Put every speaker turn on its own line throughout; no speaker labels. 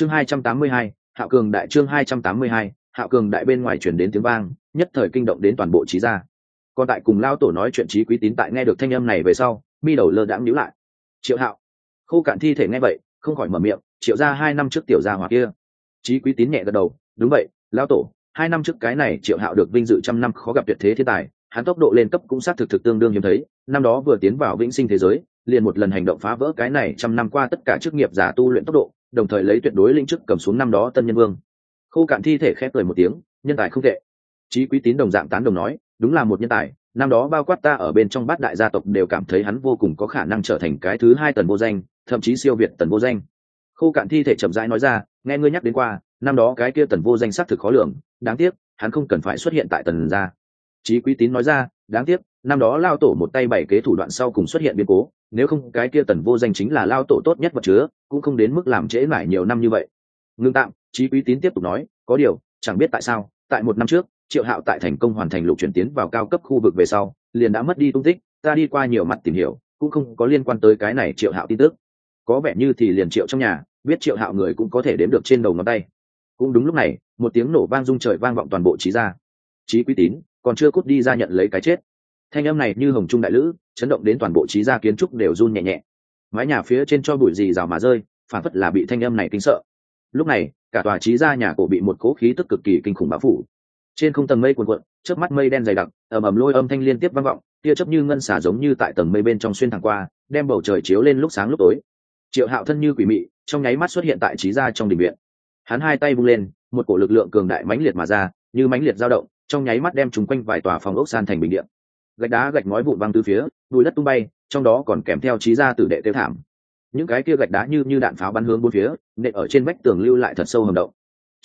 chương hai trăm tám mươi hai, hạo cường đại chương hai trăm tám mươi hai, hạo cường đại bên ngoài chuyển đến tiếng vang, nhất thời kinh động đến toàn bộ trí gia. Còn tại cùng lao tổ nói chuyện trí quý tín tại nghe được thanh âm này về sau, mi đầu lơ đãng nhíu lại. Triệu hạo, khô cạn thi thể nghe vậy, không khỏi mở miệng, triệu ra hai năm trước tiểu gia hỏa kia. Trí quý tín nhẹ gật đầu, đúng vậy lao tổ, hai năm trước cái này triệu hạo được vinh dự trăm năm khó gặp tuyệt thế thiên tài, hắn tốc độ lên cấp cũng xác thực thực tương đương hiếm thấy, năm đó vừa tiến vào vĩnh sinh thế giới, liền một lần hành động phá vỡ cái này trăm năm qua tất cả chức nghiệp giả tu luyện tốc độ đồng thời lấy tuyệt đối lĩnh chức cầm xuống năm đó tân nhân vương. Khô cạn thi thể khép cười một tiếng, nhân tài không tệ. Trí quý tín đồng dạng tán đồng nói, đúng là một nhân tài, năm đó bao quát ta ở bên trong bát đại gia tộc đều cảm thấy hắn vô cùng có khả năng trở thành cái thứ hai tần vô danh, thậm chí siêu việt tần vô danh. Khô cạn thi thể chậm rãi nói ra, nghe ngươi nhắc đến qua, năm đó cái kia tần vô danh xác thực khó lường, đáng tiếc, hắn không cần phải xuất hiện tại tần gia. Chí quý tín nói ra, đáng tiếc, năm đó lao tổ một tay bảy kế thủ đoạn sau cùng xuất hiện biến cố, nếu không cái kia tần vô danh chính là lao tổ tốt nhất vật chứa, cũng không đến mức làm trễ mãi nhiều năm như vậy. Ngưng tạm, chí quý tín tiếp tục nói, có điều, chẳng biết tại sao, tại một năm trước, triệu hạo tại thành công hoàn thành lục chuyển tiến vào cao cấp khu vực về sau, liền đã mất đi tung tích, ta đi qua nhiều mặt tìm hiểu, cũng không có liên quan tới cái này triệu hạo tin tức. Có vẻ như thì liền triệu trong nhà, biết triệu hạo người cũng có thể đếm được trên đầu ngón tay. Cũng đúng lúc này, một tiếng nổ vang rung trời vang vọng toàn bộ trí ra trí quý tín còn chưa cút đi ra nhận lấy cái chết. Thanh âm này như hồng trung đại lữ, chấn động đến toàn bộ trí gia kiến trúc đều run nhẹ nhẹ. Mái nhà phía trên cho bụi gì rào mà rơi, phản phất là bị thanh âm này kinh sợ. Lúc này, cả tòa trí gia nhà cổ bị một cố khí tức cực kỳ kinh khủng bao phủ. Trên không tầng mây cuồn cuộn trước mắt mây đen dày đặc, ầm ầm lôi âm thanh liên tiếp vang vọng, tia chớp như ngân xả giống như tại tầng mây bên trong xuyên thẳng qua, đem bầu trời chiếu lên lúc sáng lúc tối. Triệu hạo thân như quỷ mị, trong nháy mắt xuất hiện tại trí gia trong đình viện. Hắn hai tay vung lên, một cổ lực lượng cường đại mãnh liệt mà ra, như mãnh liệt dao động trong nháy mắt đem chúng quanh vài tòa phòng ốc san thành bình điện. Gạch đá, gạch ngói vụn văng từ phía, đùi đất tung bay, trong đó còn kèm theo trí gia tử đệ tiêu thảm. Những cái kia gạch đá như như đạn pháo bắn hướng bốn phía, nện ở trên vách tường lưu lại thật sâu hầm động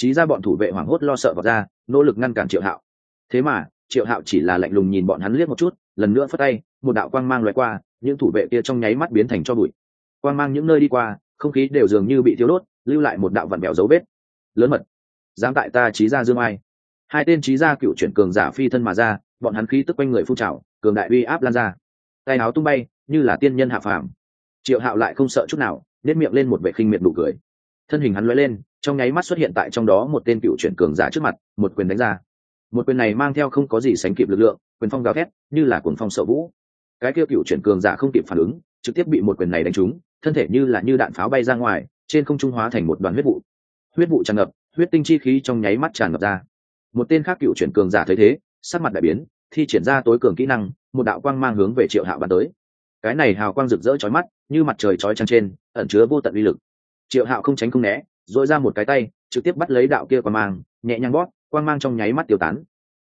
trí ra bọn thủ vệ hoảng hốt lo sợ vào ra, nỗ lực ngăn cản triệu hạo. Thế mà, triệu hạo chỉ là lạnh lùng nhìn bọn hắn liếc một chút, lần nữa phất tay, một đạo quang mang loại qua, những thủ vệ kia trong nháy mắt biến thành cho bụi. Quang mang những nơi đi qua, không khí đều dường như bị thiếu đốt, lưu lại một đạo vặn bèo dấu vết. Lớn mật, dám tại ta trí ra dương ai hai tên trí gia cựu chuyển cường giả phi thân mà ra, bọn hắn khí tức quanh người phun trào, cường đại uy áp lan ra. Tay áo tung bay, như là tiên nhân hạ phàm. Triệu hạo lại không sợ chút nào nếp miệng lên một vệ khinh miệt nụ cười. Thân hình hắn lóe lên, trong nháy mắt xuất hiện tại trong đó một tên cựu chuyển cường giả trước mặt, một quyền đánh ra. Một quyền này mang theo không có gì sánh kịp lực lượng, quyền phong gào thét, như là cuồng phong sợ vũ. Cái kia cựu chuyển cường giả không kịp phản ứng, trực tiếp bị một quyền này đánh trúng, thân thể như là như đạn pháo bay ra ngoài, trên không trung hóa thành một đoàn huyết vụ. Huyết vụ tràn ngập, huyết tinh chi khí trong nháy mắt tràn ngập ra một tên khác cựu chuyển cường giả thấy thế, sắc mặt đại biến, thi triển ra tối cường kỹ năng, một đạo quang mang hướng về triệu hạo bắn tới. Cái này hào quang rực rỡ chói mắt, như mặt trời chói trăng trên, ẩn chứa vô tận uy lực. Triệu hạo không tránh không né dội ra một cái tay, trực tiếp bắt lấy đạo kia quang mang, nhẹ nhàng bóp, quang mang trong nháy mắt tiêu tán.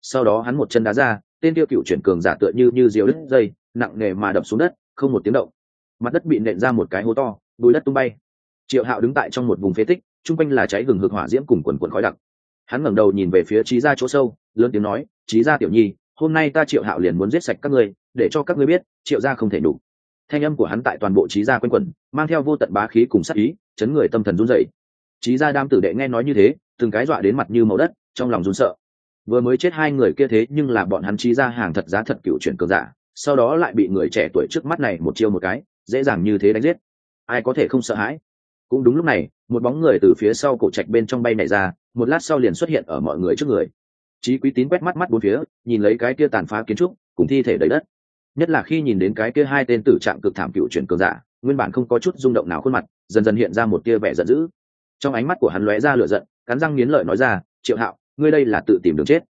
Sau đó hắn một chân đá ra, tên tiêu cựu chuyển cường giả tựa như như diều đứt dây, nặng nề mà đập xuống đất, không một tiếng động. Mặt đất bị nện ra một cái hố to, bùi đất tung bay. Triệu hạo đứng tại trong một vùng phế tích, chung quanh là cháy gừng hực hỏa diễm cùng quần quần khói đặc hắn ngẩng đầu nhìn về phía trí gia chỗ sâu, lớn tiếng nói trí gia tiểu nhi, hôm nay ta triệu hạo liền muốn giết sạch các ngươi, để cho các ngươi biết, triệu gia không thể đủ. Thanh âm của hắn tại toàn bộ trí gia quanh quẩn, mang theo vô tận bá khí cùng sắc ý, chấn người tâm thần run rẩy. Trí gia đam tử đệ nghe nói như thế, từng cái dọa đến mặt như màu đất, trong lòng run sợ. Vừa mới chết hai người kia thế nhưng là bọn hắn trí gia hàng thật giá thật cựu chuyển cường giả, sau đó lại bị người trẻ tuổi trước mắt này một chiêu một cái, dễ dàng như thế đánh giết. Ai có thể không sợ hãi? Cũng đúng lúc này, một bóng người từ phía sau cổ trạch bên trong bay này ra một lát sau liền xuất hiện ở mọi người trước người Chí Quý Tín quét mắt mắt bốn phía, nhìn lấy cái kia tàn phá kiến trúc, cùng thi thể đầy đất. Nhất là khi nhìn đến cái kia hai tên tử trạng cực thảm cựu chuyển cường giả, nguyên bản không có chút rung động nào khuôn mặt, dần dần hiện ra một tia vẻ giận dữ. Trong ánh mắt của hắn lóe ra lửa giận, cắn răng nghiến lợi nói ra, "Triệu Hạo, ngươi đây là tự tìm đường chết."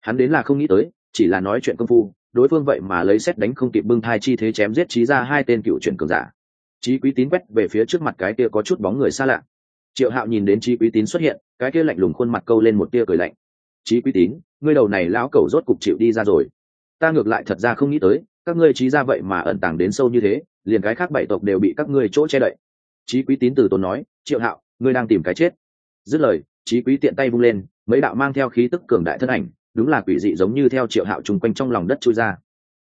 Hắn đến là không nghĩ tới, chỉ là nói chuyện công phu, đối phương vậy mà lấy xét đánh không kịp bưng thai chi thế chém giết trí ra hai tên cựu chuyển cường giả. Chí Quý Tín quét về phía trước mặt cái kia có chút bóng người xa lạ. Triệu Hạo nhìn đến Chí Quý Tín xuất hiện, cái kia lạnh lùng khuôn mặt câu lên một tia cười lạnh. Trí quý tín ngươi đầu này lão cẩu rốt cục chịu đi ra rồi. Ta ngược lại thật ra không nghĩ tới các ngươi trí ra vậy mà ẩn tàng đến sâu như thế liền cái khác bảy tộc đều bị các ngươi chỗ che đậy. Trí quý tín từ tốn nói triệu hạo ngươi đang tìm cái chết. Dứt lời trí quý tiện tay vung lên mấy đạo mang theo khí tức cường đại thân ảnh đúng là quỷ dị giống như theo triệu hạo chung quanh trong lòng đất chui ra.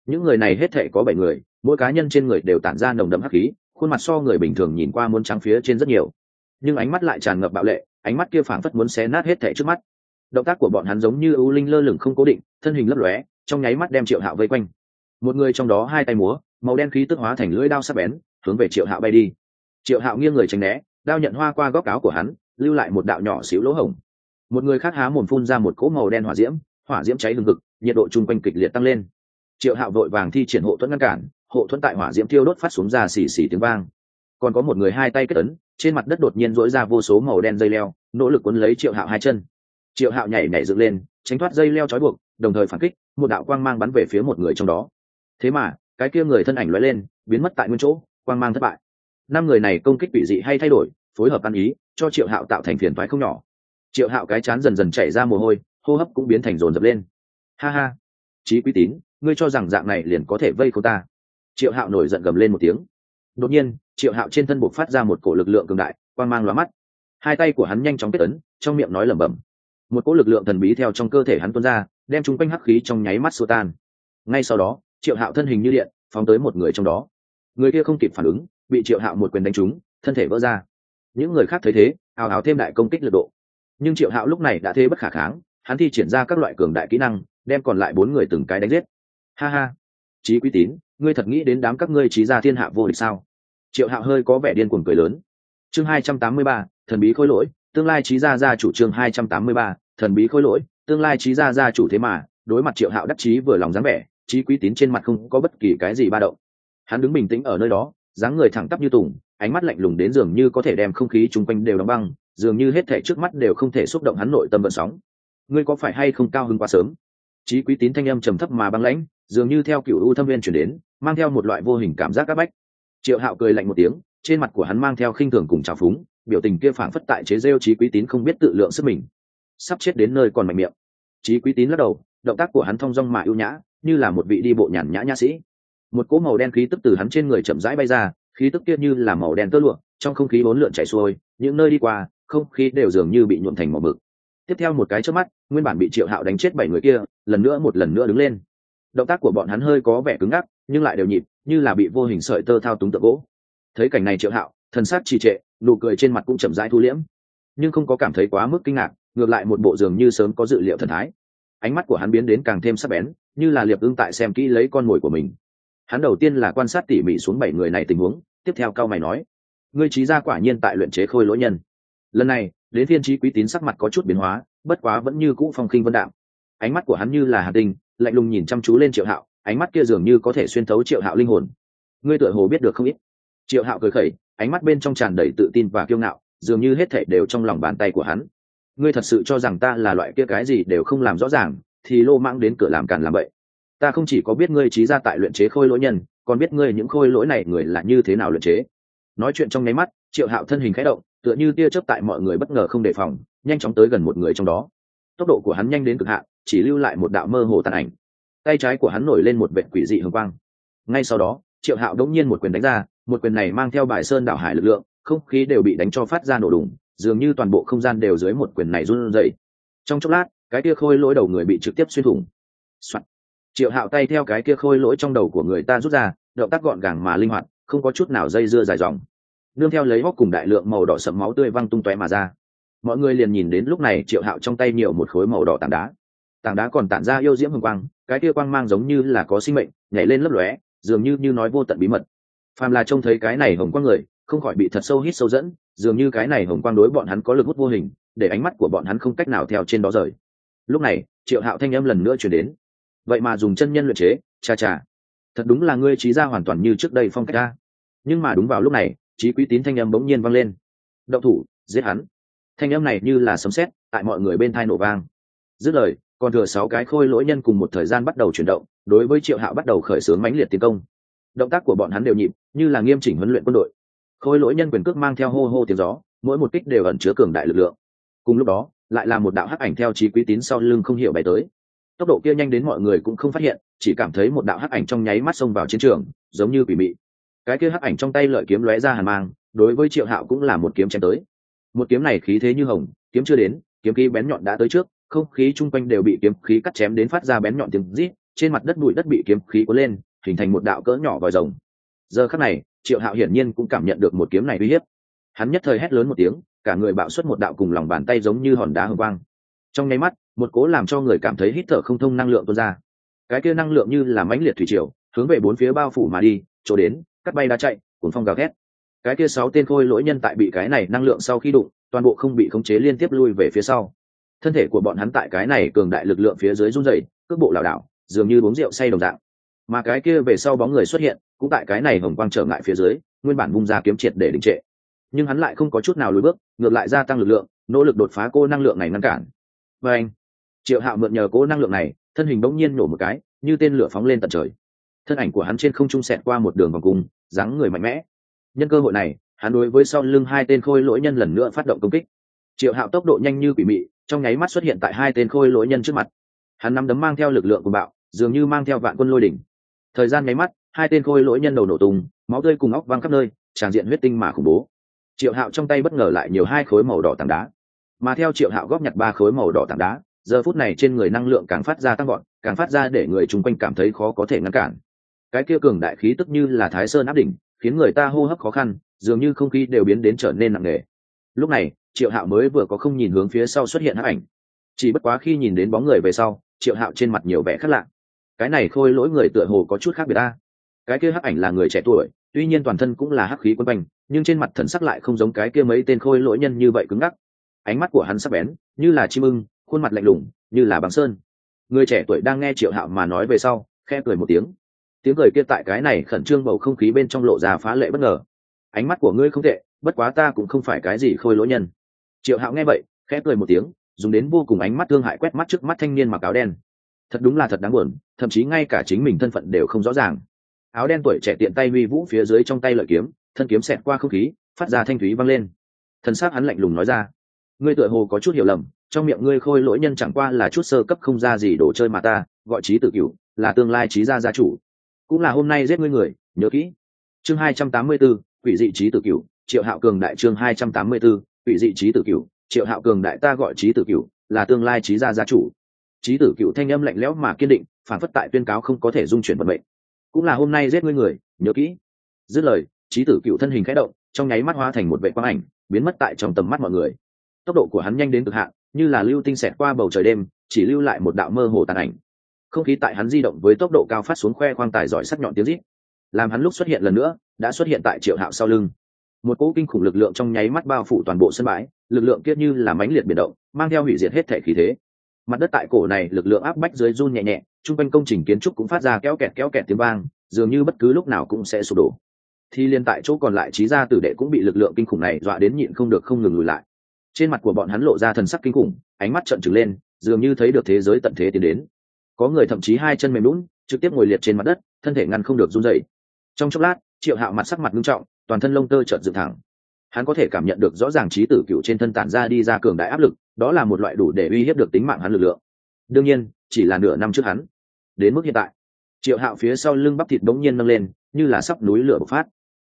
Những người này hết thể có bảy người mỗi cá nhân trên người đều tản ra nồng đậm hắc khí khuôn mặt so người bình thường nhìn qua muốn trắng phía trên rất nhiều nhưng ánh mắt lại tràn ngập bạo lệ, ánh mắt kia phảng phất muốn xé nát hết thể trước mắt. Động tác của bọn hắn giống như ưu linh lơ lửng không cố định, thân hình lấp lóe, trong nháy mắt đem triệu hạo vây quanh. Một người trong đó hai tay múa, màu đen khí tức hóa thành lưỡi đao sắc bén, hướng về triệu hạo bay đi. Triệu hạo nghiêng người tránh né, đao nhận hoa qua góc áo của hắn, lưu lại một đạo nhỏ xíu lỗ hổng. Một người khác há mồm phun ra một cỗ màu đen hỏa diễm hỏa diễm cháy lừng ngực nhiệt độ chung quanh kịch liệt tăng lên. Triệu hạo vội vàng thi triển hộ thuẫn ngăn cản, hộ thuẫn tại hỏa diễm thiêu đốt phát xuống ra xì xì tiếng vang. Còn có một người hai tay kết ấn trên mặt đất đột nhiên dỗi ra vô số màu đen dây leo, nỗ lực quấn lấy triệu hạo hai chân. Triệu hạo nhảy nhảy dựng lên, tránh thoát dây leo trói buộc, đồng thời phản kích, một đạo quang mang bắn về phía một người trong đó. Thế mà, cái kia người thân ảnh lóe lên, biến mất tại nguyên chỗ, quang mang thất bại. Năm người này công kích bị dị hay thay đổi, phối hợp ăn ý, cho triệu hạo tạo thành phiền thoái không nhỏ. Triệu hạo cái chán dần dần chảy ra mồ hôi, hô hấp cũng biến thành rồn rập lên. Ha ha, chí quý tín, ngươi cho rằng dạng này liền có thể vây cô ta. Triệu hạo nổi giận gầm lên một tiếng đột nhiên, triệu hạo trên thân buộc phát ra một cổ lực lượng cường đại, quang mang loa mắt. Hai tay của hắn nhanh chóng kết ấn, trong miệng nói lẩm bẩm. Một cỗ lực lượng thần bí theo trong cơ thể hắn tuôn ra, đem chúng quanh hắc khí trong nháy mắt xua tan. Ngay sau đó, triệu hạo thân hình như điện, phóng tới một người trong đó. Người kia không kịp phản ứng, bị triệu hạo một quyền đánh trúng, thân thể vỡ ra. Những người khác thấy thế, ào ào thêm đại công kích lực độ. Nhưng triệu hạo lúc này đã thế bất khả kháng, hắn thi triển ra các loại cường đại kỹ năng, đem còn lại bốn người từng cái đánh giết. Ha ha trí quý tín, ngươi thật nghĩ đến đám các ngươi trí gia thiên hạ vô địch sao? Triệu hạo hơi có vẻ điên cuồng cười lớn. Chương hai trăm tám mươi ba, thần bí khôi lỗi, tương lai trí gia gia chủ chương hai trăm tám mươi ba, thần bí khôi lỗi, tương lai trí gia gia chủ thế mà, đối mặt triệu hạo đắc chí vừa lòng dáng vẻ trí quý tín trên mặt không có bất kỳ cái gì ba động. Hắn đứng bình tĩnh ở nơi đó, dáng người thẳng tắp như tùng, ánh mắt lạnh lùng đến dường như có thể đem không khí chung quanh đều đóng băng, dường như hết thể trước mắt đều không thể xúc động hắn nội tâm vận sóng. Ngươi có phải hay không cao hơn quá sớm? Trí quý tín thanh âm trầm thấp mà băng lãnh dường như theo cựu u thâm viên chuyển đến, mang theo một loại vô hình cảm giác áp bách. Triệu hạo cười lạnh một tiếng, trên mặt của hắn mang theo khinh thường cùng trào phúng, biểu tình kia phảng phất tại chế rêu trí quý tín không biết tự lượng sức mình. Sắp chết đến nơi còn mạnh miệng. Trí quý tín lắc đầu, động tác của hắn thong dong mà ưu nhã, như là một vị đi bộ nhàn nhã nhã sĩ. Một cỗ màu đen khí tức từ hắn trên người chậm rãi bay ra, khí tức kia như là màu đen tơ lụa, trong không khí bốn lượn chảy xuôi, những nơi đi qua, không khí đều dường như bị nhuộm thành màu mực. Tiếp theo một cái trước mắt, nguyên bản bị triệu hạo đánh chết bảy người kia, lần nữa một lần nữa đứng lên động tác của bọn hắn hơi có vẻ cứng ngắc, nhưng lại đều nhịp, như là bị vô hình sợi tơ thao túng tượng gỗ. Thấy cảnh này triệu hạo, thần sát trì trệ, nụ cười trên mặt cũng chậm rãi thu liễm, nhưng không có cảm thấy quá mức kinh ngạc, ngược lại một bộ giường như sớm có dự liệu thần thái. Ánh mắt của hắn biến đến càng thêm sắc bén, như là liệp ưng tại xem kỹ lấy con mồi của mình. Hắn đầu tiên là quan sát tỉ mỉ xuống bảy người này tình huống, tiếp theo cao mày nói, ngươi trí ra quả nhiên tại luyện chế khôi lỗi nhân. Lần này, đến thiên trí quý tín sắc mặt có chút biến hóa, bất quá vẫn như cũ phong khinh vân đạm. Ánh mắt của hắn như là hà tinh lạnh lùng nhìn chăm chú lên triệu hạo, ánh mắt kia dường như có thể xuyên thấu triệu hạo linh hồn. Ngươi tựa hồ biết được không ít. Triệu hạo cười khẩy, ánh mắt bên trong tràn đầy tự tin và kiêu ngạo, dường như hết thảy đều trong lòng bàn tay của hắn. Ngươi thật sự cho rằng ta là loại kia cái gì đều không làm rõ ràng, thì lô mang đến cửa làm càn làm vậy ta không chỉ có biết ngươi trí ra tại luyện chế khôi lỗi nhân, còn biết ngươi những khôi lỗi này người là như thế nào luyện chế. Nói chuyện trong nháy mắt, triệu hạo thân hình khẽ động, tựa như tia chớp tại mọi người bất ngờ không đề phòng, nhanh chóng tới gần một người trong đó tốc độ của hắn nhanh đến cực hạn, chỉ lưu lại một đạo mơ hồ tàn ảnh. Tay trái của hắn nổi lên một vệ quỷ dị hương quang. Ngay sau đó, triệu hạo đống nhiên một quyền đánh ra, một quyền này mang theo bài sơn đảo hải lực lượng, không khí đều bị đánh cho phát ra nổ đùng, dường như toàn bộ không gian đều dưới một quyền này run rẩy. Trong chốc lát, cái kia khôi lỗi đầu người bị trực tiếp xuyên thủng、Soạn. triệu hạo tay theo cái kia khôi lỗi trong đầu của người ta rút ra, động tác gọn gàng mà linh hoạt, không có chút nào dây dưa dài dòng. Nương theo lấy hóc cùng đại lượng màu đỏ sậm máu tươi văng tung tóe mà ra mọi người liền nhìn đến lúc này triệu hạo trong tay nhiều một khối màu đỏ tảng đá. Tảng đá còn tản ra yêu diễm hồng quang, cái kia quang mang giống như là có sinh mệnh, nhảy lên lấp lóe, dường như như nói vô tận bí mật. Phàm là trông thấy cái này hồng quang người, không khỏi bị thật sâu hít sâu dẫn, dường như cái này hồng quang đối bọn hắn có lực hút vô hình, để ánh mắt của bọn hắn không cách nào theo trên đó rời. Lúc này, triệu hạo thanh âm lần nữa chuyển đến. Vậy mà dùng chân nhân luyện chế, cha cha. Thật đúng là ngươi trí ra hoàn toàn như trước đây phong cách ra nhưng mà đúng vào lúc này trí quý tín thanh âm bỗng nhiên vang lên. Động thủ, giết hắn thanh âm này như là sấm sét, tại mọi người bên thai nổ vang. Dứt lời, còn thừa sáu cái khôi lỗi nhân cùng một thời gian bắt đầu chuyển động, đối với triệu hạo bắt đầu khởi xướng mãnh liệt tiến công. Động tác của bọn hắn đều nhịp, như là nghiêm chỉnh huấn luyện quân đội. Khôi lỗi nhân quyền cước mang theo hô hô tiếng gió, mỗi một kích đều ẩn chứa cường đại lực lượng. Cùng lúc đó, lại là một đạo hắc ảnh theo trí quý tín sau lưng không hiểu bày tới. Tốc độ kia nhanh đến mọi người cũng không phát hiện, chỉ cảm thấy một đạo hắc ảnh trong nháy mắt xông vào chiến trường, giống như quỷ mị. Cái kia hắc ảnh trong tay lợi kiếm lóe ra hàn mang, đối với triệu hạo cũng là một kiếm chém tới một kiếm này khí thế như hồng, kiếm chưa đến, kiếm khí bén nhọn đã tới trước, không khí chung quanh đều bị kiếm khí cắt chém đến phát ra bén nhọn tiếng rít, trên mặt đất bụi đất bị kiếm khí cuốn lên, hình thành một đạo cỡ nhỏ vòi rồng. Giờ khắc này, triệu hạo hiển nhiên cũng cảm nhận được một kiếm này uy hiếp. Hắn nhất thời hét lớn một tiếng, cả người bạo xuất một đạo cùng lòng bàn tay giống như hòn đá hồng quang. Trong nháy mắt, một cố làm cho người cảm thấy hít thở không thông năng lượng tuôn ra. Cái kia năng lượng như là mãnh liệt thủy triều, hướng về bốn phía bao phủ mà đi, chỗ đến, cắt bay đá chạy, cuốn phong gào thét cái kia sáu tên khôi lỗi nhân tại bị cái này năng lượng sau khi đụng, toàn bộ không bị khống chế liên tiếp lui về phía sau. Thân thể của bọn hắn tại cái này cường đại lực lượng phía dưới run rẩy, cước bộ lảo đảo, dường như uống rượu say đồng dạng. Mà cái kia về sau bóng người xuất hiện, cũng tại cái này hồng quang trở ngại phía dưới, nguyên bản bung ra kiếm triệt để đình trệ. Nhưng hắn lại không có chút nào lùi bước, ngược lại gia tăng lực lượng, nỗ lực đột phá cô năng lượng này ngăn cản. Và anh, triệu hạo mượn nhờ cô năng lượng này, thân hình bỗng nhiên nổ một cái, như tên lửa phóng lên tận trời. Thân ảnh của hắn trên không trung sẹt qua một đường vòng cung, dáng người mạnh mẽ nhân cơ hội này, hắn đối với sau lưng hai tên khôi lỗi nhân lần nữa phát động công kích. Triệu hạo tốc độ nhanh như quỷ mị, trong nháy mắt xuất hiện tại hai tên khôi lỗi nhân trước mặt. Hắn nắm đấm mang theo lực lượng của bạo, dường như mang theo vạn quân lôi đỉnh. Thời gian nháy mắt, hai tên khôi lỗi nhân đầu nổ tung, máu tươi cùng óc văng khắp nơi, tràn diện huyết tinh mà khủng bố. Triệu hạo trong tay bất ngờ lại nhiều hai khối màu đỏ tảng đá. Mà theo triệu hạo góp nhặt ba khối màu đỏ tảng đá, giờ phút này trên người năng lượng càng phát ra tăng gọn càng phát ra để người chung quanh cảm thấy khó có thể ngăn cản. Cái kia cường đại khí tức như là thái sơn áp đỉnh khiến người ta hô hấp khó khăn, dường như không khí đều biến đến trở nên nặng nề. Lúc này, triệu hạo mới vừa có không nhìn hướng phía sau xuất hiện hắc ảnh. Chỉ bất quá khi nhìn đến bóng người về sau, triệu hạo trên mặt nhiều vẻ khác lạ. Cái này khôi lỗi người tựa hồ có chút khác biệt ta cái kia hắc ảnh là người trẻ tuổi, tuy nhiên toàn thân cũng là hắc khí quân quanh, nhưng trên mặt thần sắc lại không giống cái kia mấy tên khôi lỗi nhân như vậy cứng ngắc. Ánh mắt của hắn sắc bén, như là chim ưng, khuôn mặt lạnh lùng, như là bằng sơn. Người trẻ tuổi đang nghe triệu hạo mà nói về sau khe cười một tiếng tiếng cười kia tại cái này khẩn trương bầu không khí bên trong lộ ra phá lệ bất ngờ. Ánh mắt của ngươi không tệ, bất quá ta cũng không phải cái gì khôi lỗi nhân. Triệu hạo nghe vậy, khẽ cười một tiếng, dùng đến vô cùng ánh mắt thương hại quét mắt trước mắt thanh niên mặc áo đen. Thật đúng là thật đáng buồn, thậm chí ngay cả chính mình thân phận đều không rõ ràng. Áo đen tuổi trẻ tiện tay huy vũ phía dưới trong tay lợi kiếm, thân kiếm xẹt qua không khí, phát ra thanh thúy văng lên. Thân xác hắn lạnh lùng nói ra, ngươi tựa hồ có chút hiểu lầm, trong miệng ngươi khôi lỗi nhân chẳng qua là chút sơ cấp không ra gì đồ chơi mà ta, gọi trí tự cửu, là tương lai trí gia gia chủ cũng là hôm nay giết ngươi người nhớ kỹ. Chương hai trăm tám mươi 284, quỷ dị trí tử cửu triệu hạo cường đại chương hai trăm tám mươi 284, quỷ dị trí tử cửu triệu hạo cường đại ta gọi trí tử cửu là tương lai trí gia gia chủ. Trí tử cửu thanh âm lạnh lẽo mà kiên định phản phất tại tuyên cáo không có thể dung chuyển vận mệnh. Cũng là hôm nay giết ngươi người nhớ kỹ. Dứt lời trí tử cửu thân hình khẽ động trong nháy mắt hóa thành một vệ quang ảnh biến mất tại trong tầm mắt mọi người. Tốc độ của hắn nhanh đến cực hạn như là lưu tinh xẹt qua bầu trời đêm chỉ lưu lại một đạo mơ hồ tàn ảnh không khí tại hắn di động với tốc độ cao phát xuống khoe khoang tài giỏi sắc nhọn tiếng rít. Làm hắn lúc xuất hiện lần nữa, đã xuất hiện tại triệu hạo sau lưng. Một cỗ kinh khủng lực lượng trong nháy mắt bao phủ toàn bộ sân bãi, lực lượng kiết như là mánh liệt biển động, mang theo hủy diệt hết thể khí thế. Mặt đất tại cổ này, lực lượng áp bách dưới run nhẹ nhẹ, chung quanh công trình kiến trúc cũng phát ra kéo kẹt kéo kẹt tiếng vang, dường như bất cứ lúc nào cũng sẽ sụp đổ. Thì liên tại chỗ còn lại trí gia tử đệ cũng bị lực lượng kinh khủng này dọa đến nhịn không được không ngừng lùi lại. Trên mặt của bọn hắn lộ ra thần sắc kinh khủng, ánh mắt trợn trừng lên, dường như thấy được thế giới tận thế tiến đến có người thậm chí hai chân mềm lún, trực tiếp ngồi liệt trên mặt đất, thân thể ngăn không được run dậy trong chốc lát, triệu hạo mặt sắc mặt nghiêm trọng, toàn thân lông tơ trợn dựng thẳng. Hắn có thể cảm nhận được rõ ràng trí tử cựu trên thân tản ra đi ra cường đại áp lực, đó là một loại đủ để uy hiếp được tính mạng hắn lực lượng. Đương nhiên, chỉ là nửa năm trước hắn. Đến mức hiện tại, triệu hạo phía sau lưng bắp thịt đống nhiên nâng lên, như là sắp núi lửa bộc phát.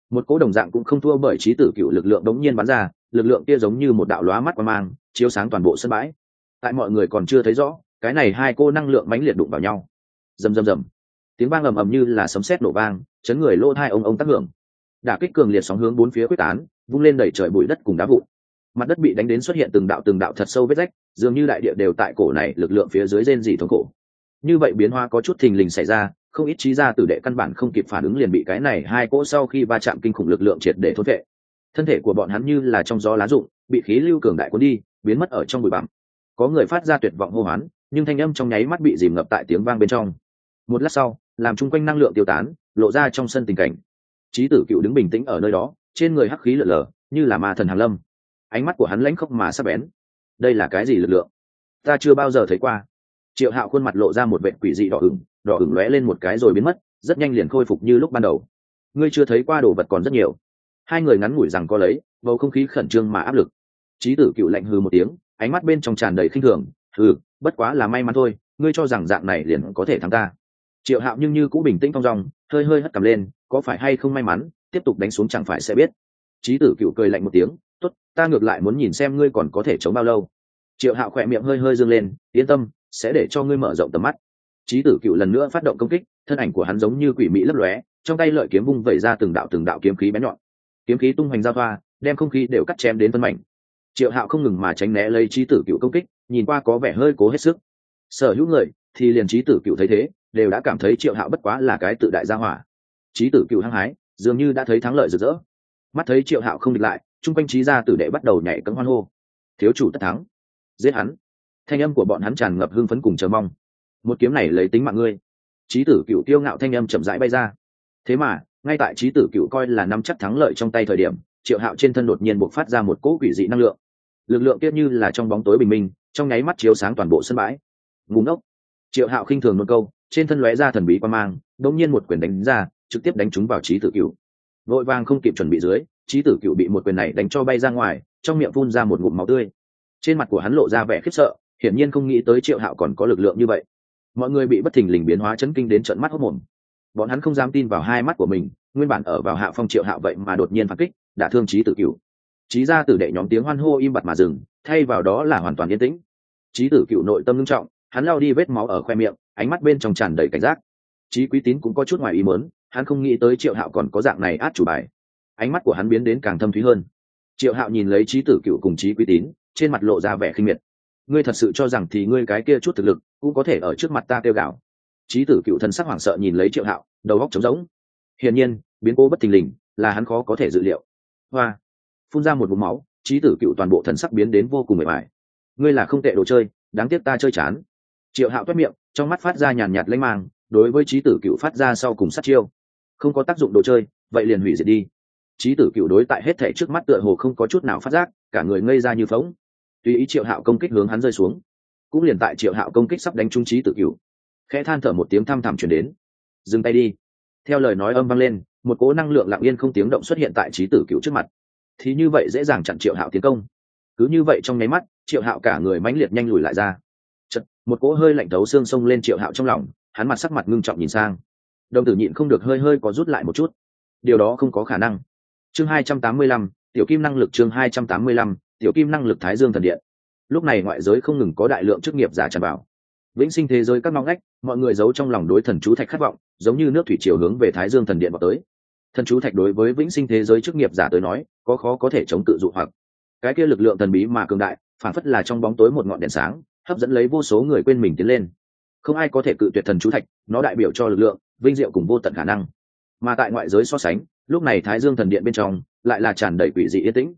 Một cỗ đồng dạng cũng không thua bởi trí tử cựu lực lượng đống nhiên bắn ra, lực lượng kia giống như một đạo lóa mắt qua mang, chiếu sáng toàn bộ sân bãi. Tại mọi người còn chưa thấy rõ cái này hai cô năng lượng mãnh liệt đụng vào nhau. Rầm rầm rầm. Tiếng vang ầm ầm như là sấm sét nổ vang, chấn người lỗ thai ông ông tác hưởng. Đả kích cường liệt sóng hướng bốn phía quyết tán, vung lên đẩy trời bụi đất cùng đá vụn. Mặt đất bị đánh đến xuất hiện từng đạo từng đạo thật sâu vết rách, dường như đại địa đều tại cổ này lực lượng phía dưới rên dỉ thống cổ như vậy biến hoa có chút thình lình xảy ra, không ít trí ra tử đệ căn bản không kịp phản ứng liền bị cái này hai cỗ sau khi va chạm kinh khủng lực lượng triệt để thốt vệ. Thân thể của bọn hắn như là trong gió lá rụng, bị khí lưu cường đại cuốn đi, biến mất ở trong bụi bặm. Có người phát ra tuyệt vọng hô hoán nhưng thanh âm trong nháy mắt bị dìm ngập tại tiếng vang bên trong. Một lát sau làm chung quanh năng lượng tiêu tán lộ ra trong sân tình cảnh. Trí tử cựu đứng bình tĩnh ở nơi đó trên người hắc khí lở lờ, như là ma thần hàn lâm. Ánh mắt của hắn lãnh khốc mà sắp bén. Đây là cái gì lực lượng? Ta chưa bao giờ thấy qua. Triệu hạo khuôn mặt lộ ra một vệ quỷ dị đỏ ửng đỏ ửng lóe lên một cái rồi biến mất rất nhanh liền khôi phục như lúc ban đầu. Ngươi chưa thấy qua đồ vật còn rất nhiều. Hai người ngắn ngủi rằng có lấy bầu không khí khẩn trương mà áp lực. Trí tử cựu lạnh hư một tiếng ánh mắt bên trong tràn đầy khinh thường hừ bất quá là may mắn thôi, ngươi cho rằng dạng này liền có thể thắng ta. Triệu hạo nhưng như cũ bình tĩnh thong dong, hơi hơi hất cầm lên, có phải hay không may mắn, tiếp tục đánh xuống chẳng phải sẽ biết. Trí tử cựu cười lạnh một tiếng t ố t ta ngược lại muốn nhìn xem ngươi còn có thể chống bao lâu. Triệu hạo khỏe miệng hơi hơi dâng lên, yên tâm, sẽ để cho ngươi mở rộng tầm mắt. Trí tử cựu lần nữa phát động công kích, thân ảnh của hắn giống như quỷ mỹ lấp lóe, trong tay lợi kiếm vung vẩy ra từng đạo từng đạo kiếm khí bén nhọn. Kiếm khí tung hoành giao thoa, đem không khí đều cắt chém đến phân mảnh. Triệu hạo không ngừng mà tránh né lấy trí tử cựu công kích nhìn qua có vẻ hơi cố hết sức. Sở hữu người thì liền trí tử cựu thấy thế, đều đã cảm thấy triệu hạo bất quá là cái tự đại gia hỏa. Trí tử cựu hăng hái, dường như đã thấy thắng lợi rực rỡ. Mắt thấy triệu hạo không địch lại, chung quanh trí gia tử đệ bắt đầu nhảy cấm hoan hô. Thiếu chủ tất thắng, giết hắn. Thanh âm của bọn hắn tràn ngập hưng phấn cùng chờ mong. Một kiếm này lấy tính mạng ngươi. Trí tử cựu tiêu ngạo thanh âm chậm rãi bay ra. Thế mà, ngay tại trí tử cựu coi là nắm chắc thắng lợi trong tay thời điểm, triệu hạo trên thân đột nhiên buộc phát ra một cỗ quỷ dị năng lượng. Lực lượng kia như là trong bóng tối bình minh trong nháy mắt chiếu sáng toàn bộ sân bãi. Ngủ ngốc. Triệu hạo khinh thường một câu, trên thân lóe ra thần bí qua mang, đột nhiên một quyền đánh ra, trực tiếp đánh trúng vào trí tử cựu vội vàng không kịp chuẩn bị dưới trí tử cựu bị một quyền này đánh cho bay ra ngoài, trong miệng phun ra một ngụm máu tươi. Trên mặt của hắn lộ ra vẻ khiếp sợ, hiển nhiên không nghĩ tới triệu hạo còn có lực lượng như vậy. Mọi người bị bất thình lình biến hóa chấn kinh đến trận mắt hốt mồm. Bọn hắn không dám tin vào hai mắt của mình, nguyên bản ở vào hạ phong triệu hạo vậy mà đột nhiên phản kích đã thương trí tử cựu trí ra tử đệ nhóm tiếng hoan hô im bặt mà dừng thay vào đó là hoàn toàn yên tĩnh. Trí tử cựu nội tâm nghiêm trọng, hắn lao đi vết máu ở khoe miệng, ánh mắt bên trong tràn đầy cảnh giác. Trí quý tín cũng có chút ngoài ý mớn hắn không nghĩ tới triệu hạo còn có dạng này át chủ bài. Ánh mắt của hắn biến đến càng thâm thúy hơn. Triệu hạo nhìn lấy trí tử cựu cùng trí quý tín, trên mặt lộ ra vẻ khinh miệt. Ngươi thật sự cho rằng thì ngươi cái kia chút thực lực cũng có thể ở trước mặt ta kêu gạo trí tử cựu thân sắc hoảng sợ nhìn lấy triệu hạo, đầu góc trống rỗng. Hiển nhiên, biến cố bất thình lình là hắn khó có thể dự liệu. Hoa, phun ra một vùng máu trí tử cựu toàn bộ thần sắc biến đến vô cùng mệt mỏi. Ngươi là không tệ đồ chơi, đáng tiếc ta chơi chán. Triệu hạo toét miệng, trong mắt phát ra nhàn nhạt lanh mang, đối với trí tử cựu phát ra sau cùng sát chiêu. Không có tác dụng đồ chơi, vậy liền hủy diệt đi. Trí tử cựu đối tại hết thể trước mắt tựa hồ không có chút nào phát giác, cả người ngây ra như phóng. Tùy ý triệu hạo công kích hướng hắn rơi xuống, cũng liền tại triệu hạo công kích sắp đánh trung trí tử cựu. Khẽ than thở một tiếng thăm thẳm chuyển đến. Dừng tay đi. Theo lời nói âm vang lên, một cố năng lượng lặng yên không tiếng động xuất hiện tại trí tử cựu trước mặt thì như vậy dễ dàng chặn triệu hạo tiến công. Cứ như vậy trong nháy mắt triệu hạo cả người mãnh liệt nhanh lùi lại ra. Chật, một cỗ hơi lạnh thấu xương xông lên triệu hạo trong lòng hắn mặt sắc mặt ngưng trọng nhìn sang. Đồng tử nhịn không được hơi hơi có rút lại một chút. Điều đó không có khả năng. Chương hai trăm tám mươi lăm tiểu kim năng lực chương hai trăm tám mươi lăm tiểu kim năng lực thái dương thần điện. Lúc này ngoại giới không ngừng có đại lượng chức nghiệp giả tràn vào. Vĩnh sinh thế giới các ngõ ngách mọi người giấu trong lòng đối thần chú thạch khát vọng giống như nước thủy chiều hướng về thái dương thần điện vào tới thần chú thạch đối với vĩnh sinh thế giới chức nghiệp giả tới nói, có khó có thể chống tự dụ hoặc. Cái kia lực lượng thần bí mà cường đại, phản phất là trong bóng tối một ngọn đèn sáng, hấp dẫn lấy vô số người quên mình tiến lên. Không ai có thể cự tuyệt thần chú thạch, nó đại biểu cho lực lượng, vinh diệu cùng vô tận khả năng. Mà tại ngoại giới so sánh, lúc này thái dương thần điện bên trong, lại là tràn đầy quỷ dị yên tĩnh.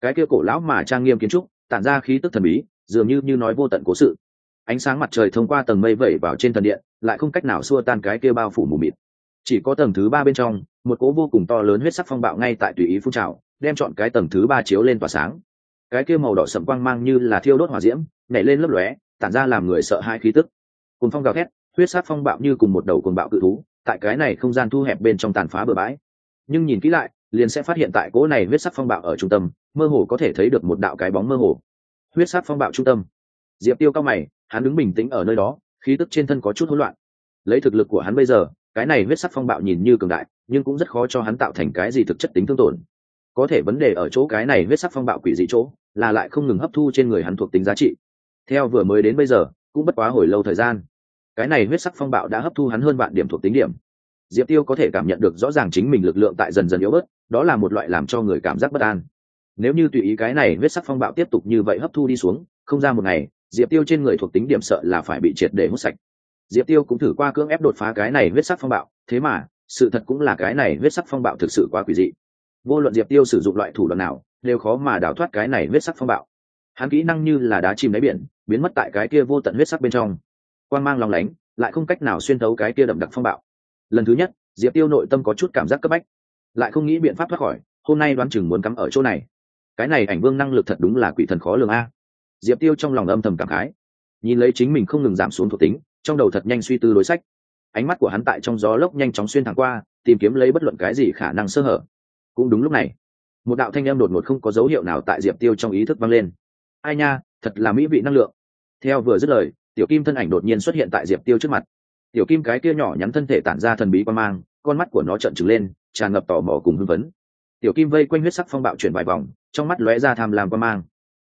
Cái kia cổ lão mà trang nghiêm kiến trúc, tản ra khí tức thần bí, dường như như nói vô tận cố sự. Ánh sáng mặt trời thông qua tầng mây vẩy vào trên thần điện, lại không cách nào xua tan cái kia bao phủ mù mịt chỉ có tầng thứ ba bên trong, một cỗ vô cùng to lớn huyết sắc phong bạo ngay tại tùy ý phun trào, đem chọn cái tầng thứ ba chiếu lên tỏa sáng. Cái kia màu đỏ sậm quang mang như là thiêu đốt hỏa diễm, nhảy lên lấp lóe, tản ra làm người sợ hai khí tức. Cùng phong gào thét, huyết sắc phong bạo như cùng một đầu cuồng bạo cự thú, tại cái này không gian thu hẹp bên trong tàn phá bừa bãi. Nhưng nhìn kỹ lại, liền sẽ phát hiện tại cỗ này huyết sắc phong bạo ở trung tâm, mơ hồ có thể thấy được một đạo cái bóng mơ hồ. Huyết sắc phong bạo trung tâm. Diệp tiêu cao mày, hắn đứng bình tĩnh ở nơi đó, khí tức trên thân có chút hỗn loạn. Lấy thực lực của hắn bây giờ cái này huyết sắc phong bạo nhìn như cường đại, nhưng cũng rất khó cho hắn tạo thành cái gì thực chất tính thương tổn. Có thể vấn đề ở chỗ cái này huyết sắc phong bạo quỷ dị chỗ, là lại không ngừng hấp thu trên người hắn thuộc tính giá trị. Theo vừa mới đến bây giờ, cũng bất quá hồi lâu thời gian. Cái này huyết sắc phong bạo đã hấp thu hắn hơn vạn điểm thuộc tính điểm. Diệp tiêu có thể cảm nhận được rõ ràng chính mình lực lượng tại dần dần yếu bớt, đó là một loại làm cho người cảm giác bất an. Nếu như tùy ý cái này huyết sắc phong bạo tiếp tục như vậy hấp thu đi xuống, không ra một ngày, diệp tiêu trên người thuộc tính điểm sợ là phải bị triệt để hút sạch diệp tiêu cũng thử qua cưỡng ép đột phá cái này huyết sắc phong bạo, thế mà, sự thật cũng là cái này huyết sắc phong bạo thực sự quá quỷ dị. Vô luận diệp tiêu sử dụng loại thủ đoạn nào, đều khó mà đào thoát cái này huyết sắc phong bạo. Hắn kỹ năng như là đá chìm đáy biển, biến mất tại cái kia vô tận huyết sắc bên trong. Quan g mang lòng lánh, lại không cách nào xuyên thấu cái kia đậm đặc phong bạo. Lần thứ nhất, diệp tiêu nội tâm có chút cảm giác cấp bách. Lại không nghĩ biện pháp thoát khỏi, hôm nay đoán chừng muốn cắm ở chỗ này. Cái này ảnh vương năng lực thật đúng là quỷ thần khó lường a. Diệp tiêu trong lòng âm thầm cảm khái. Nhìn lấy chính mình không ngừng giảm xuống thuộc tính trong đầu thật nhanh suy tư đối sách. Ánh mắt của hắn tại trong gió lốc nhanh chóng xuyên thẳng qua, tìm kiếm lấy bất luận cái gì khả năng sơ hở. Cũng đúng lúc này, một đạo thanh em đột ngột không có dấu hiệu nào tại diệp tiêu trong ý thức vang lên. Ai nha, thật là mỹ vị năng lượng. Theo vừa dứt lời, tiểu kim thân ảnh đột nhiên xuất hiện tại diệp tiêu trước mặt. Tiểu kim cái kia nhỏ nhắn thân thể tản ra thần bí quan mang, con mắt của nó trợn trừng lên, tràn ngập tò mò cùng hưng vấn tiểu kim vây quanh huyết sắc phong bạo chuyển vài vòng, trong mắt lóe ra tham lam quan mang.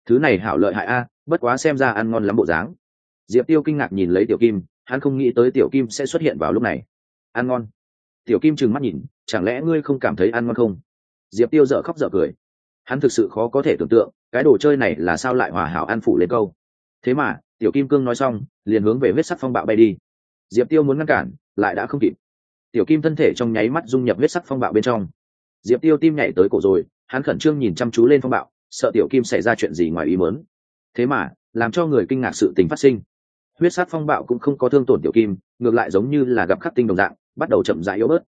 Thứ này hảo lợi hại a, bất quá xem ra ăn ngon lắm bộ dáng diệp tiêu kinh ngạc nhìn lấy tiểu kim, hắn không nghĩ tới tiểu kim sẽ xuất hiện vào lúc này. Ăn ngon. Tiểu kim trừng mắt nhìn, chẳng lẽ ngươi không cảm thấy ăn ngon không? Diệp tiêu dở khóc dở cười. Hắn thực sự khó có thể tưởng tượng, cái đồ chơi này là sao lại hòa hảo ăn phủ lên câu. Thế mà, tiểu kim cương nói xong, liền hướng về huyết sắc phong bạo bay đi. Diệp tiêu muốn ngăn cản, lại đã không kịp. Tiểu kim thân thể trong nháy mắt dung nhập huyết sắc phong bạo bên trong. Diệp tiêu tim nhảy tới cổ rồi, hắn khẩn trương nhìn chăm chú lên phong bạo, sợ tiểu kim xảy ra chuyện gì ngoài ý mớn thế mà, làm cho người kinh ngạc sự tình phát sinh huyết sát phong bạo cũng không có thương tổn tiểu kim, ngược lại giống như là gặp khắc tinh đồng dạng, bắt đầu chậm rãi yếu bớt.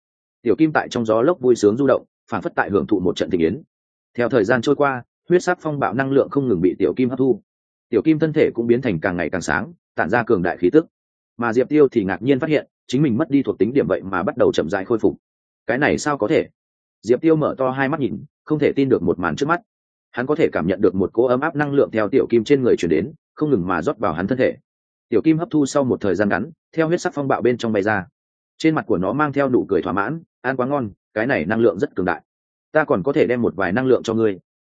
Tiểu kim tại trong gió lốc vui sướng du động, phản phất tại hưởng thụ một trận tình yến. Theo thời gian trôi qua, huyết sát phong bạo năng lượng không ngừng bị tiểu kim hấp thu. Tiểu kim thân thể cũng biến thành càng ngày càng sáng, tản ra cường đại khí tức. Mà diệp tiêu thì ngạc nhiên phát hiện, chính mình mất đi thuộc tính điểm vậy mà bắt đầu chậm rãi khôi phục. Cái này sao có thể? Diệp tiêu mở to hai mắt nhìn, không thể tin được một màn trước mắt. Hắn có thể cảm nhận được một cỗ ấm áp năng lượng theo tiểu kim trên người chuyển đến, không ngừng mà rót vào hắn thân thể tiểu kim hấp thu sau một thời gian ngắn, theo huyết sắc phong bạo bên trong bay ra. Trên mặt của nó mang theo nụ cười thỏa mãn, ăn quá ngon, cái này năng lượng rất cường đại. Ta còn có thể đem một vài năng lượng cho ngươi.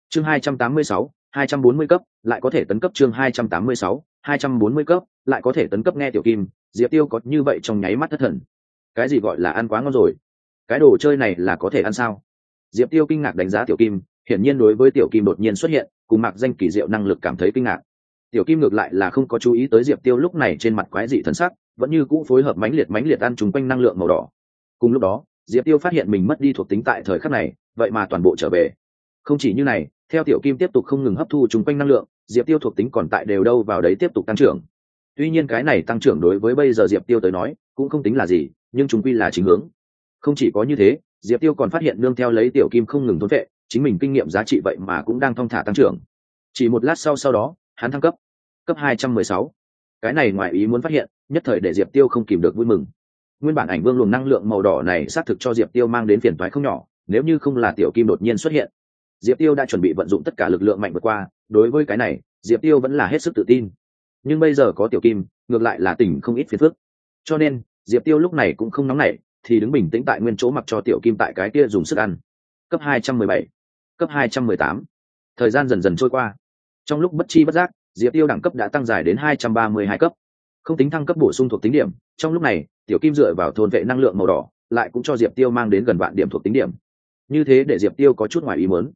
Chương hai trăm tám mươi sáu, hai trăm bốn mươi cấp, lại có thể tấn cấp chương hai trăm tám mươi sáu, hai trăm bốn mươi cấp, lại có thể tấn cấp nghe tiểu kim, diệp tiêu có như vậy trong nháy mắt thất thần. Cái gì gọi là ăn quá ngon rồi? Cái đồ chơi này là có thể ăn sao? Diệp tiêu kinh ngạc đánh giá tiểu kim, hiển nhiên đối với tiểu kim đột nhiên xuất hiện, cùng mặc danh kỳ diệu năng lực cảm thấy kinh ngạc tiểu kim ngược lại là không có chú ý tới diệp tiêu lúc này trên mặt quái dị thân sắc, vẫn như cũ phối hợp mãnh liệt mãnh liệt ăn trúng quanh năng lượng màu đỏ. Cùng lúc đó, diệp tiêu phát hiện mình mất đi thuộc tính tại thời khắc này, vậy mà toàn bộ trở về. Không chỉ như này, theo tiểu kim tiếp tục không ngừng hấp thu chung quanh năng lượng, diệp tiêu thuộc tính còn tại đều đâu vào đấy tiếp tục tăng trưởng. Tuy nhiên cái này tăng trưởng đối với bây giờ diệp tiêu tới nói, cũng không tính là gì, nhưng chúng quy là chính hướng. Không chỉ có như thế, diệp tiêu còn phát hiện nương theo lấy tiểu kim không ngừng thốn vệ, chính mình kinh nghiệm giá trị vậy mà cũng đang thong thả tăng trưởng. Chỉ một lát sau sau đó, hắn thăng cấp cấp hai trăm mười sáu. Cái này ngoài ý muốn phát hiện nhất thời để diệp tiêu không kìm được vui mừng. Nguyên bản ảnh vương luồng năng lượng màu đỏ này xác thực cho diệp tiêu mang đến phiền toái không nhỏ nếu như không là tiểu kim đột nhiên xuất hiện. Diệp tiêu đã chuẩn bị vận dụng tất cả lực lượng mạnh vượt qua đối với cái này diệp tiêu vẫn là hết sức tự tin. Nhưng bây giờ có tiểu kim ngược lại là tỉnh không ít phiền phức. Cho nên diệp tiêu lúc này cũng không nóng nảy thì đứng bình tĩnh tại nguyên chỗ mặc cho tiểu kim tại cái kia dùng sức ăn. Cấp 217, cấp 218. thời gian dần dần trôi qua. Trong lúc bất chi bất giác diệp tiêu đẳng cấp đã tăng dài đến 232 cấp. Không tính thăng cấp bổ sung thuộc tính điểm, trong lúc này, tiểu kim dựa vào thôn vệ năng lượng màu đỏ, lại cũng cho diệp tiêu mang đến gần vạn điểm thuộc tính điểm. Như thế để diệp tiêu có chút ngoài ý muốn.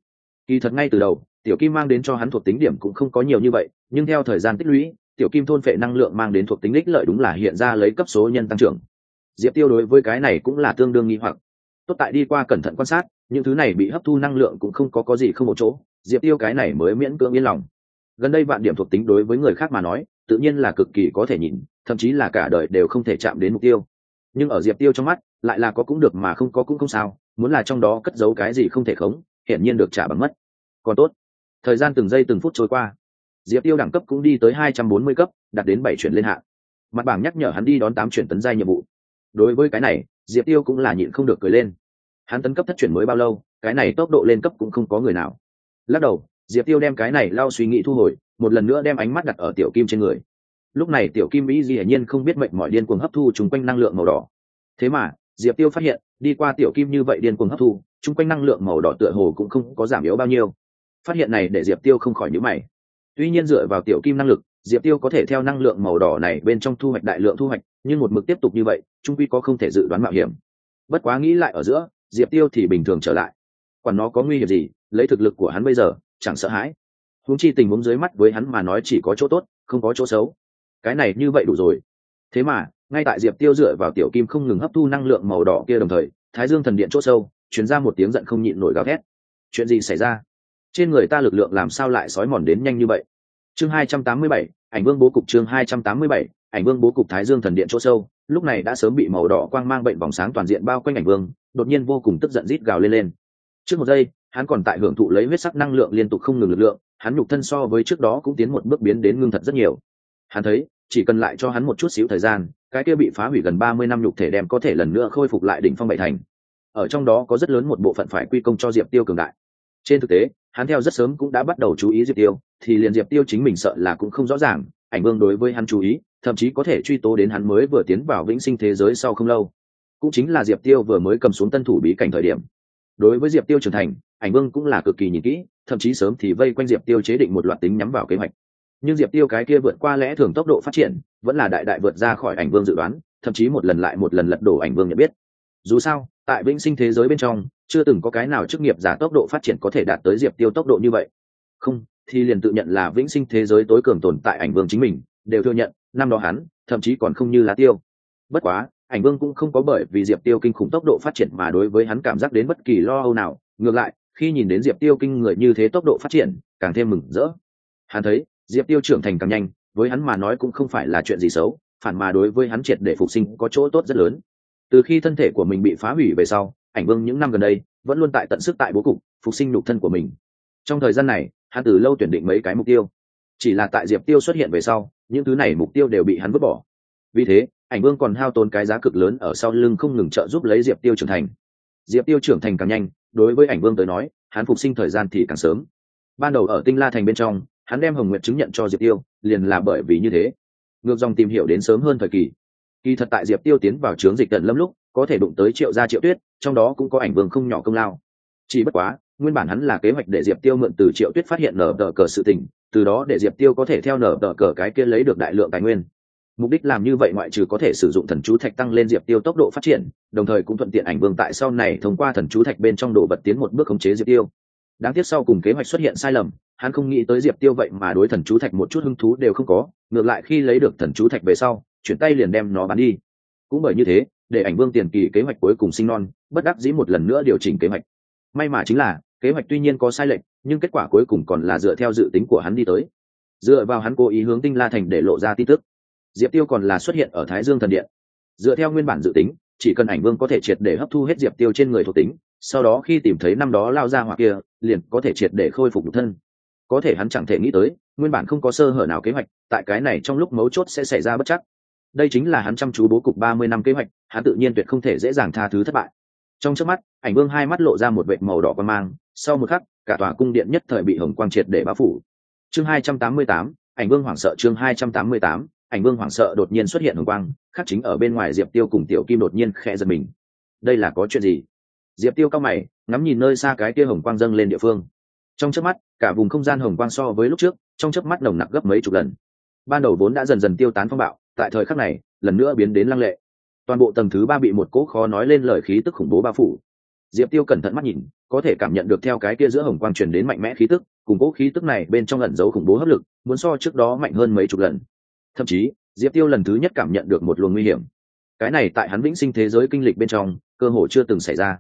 Kỳ thật ngay từ đầu, tiểu kim mang đến cho hắn thuộc tính điểm cũng không có nhiều như vậy, nhưng theo thời gian tích lũy, tiểu kim thôn phệ năng lượng mang đến thuộc tính đích lợi đúng là hiện ra lấy cấp số nhân tăng trưởng. Diệp tiêu đối với cái này cũng là tương đương nghi hoặc. Tốt tại đi qua cẩn thận quan sát, những thứ này bị hấp thu năng lượng cũng không có có gì không một chỗ, diệp tiêu cái này mới miễn cưỡng yên lòng gần đây vạn điểm thuộc tính đối với người khác mà nói, tự nhiên là cực kỳ có thể nhìn, thậm chí là cả đời đều không thể chạm đến mục tiêu. Nhưng ở diệp tiêu trong mắt, lại là có cũng được mà không có cũng không sao, muốn là trong đó cất giấu cái gì không thể khống, hiển nhiên được trả bằng mất. Còn tốt, thời gian từng giây từng phút trôi qua. Diệp tiêu đẳng cấp cũng đi tới hai trăm bốn mươi cấp, đạt đến bảy chuyển lên hạng mặt bảng nhắc nhở hắn đi đón tám chuyển tấn giai nhiệm vụ. Đối với cái này, diệp tiêu cũng là nhịn không được cười lên. Hắn tấn cấp thất chuyển mới bao lâu, cái này tốc độ lên cấp cũng không có người nào. Lắc đầu diệp tiêu đem cái này lao suy nghĩ thu hồi, một lần nữa đem ánh mắt đặt ở tiểu kim trên người. Lúc này tiểu kim mỹ dĩ nhiên không biết mệnh mọi điên cuồng hấp thu chung quanh năng lượng màu đỏ. Thế mà, diệp tiêu phát hiện, đi qua tiểu kim như vậy điên cuồng hấp thu, chung quanh năng lượng màu đỏ tựa hồ cũng không có giảm yếu bao nhiêu. Phát hiện này để diệp tiêu không khỏi nhữ mày. Tuy nhiên dựa vào tiểu kim năng lực, diệp tiêu có thể theo năng lượng màu đỏ này bên trong thu hoạch đại lượng thu hoạch, nhưng một mực tiếp tục như vậy, trung quy có không thể dự đoán mạo hiểm. Bất quá nghĩ lại ở giữa, diệp tiêu thì bình thường trở lại. Còn nó có nguy hiểm gì, lấy thực lực của hắn bây giờ chẳng sợ hãi. Huống chi tình huống dưới mắt với hắn mà nói chỉ có chỗ tốt không có chỗ xấu. Cái này như vậy đủ rồi. Thế mà ngay tại diệp tiêu dựa vào tiểu kim không ngừng hấp thu năng lượng màu đỏ kia đồng thời thái dương thần điện chỗ sâu chuyển ra một tiếng giận không nhịn nổi gào thét. Chuyện gì xảy ra? Trên người ta lực lượng làm sao lại sói mòn đến nhanh như vậy? Chương 287, ảnh vương bố cục chương 287, ảnh vương bố cục thái dương thần điện chỗ sâu lúc này đã sớm bị màu đỏ quang mang bệnh vòng sáng toàn diện bao quanh ảnh vương đột nhiên vô cùng tức giận rít gào lên lên. Trước một giây hắn còn tại hưởng thụ lấy huyết sắc năng lượng liên tục không ngừng lực lượng, hắn nhục thân so với trước đó cũng tiến một bước biến đến ngưng thật rất nhiều. Hắn thấy, chỉ cần lại cho hắn một chút xíu thời gian, cái kia bị phá hủy gần ba mươi năm nhục thể đem có thể lần nữa khôi phục lại đỉnh phong bảy thành. Ở trong đó có rất lớn một bộ phận phải quy công cho diệp tiêu cường đại. Trên thực tế, hắn theo rất sớm cũng đã bắt đầu chú ý diệp tiêu, thì liền diệp tiêu chính mình sợ là cũng không rõ ràng, ảnh vương đối với hắn chú ý, thậm chí có thể truy tố đến hắn mới vừa tiến vào vĩnh sinh thế giới sau không lâu. Cũng chính là diệp tiêu vừa mới cầm xuống tân thủ bí cảnh thời điểm. Đối với diệp tiêu trưởng thành ảnh vương cũng là cực kỳ nhìn kỹ, thậm chí sớm thì vây quanh diệp tiêu chế định một loạt tính nhắm vào kế hoạch. Nhưng diệp tiêu cái kia vượt qua lẽ thường tốc độ phát triển, vẫn là đại đại vượt ra khỏi ảnh vương dự đoán, thậm chí một lần lại một lần lật đổ ảnh vương nhận biết. Dù sao, tại vĩnh sinh thế giới bên trong, chưa từng có cái nào chức nghiệp giả tốc độ phát triển có thể đạt tới diệp tiêu tốc độ như vậy. Không, thì liền tự nhận là vĩnh sinh thế giới tối cường tồn tại ảnh vương chính mình, đều thừa nhận, năm đó hắn, thậm chí còn không như lá tiêu. Bất quá, ảnh vương cũng không có bởi vì diệp tiêu kinh khủng tốc độ phát triển mà đối với hắn cảm giác đến bất kỳ lo âu nào, ngược lại khi nhìn đến diệp tiêu kinh người như thế tốc độ phát triển, càng thêm mừng rỡ. Hắn thấy, diệp tiêu trưởng thành càng nhanh, với hắn mà nói cũng không phải là chuyện gì xấu, phản mà đối với hắn triệt để phục sinh có chỗ tốt rất lớn. Từ khi thân thể của mình bị phá hủy về sau, ảnh vương những năm gần đây, vẫn luôn tại tận sức tại bố cục, phục sinh nhục thân của mình. Trong thời gian này, hắn từ lâu tuyển định mấy cái mục tiêu. Chỉ là tại diệp tiêu xuất hiện về sau, những thứ này mục tiêu đều bị hắn vứt bỏ. Vì thế, ảnh vương còn hao tốn cái giá cực lớn ở sau lưng không ngừng trợ giúp lấy diệp tiêu trưởng thành diệp tiêu trưởng thành càng nhanh, đối với ảnh vương tới nói, hắn phục sinh thời gian thì càng sớm. Ban đầu ở tinh la thành bên trong, hắn đem hồng nguyện chứng nhận cho diệp tiêu, liền là bởi vì như thế. Ngược dòng tìm hiểu đến sớm hơn thời kỳ. Kỳ thật tại diệp tiêu tiến vào trướng dịch tận lâm lúc, có thể đụng tới triệu gia triệu tuyết, trong đó cũng có ảnh vương không nhỏ công lao. Chỉ bất quá, nguyên bản hắn là kế hoạch để diệp tiêu mượn từ triệu tuyết phát hiện nở tờ cờ sự tình, từ đó để diệp tiêu có thể theo nở tờ cờ cái kia lấy được đại lượng tài nguyên mục đích làm như vậy ngoại trừ có thể sử dụng thần chú thạch tăng lên diệp tiêu tốc độ phát triển, đồng thời cũng thuận tiện ảnh vương tại sau này thông qua thần chú thạch bên trong đồ vật tiến một bước khống chế diệp tiêu. Đáng tiếc sau cùng kế hoạch xuất hiện sai lầm, hắn không nghĩ tới diệp tiêu vậy mà đối thần chú thạch một chút hứng thú đều không có, ngược lại khi lấy được thần chú thạch về sau, chuyển tay liền đem nó bán đi. Cũng bởi như thế, để ảnh vương tiền kỳ kế hoạch cuối cùng sinh non, bất đắc dĩ một lần nữa điều chỉnh kế hoạch. May mà chính là, kế hoạch tuy nhiên có sai lệch, nhưng kết quả cuối cùng còn là dựa theo dự tính của hắn đi tới. Dựa vào hắn cố ý hướng tinh la thành để lộ ra tin tức diệp tiêu còn là xuất hiện ở thái dương thần điện. Dựa theo nguyên bản dự tính, chỉ cần ảnh vương có thể triệt để hấp thu hết diệp tiêu trên người thuộc tính, sau đó khi tìm thấy năm đó lao ra hoặc kia, liền có thể triệt để khôi phục nhục thân. Có thể hắn chẳng thể nghĩ tới, nguyên bản không có sơ hở nào kế hoạch, tại cái này trong lúc mấu chốt sẽ xảy ra bất chắc. Đây chính là hắn chăm chú bố cục ba mươi năm kế hoạch, hắn tự nhiên tuyệt không thể dễ dàng tha thứ thất bại. Trong trước mắt, ảnh vương hai mắt lộ ra một vệt màu đỏ quan mang, sau một khắc, cả tòa cung điện nhất thời bị hồng quang triệt để bao phủ. Chương hai trăm tám mươi tám, ảnh vương hoảng sợ chương hai trăm tám mươi tám ảnh vương hoảng sợ đột nhiên xuất hiện hồng quang, khắc chính ở bên ngoài diệp tiêu cùng tiểu kim đột nhiên khẽ giật mình. Đây là có chuyện gì? Diệp tiêu cao mày, ngắm nhìn nơi xa cái kia hồng quang dâng lên địa phương. Trong chớp mắt, cả vùng không gian hồng quang so với lúc trước, trong chớp mắt nồng nặc gấp mấy chục lần. Ban đầu vốn đã dần dần tiêu tán phong bạo, tại thời khắc này, lần nữa biến đến lăng lệ. Toàn bộ tầng thứ ba bị một cỗ khó nói lên lời khí tức khủng bố bao phủ. Diệp tiêu cẩn thận mắt nhìn, có thể cảm nhận được theo cái kia giữa hồng quang truyền đến mạnh mẽ khí tức, cùng cỗ khí tức này bên trong ẩn giấu khủng bố hấp lực, muốn so trước đó mạnh hơn mấy chục lần thậm chí, diệp tiêu lần thứ nhất cảm nhận được một luồng nguy hiểm. Cái này tại hắn vĩnh sinh thế giới kinh lịch bên trong, cơ hồ chưa từng xảy ra.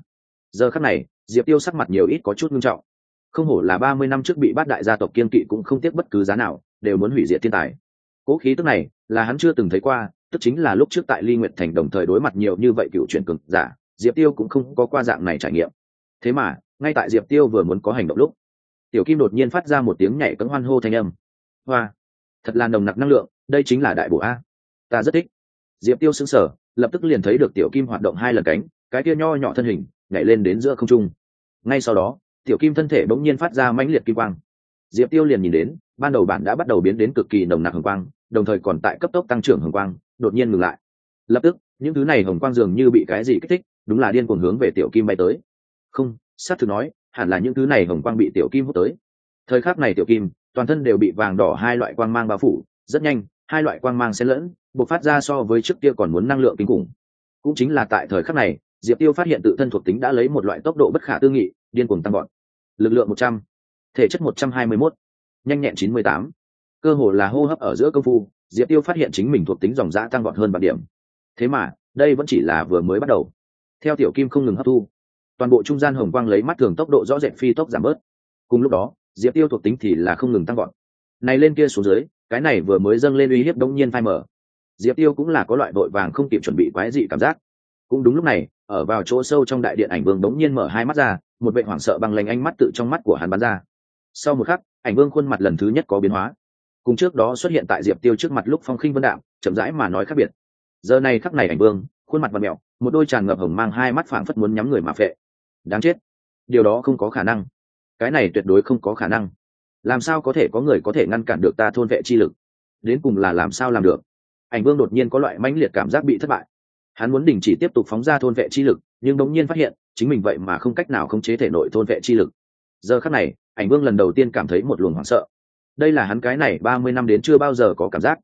Giờ khắc này, diệp tiêu sắc mặt nhiều ít có chút nghiêm trọng. Không hổ là ba mươi năm trước bị bát đại gia tộc kiên kỵ cũng không tiếc bất cứ giá nào, đều muốn hủy diệt thiên tài. Cố khí tức này, là hắn chưa từng thấy qua, tức chính là lúc trước tại ly nguyện thành đồng thời đối mặt nhiều như vậy cựu chuyển cực giả, diệp tiêu cũng không có qua dạng này trải nghiệm. Thế mà, ngay tại diệp tiêu vừa muốn có hành động lúc, tiểu kim đột nhiên phát ra một tiếng nhảy cấm hoan hô thanh âm. Hoa! Thật là nồng nặc năng lượng đây chính là đại bộ a. Ta rất thích. Diệp tiêu xứng sở lập tức liền thấy được tiểu kim hoạt động hai lần cánh, cái kia nho nhỏ thân hình, nhảy lên đến giữa không trung. Ngay sau đó, tiểu kim thân thể bỗng nhiên phát ra mãnh liệt kim quang. Diệp tiêu liền nhìn đến, ban đầu bản đã bắt đầu biến đến cực kỳ nồng nặc hồng quang, đồng thời còn tại cấp tốc tăng trưởng hồng quang, đột nhiên ngừng lại. Lập tức, những thứ này hồng quang dường như bị cái gì kích thích, đúng là điên cuồng hướng về tiểu kim bay tới. Không sát thực nói, hẳn là những thứ này hồng quang bị tiểu kim hút tới. Thời khắc này tiểu kim, toàn thân đều bị vàng đỏ hai loại quang mang bao phủ, rất nhanh hai loại quang mang xen lẫn, bộc phát ra so với trước kia còn muốn năng lượng kinh khủng. Cũng chính là tại thời khắc này, diệp tiêu phát hiện tự thân thuộc tính đã lấy một loại tốc độ bất khả tư nghị, điên cuồng tăng gọn lực lượng một trăm, thể chất một trăm hai mươi mốt, nhanh nhẹn chín mươi tám. Cơ hồ là hô hấp ở giữa công phu, diệp tiêu phát hiện chính mình thuộc tính dòng giã tăng gọn hơn bằng điểm. Thế mà, đây vẫn chỉ là vừa mới bắt đầu. Theo tiểu kim không ngừng hấp thu, toàn bộ trung gian hồng quang lấy mắt thường tốc độ rõ rệt phi tốc giảm bớt. Cùng lúc đó, diệp tiêu thuộc tính thì là không ngừng tăng gọn này lên kia xuống dưới cái này vừa mới dâng lên uy hiếp đông nhiên phai mở diệp tiêu cũng là có loại vội vàng không kịp chuẩn bị quái dị cảm giác. Cũng đúng lúc này, ở vào chỗ sâu trong đại điện ảnh vương đống nhiên mở hai mắt ra, một vệ hoảng sợ bằng lành ánh mắt tự trong mắt của hắn bắn ra. Sau một khắc, ảnh vương khuôn mặt lần thứ nhất có biến hóa. Cùng trước đó xuất hiện tại diệp tiêu trước mặt lúc phong khinh vân đạo chậm rãi mà nói khác biệt. Giờ này khắc này ảnh vương, khuôn mặt và mẹo, một đôi tràn ngập hồng mang hai mắt phảng phất muốn nhắm người mà phệ. Đáng chết. Điều đó không có khả năng. Cái này tuyệt đối không có khả năng làm sao có thể có người có thể ngăn cản được ta thôn vệ chi lực? Đến cùng là làm sao làm được? Ảnh vương đột nhiên có loại mãnh liệt cảm giác bị thất bại. Hắn muốn đình chỉ tiếp tục phóng ra thôn vệ chi lực, nhưng đống nhiên phát hiện, chính mình vậy mà không cách nào khống chế thể nội thôn vệ chi lực. Giờ khắc này, ảnh vương lần đầu tiên cảm thấy một luồng hoảng sợ. Đây là hắn cái này ba mươi năm đến chưa bao giờ có cảm giác.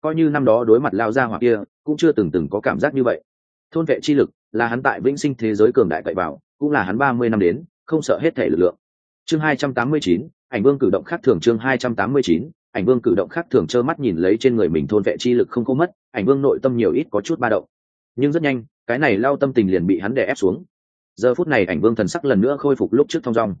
Coi như năm đó đối mặt lao ra hoặc kia, cũng chưa từng từng có cảm giác như vậy. Thôn vệ chi lực là hắn tại vĩnh sinh thế giới cường đại cậy vào cũng là hắn ba mươi năm đến, không sợ hết thể lực lượng. Chương hai trăm tám mươi chín ảnh vương cử động khác thường chương hai trăm tám mươi chín ảnh vương cử động khác thường trơ mắt nhìn lấy trên người mình thôn vệ chi lực không có mất ảnh vương nội tâm nhiều ít có chút ba động. Nhưng rất nhanh cái này lao tâm tình liền bị hắn đè ép xuống. Giờ phút này ảnh vương thần sắc lần nữa khôi phục lúc trước thong dong.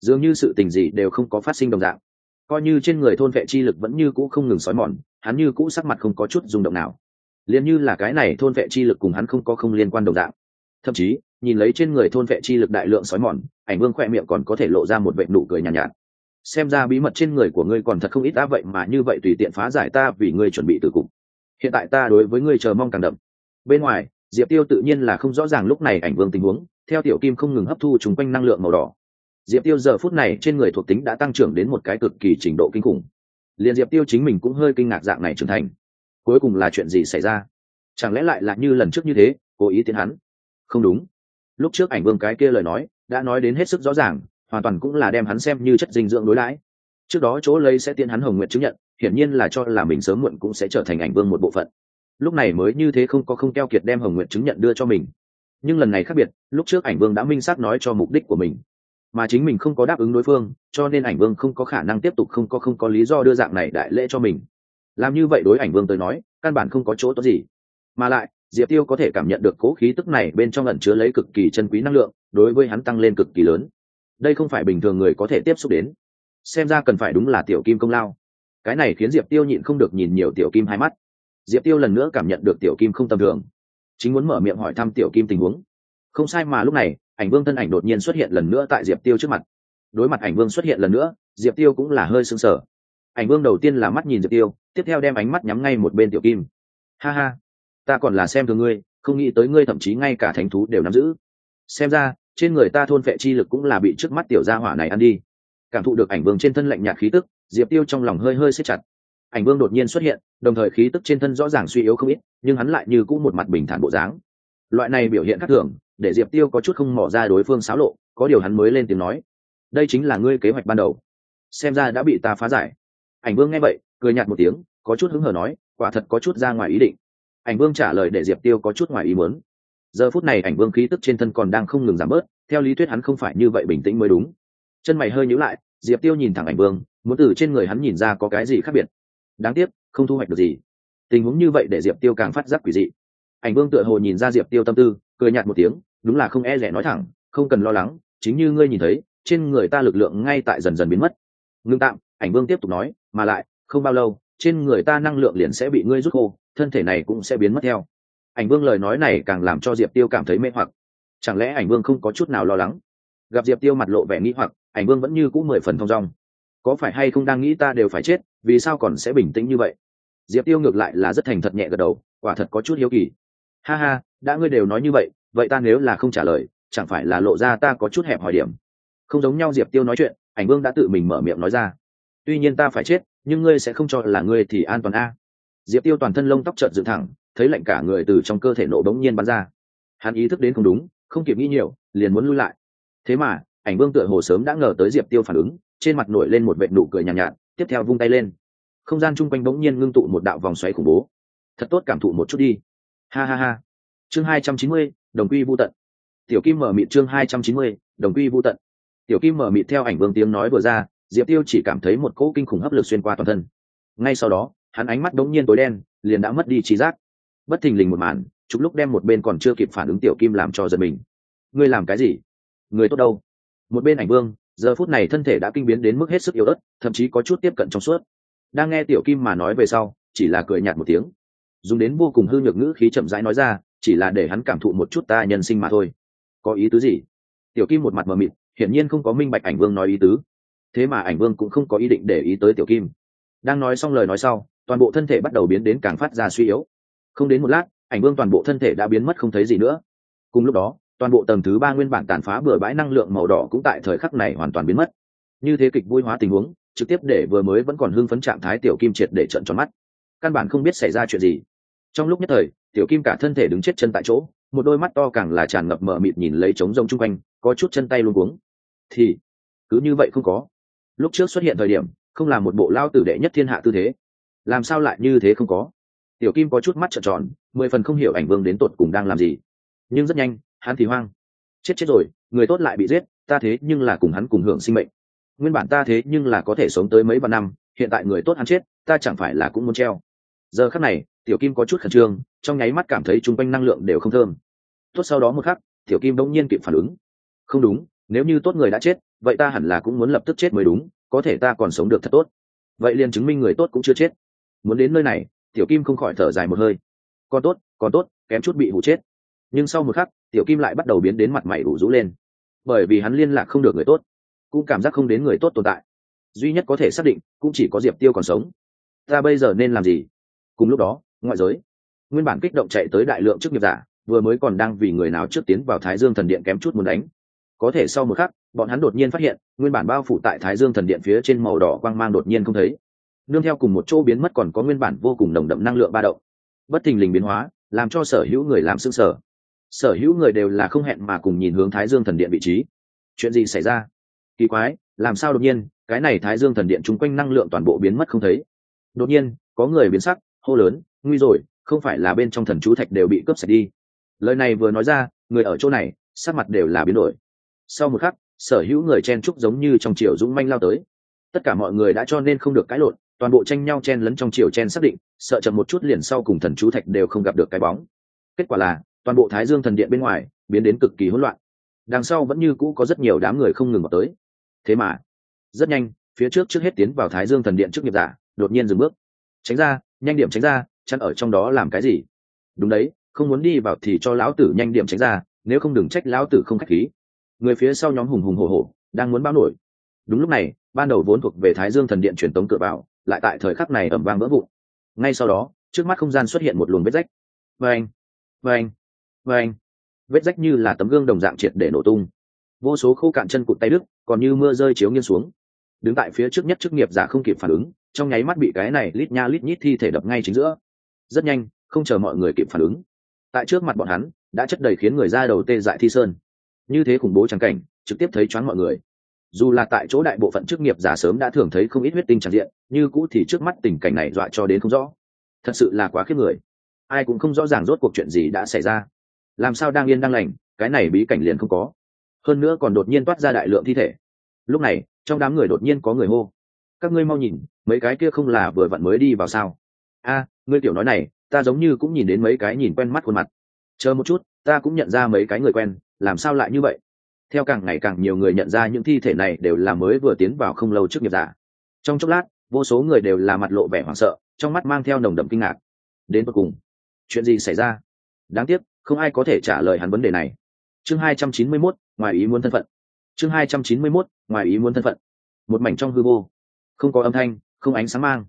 Dường như sự tình gì đều không có phát sinh đồng dạng. Coi như trên người thôn vệ chi lực vẫn như cũ không ngừng xói mòn hắn như cũ sắc mặt không có chút rung động nào. Liền như là cái này thôn vệ chi lực cùng hắn không có không liên quan đồng dạng. Thậm chí nhìn lấy trên người thôn vệ chi lực đại lượng xói mòn ảnh vương khoe miệng còn có thể lộ ra một vệ nụ cười nhàn nhạt, nhạt xem ra bí mật trên người của ngươi còn thật không ít đã vậy mà như vậy tùy tiện phá giải ta vì ngươi chuẩn bị từ cục. Hiện tại ta đối với ngươi chờ mong càng đậm. Bên ngoài, diệp tiêu tự nhiên là không rõ ràng lúc này ảnh vương tình huống, theo tiểu kim không ngừng hấp thu chung quanh năng lượng màu đỏ. Diệp tiêu giờ phút này trên người thuộc tính đã tăng trưởng đến một cái cực kỳ trình độ kinh khủng. Liền diệp tiêu chính mình cũng hơi kinh ngạc dạng này trưởng thành. Cuối cùng là chuyện gì xảy ra? Chẳng lẽ lại là như lần trước như thế, cố ý tiến hắn? Không đúng. Lúc trước ảnh vương cái kia lời nói, đã nói đến hết sức rõ ràng hoàn toàn cũng là đem hắn xem như chất dinh dưỡng đối lãi. trước đó chỗ lấy sẽ tiến hắn hồng nguyện chứng nhận, hiển nhiên là cho là mình sớm muộn cũng sẽ trở thành ảnh vương một bộ phận. Lúc này mới như thế không có không keo kiệt đem hồng nguyện chứng nhận đưa cho mình. Nhưng lần này khác biệt, lúc trước ảnh vương đã minh xác nói cho mục đích của mình. Mà chính mình không có đáp ứng đối phương, cho nên ảnh vương không có khả năng tiếp tục không có không có lý do đưa dạng này đại lễ cho mình. Làm như vậy đối ảnh vương tới nói, căn bản không có chỗ tốt gì. Mà lại, diệp tiêu có thể cảm nhận được cố khí tức này bên trong ẩn chứa lấy cực kỳ chân quý năng lượng, đối với hắn tăng lên cực kỳ lớn đây không phải bình thường người có thể tiếp xúc đến. Xem ra cần phải đúng là tiểu kim công lao. Cái này khiến diệp tiêu nhịn không được nhìn nhiều tiểu kim hai mắt. Diệp tiêu lần nữa cảm nhận được tiểu kim không tầm thường. Chính muốn mở miệng hỏi thăm tiểu kim tình huống. Không sai mà lúc này, ảnh vương thân ảnh đột nhiên xuất hiện lần nữa tại diệp tiêu trước mặt. Đối mặt ảnh vương xuất hiện lần nữa, diệp tiêu cũng là hơi sưng sở ảnh vương đầu tiên là mắt nhìn diệp tiêu, tiếp theo đem ánh mắt nhắm ngay một bên tiểu kim. Ha ha, ta còn là xem thường ngươi, không nghĩ tới ngươi thậm chí ngay cả thánh thú đều nắm giữ. Xem ra trên người ta thôn phệ chi lực cũng là bị trước mắt tiểu gia hỏa này ăn đi. Cảm thụ được ảnh vương trên thân lạnh nhạt khí tức, diệp tiêu trong lòng hơi hơi xếp chặt. Ảnh vương đột nhiên xuất hiện, đồng thời khí tức trên thân rõ ràng suy yếu không ít, nhưng hắn lại như cũ một mặt bình thản bộ dáng. Loại này biểu hiện khác thường, để diệp tiêu có chút không mỏ ra đối phương xáo lộ, có điều hắn mới lên tiếng nói, đây chính là ngươi kế hoạch ban đầu. Xem ra đã bị ta phá giải. Ảnh vương nghe vậy, cười nhạt một tiếng, có chút hứng hở nói, quả thật có chút ra ngoài ý định. Ảnh vương trả lời để diệp tiêu có chút ngoài ý muốn giờ phút này ảnh vương khí tức trên thân còn đang không ngừng giảm bớt, theo lý thuyết hắn không phải như vậy bình tĩnh mới đúng. Chân mày hơi nhíu lại, diệp tiêu nhìn thẳng ảnh vương, muốn từ trên người hắn nhìn ra có cái gì khác biệt. Đáng tiếc, không thu hoạch được gì. Tình huống như vậy để diệp tiêu càng phát giác quỷ dị. Ảnh vương tựa hồ nhìn ra diệp tiêu tâm tư, cười nhạt một tiếng, đúng là không e rẻ nói thẳng, không cần lo lắng, chính như ngươi nhìn thấy, trên người ta lực lượng ngay tại dần dần biến mất. Ngưng tạm, ảnh vương tiếp tục nói, mà lại, không bao lâu, trên người ta năng lượng liền sẽ bị ngươi rút khô, thân thể này cũng sẽ biến mất theo ảnh vương lời nói này càng làm cho diệp tiêu cảm thấy mê hoặc. Chẳng lẽ ảnh vương không có chút nào lo lắng? Gặp diệp tiêu mặt lộ vẻ nghĩ hoặc, ảnh vương vẫn như c ũ mười phần thong dong. Có phải hay không đang nghĩ ta đều phải chết, vì sao còn sẽ bình tĩnh như vậy? Diệp tiêu ngược lại là rất thành thật nhẹ gật đầu, quả thật có chút hiếu kỳ. Ha ha, đã ngươi đều nói như vậy vậy ta nếu là không trả lời, chẳng phải là lộ ra ta có chút hẹp hỏi điểm? Không giống nhau diệp tiêu nói chuyện, ảnh vương đã tự mình mở miệng nói ra. Tuy nhiên ta phải chết, nhưng ngươi sẽ không cho là ngươi thì an toàn a. Diệp tiêu toàn thân lông tóc trợn dựng thẳng thấy lạnh cả người từ trong cơ thể nổ bỗng nhiên bắn ra. Hắn ý thức đến không đúng không kịp nghĩ nhiều liền muốn lui lại. Thế mà ảnh vương tựa hồ sớm đã ngờ tới diệp tiêu phản ứng trên mặt nổi lên một vệ nụ cười nhàn nhạt, nhạt tiếp theo vung tay lên. Không gian chung quanh bỗng nhiên ngưng tụ một đạo vòng xoáy khủng bố. Thật tốt cảm thụ một chút đi. Ha ha ha. Chương hai trăm chín mươi đồng quy vô tận. Tiểu kim mở mịt chương hai trăm chín mươi đồng quy vô tận. Tiểu kim mở mịt theo ảnh vương tiếng nói vừa ra diệp tiêu chỉ cảm thấy một cỗ kinh khủng hấp lực xuyên qua toàn thân. Ngay sau đó hắn ánh mắt đống nhiên tối đen liền đã mất đi trí giác bất thình lình một màn chúng lúc đem một bên còn chưa kịp phản ứng tiểu kim làm cho giật mình. Ngươi làm cái gì? Người tốt đâu? Một bên ảnh vương, giờ phút này thân thể đã kinh biến đến mức hết sức yếu ớt, thậm chí có chút tiếp cận trong suốt. Đang nghe tiểu kim mà nói về sau, chỉ là cười nhạt một tiếng. Dùng đến vô cùng hư nhược ngữ khí chậm rãi nói ra, chỉ là để hắn cảm thụ một chút ta nhân sinh mà thôi. Có ý tứ gì? Tiểu kim một mặt mờ mịt, hiển nhiên không có minh bạch ảnh vương nói ý tứ. Thế mà ảnh vương cũng không có ý định để ý tới tiểu kim. Đang nói xong lời nói sau, toàn bộ thân thể bắt đầu biến đến càng phát ra suy yếu không đến một lát, ảnh vương toàn bộ thân thể đã biến mất không thấy gì nữa. Cùng lúc đó, toàn bộ tầng thứ ba nguyên bản tàn phá bừa bãi năng lượng màu đỏ cũng tại thời khắc này hoàn toàn biến mất. Như thế kịch vui hóa tình huống, trực tiếp để vừa mới vẫn còn hưng phấn trạng thái tiểu kim triệt để trận tròn mắt. Căn bản không biết xảy ra chuyện gì. Trong lúc nhất thời, tiểu kim cả thân thể đứng chết chân tại chỗ, một đôi mắt to càng là tràn ngập mờ mịt nhìn lấy trống rông chung quanh, có chút chân tay luôn cuống. Thì, cứ như vậy không có. Lúc trước xuất hiện thời điểm, không là một bộ lao tử đệ nhất thiên hạ tư thế. Làm sao lại như thế không có? Tiểu kim có chút mắt trợn tròn, mười phần không hiểu ảnh vương đến tột cùng đang làm gì. Nhưng rất nhanh, hắn thì hoang. Chết chết rồi, người tốt lại bị giết, ta thế nhưng là cùng hắn cùng hưởng sinh mệnh. Nguyên bản ta thế nhưng là có thể sống tới mấy vạn năm, hiện tại người tốt hắn chết, ta chẳng phải là cũng muốn treo. Giờ khắc này, tiểu kim có chút khẩn trương, trong nháy mắt cảm thấy chung quanh năng lượng đều không thơm. Tốt sau đó một khắc, tiểu kim bỗng nhiên kịp phản ứng. Không đúng, nếu như tốt người đã chết, vậy ta hẳn là cũng muốn lập tức chết mới đúng, có thể ta còn sống được thật tốt. Vậy liền chứng minh người tốt cũng chưa chết. Muốn đến nơi này tiểu kim không khỏi thở dài một hơi. Con tốt con tốt, kém chút bị hụ chết. Nhưng sau một khắc, tiểu kim lại bắt đầu biến đến mặt mày đủ rũ lên. Bởi vì hắn liên lạc không được người tốt, cũng cảm giác không đến người tốt tồn tại. Duy nhất có thể xác định, cũng chỉ có diệp tiêu còn sống. Ta bây giờ nên làm gì? Cùng lúc đó, ngoại giới. Nguyên bản kích động chạy tới đại lượng chức nghiệp giả, vừa mới còn đang vì người nào trước tiến vào thái dương thần điện kém chút muốn đánh. Có thể sau một khắc, bọn hắn đột nhiên phát hiện, nguyên bản bao phủ tại thái dương thần điện phía trên màu đỏ quang mang đột nhiên không thấy nương theo cùng một chỗ biến mất còn có nguyên bản vô cùng nồng đậm năng lượng ba động. Bất thình lình biến hóa, làm cho sở hữu người làm xương sở sở hữu người đều là không hẹn mà cùng nhìn hướng thái dương thần điện vị trí. Chuyện gì xảy ra? Kỳ quái, làm sao đột nhiên, cái này thái dương thần điện chung quanh năng lượng toàn bộ biến mất không thấy? Đột nhiên, có người biến sắc, hô lớn, nguy rồi, không phải là bên trong thần chú thạch đều bị cướp sạch đi. Lời này vừa nói ra, người ở chỗ này, sắc mặt đều là biến đổi. Sau một khắc, sở hữu người chen trúc giống như trong triều dũng manh lao tới. Tất cả mọi người đã cho nên không được cãi lộn toàn bộ tranh nhau chen lấn trong chiều chen xác định, sợ chậm một chút liền sau cùng thần chú thạch đều không gặp được cái bóng. Kết quả là, toàn bộ thái dương thần điện bên ngoài biến đến cực kỳ hỗn loạn. Đằng sau vẫn như cũ có rất nhiều đám người không ngừng vào tới. Thế mà, rất nhanh, phía trước trước hết tiến vào thái dương thần điện trước nghiệp giả, đột nhiên dừng bước. Tránh ra, nhanh điểm tránh ra, chắn ở trong đó làm cái gì? Đúng đấy, không muốn đi vào thì cho lão tử nhanh điểm tránh ra, nếu không đừng trách lão tử không k h á c h khí. Người phía sau nhóm hùng hùng hồ hồ đang muốn bao nổi. Đúng lúc này, ban đầu vốn thuộc về thái dương thần điện truyền tống cửa vào lại tại thời khắc này ẩm vang vỡ vụn. Ngay sau đó, trước mắt không gian xuất hiện một luồng vết rách. Vang vang vang vết rách như là tấm gương đồng dạng triệt để nổ tung. Vô số khô cạn chân cụt tay đức còn như mưa rơi chiếu nghiêng xuống. Đứng tại phía trước nhất chức nghiệp giả không kịp phản ứng, trong nháy mắt bị cái này lít nha lít nhít thi thể đập ngay chính giữa. Rất nhanh, không chờ mọi người kịp phản ứng. Tại trước mặt bọn hắn, đã chất đầy khiến người ra đầu tê dại thi sơn. Như thế khủng bố trắng cảnh, trực tiếp thấy choáng mọi người dù là tại chỗ đại bộ phận chức nghiệp giả sớm đã thường thấy không ít huyết tinh tràn diện, như cũ thì trước mắt tình cảnh này dọa cho đến không rõ. Thật sự là quá khiếp người. Ai cũng không rõ ràng rốt cuộc chuyện gì đã xảy ra. Làm sao đang yên đang lành, cái này bí cảnh liền không có. Hơn nữa còn đột nhiên toát ra đại lượng thi thể. Lúc này, trong đám người đột nhiên có người hô. Các ngươi mau nhìn, mấy cái kia không là vừa vặn mới đi vào sao? A, ngươi tiểu nói này, ta giống như cũng nhìn đến mấy cái nhìn quen mắt khuôn mặt. Chờ một chút, ta cũng nhận ra mấy cái người quen, làm sao lại như vậy? Theo càng ngày càng nhiều người nhận ra những thi thể này đều là mới vừa tiến vào không lâu trước nghiệp giả. Trong chốc lát vô số người đều là mặt lộ vẻ hoảng sợ trong mắt mang theo nồng đậm kinh ngạc. Đến cuối cùng chuyện gì xảy ra? Đáng tiếc không ai có thể trả lời hắn vấn đề này. Chương 291, ngoài ý muốn thân phận. Chương 291, ngoài ý muốn thân phận. Một mảnh trong hư vô. Không có âm thanh không ánh sáng mang.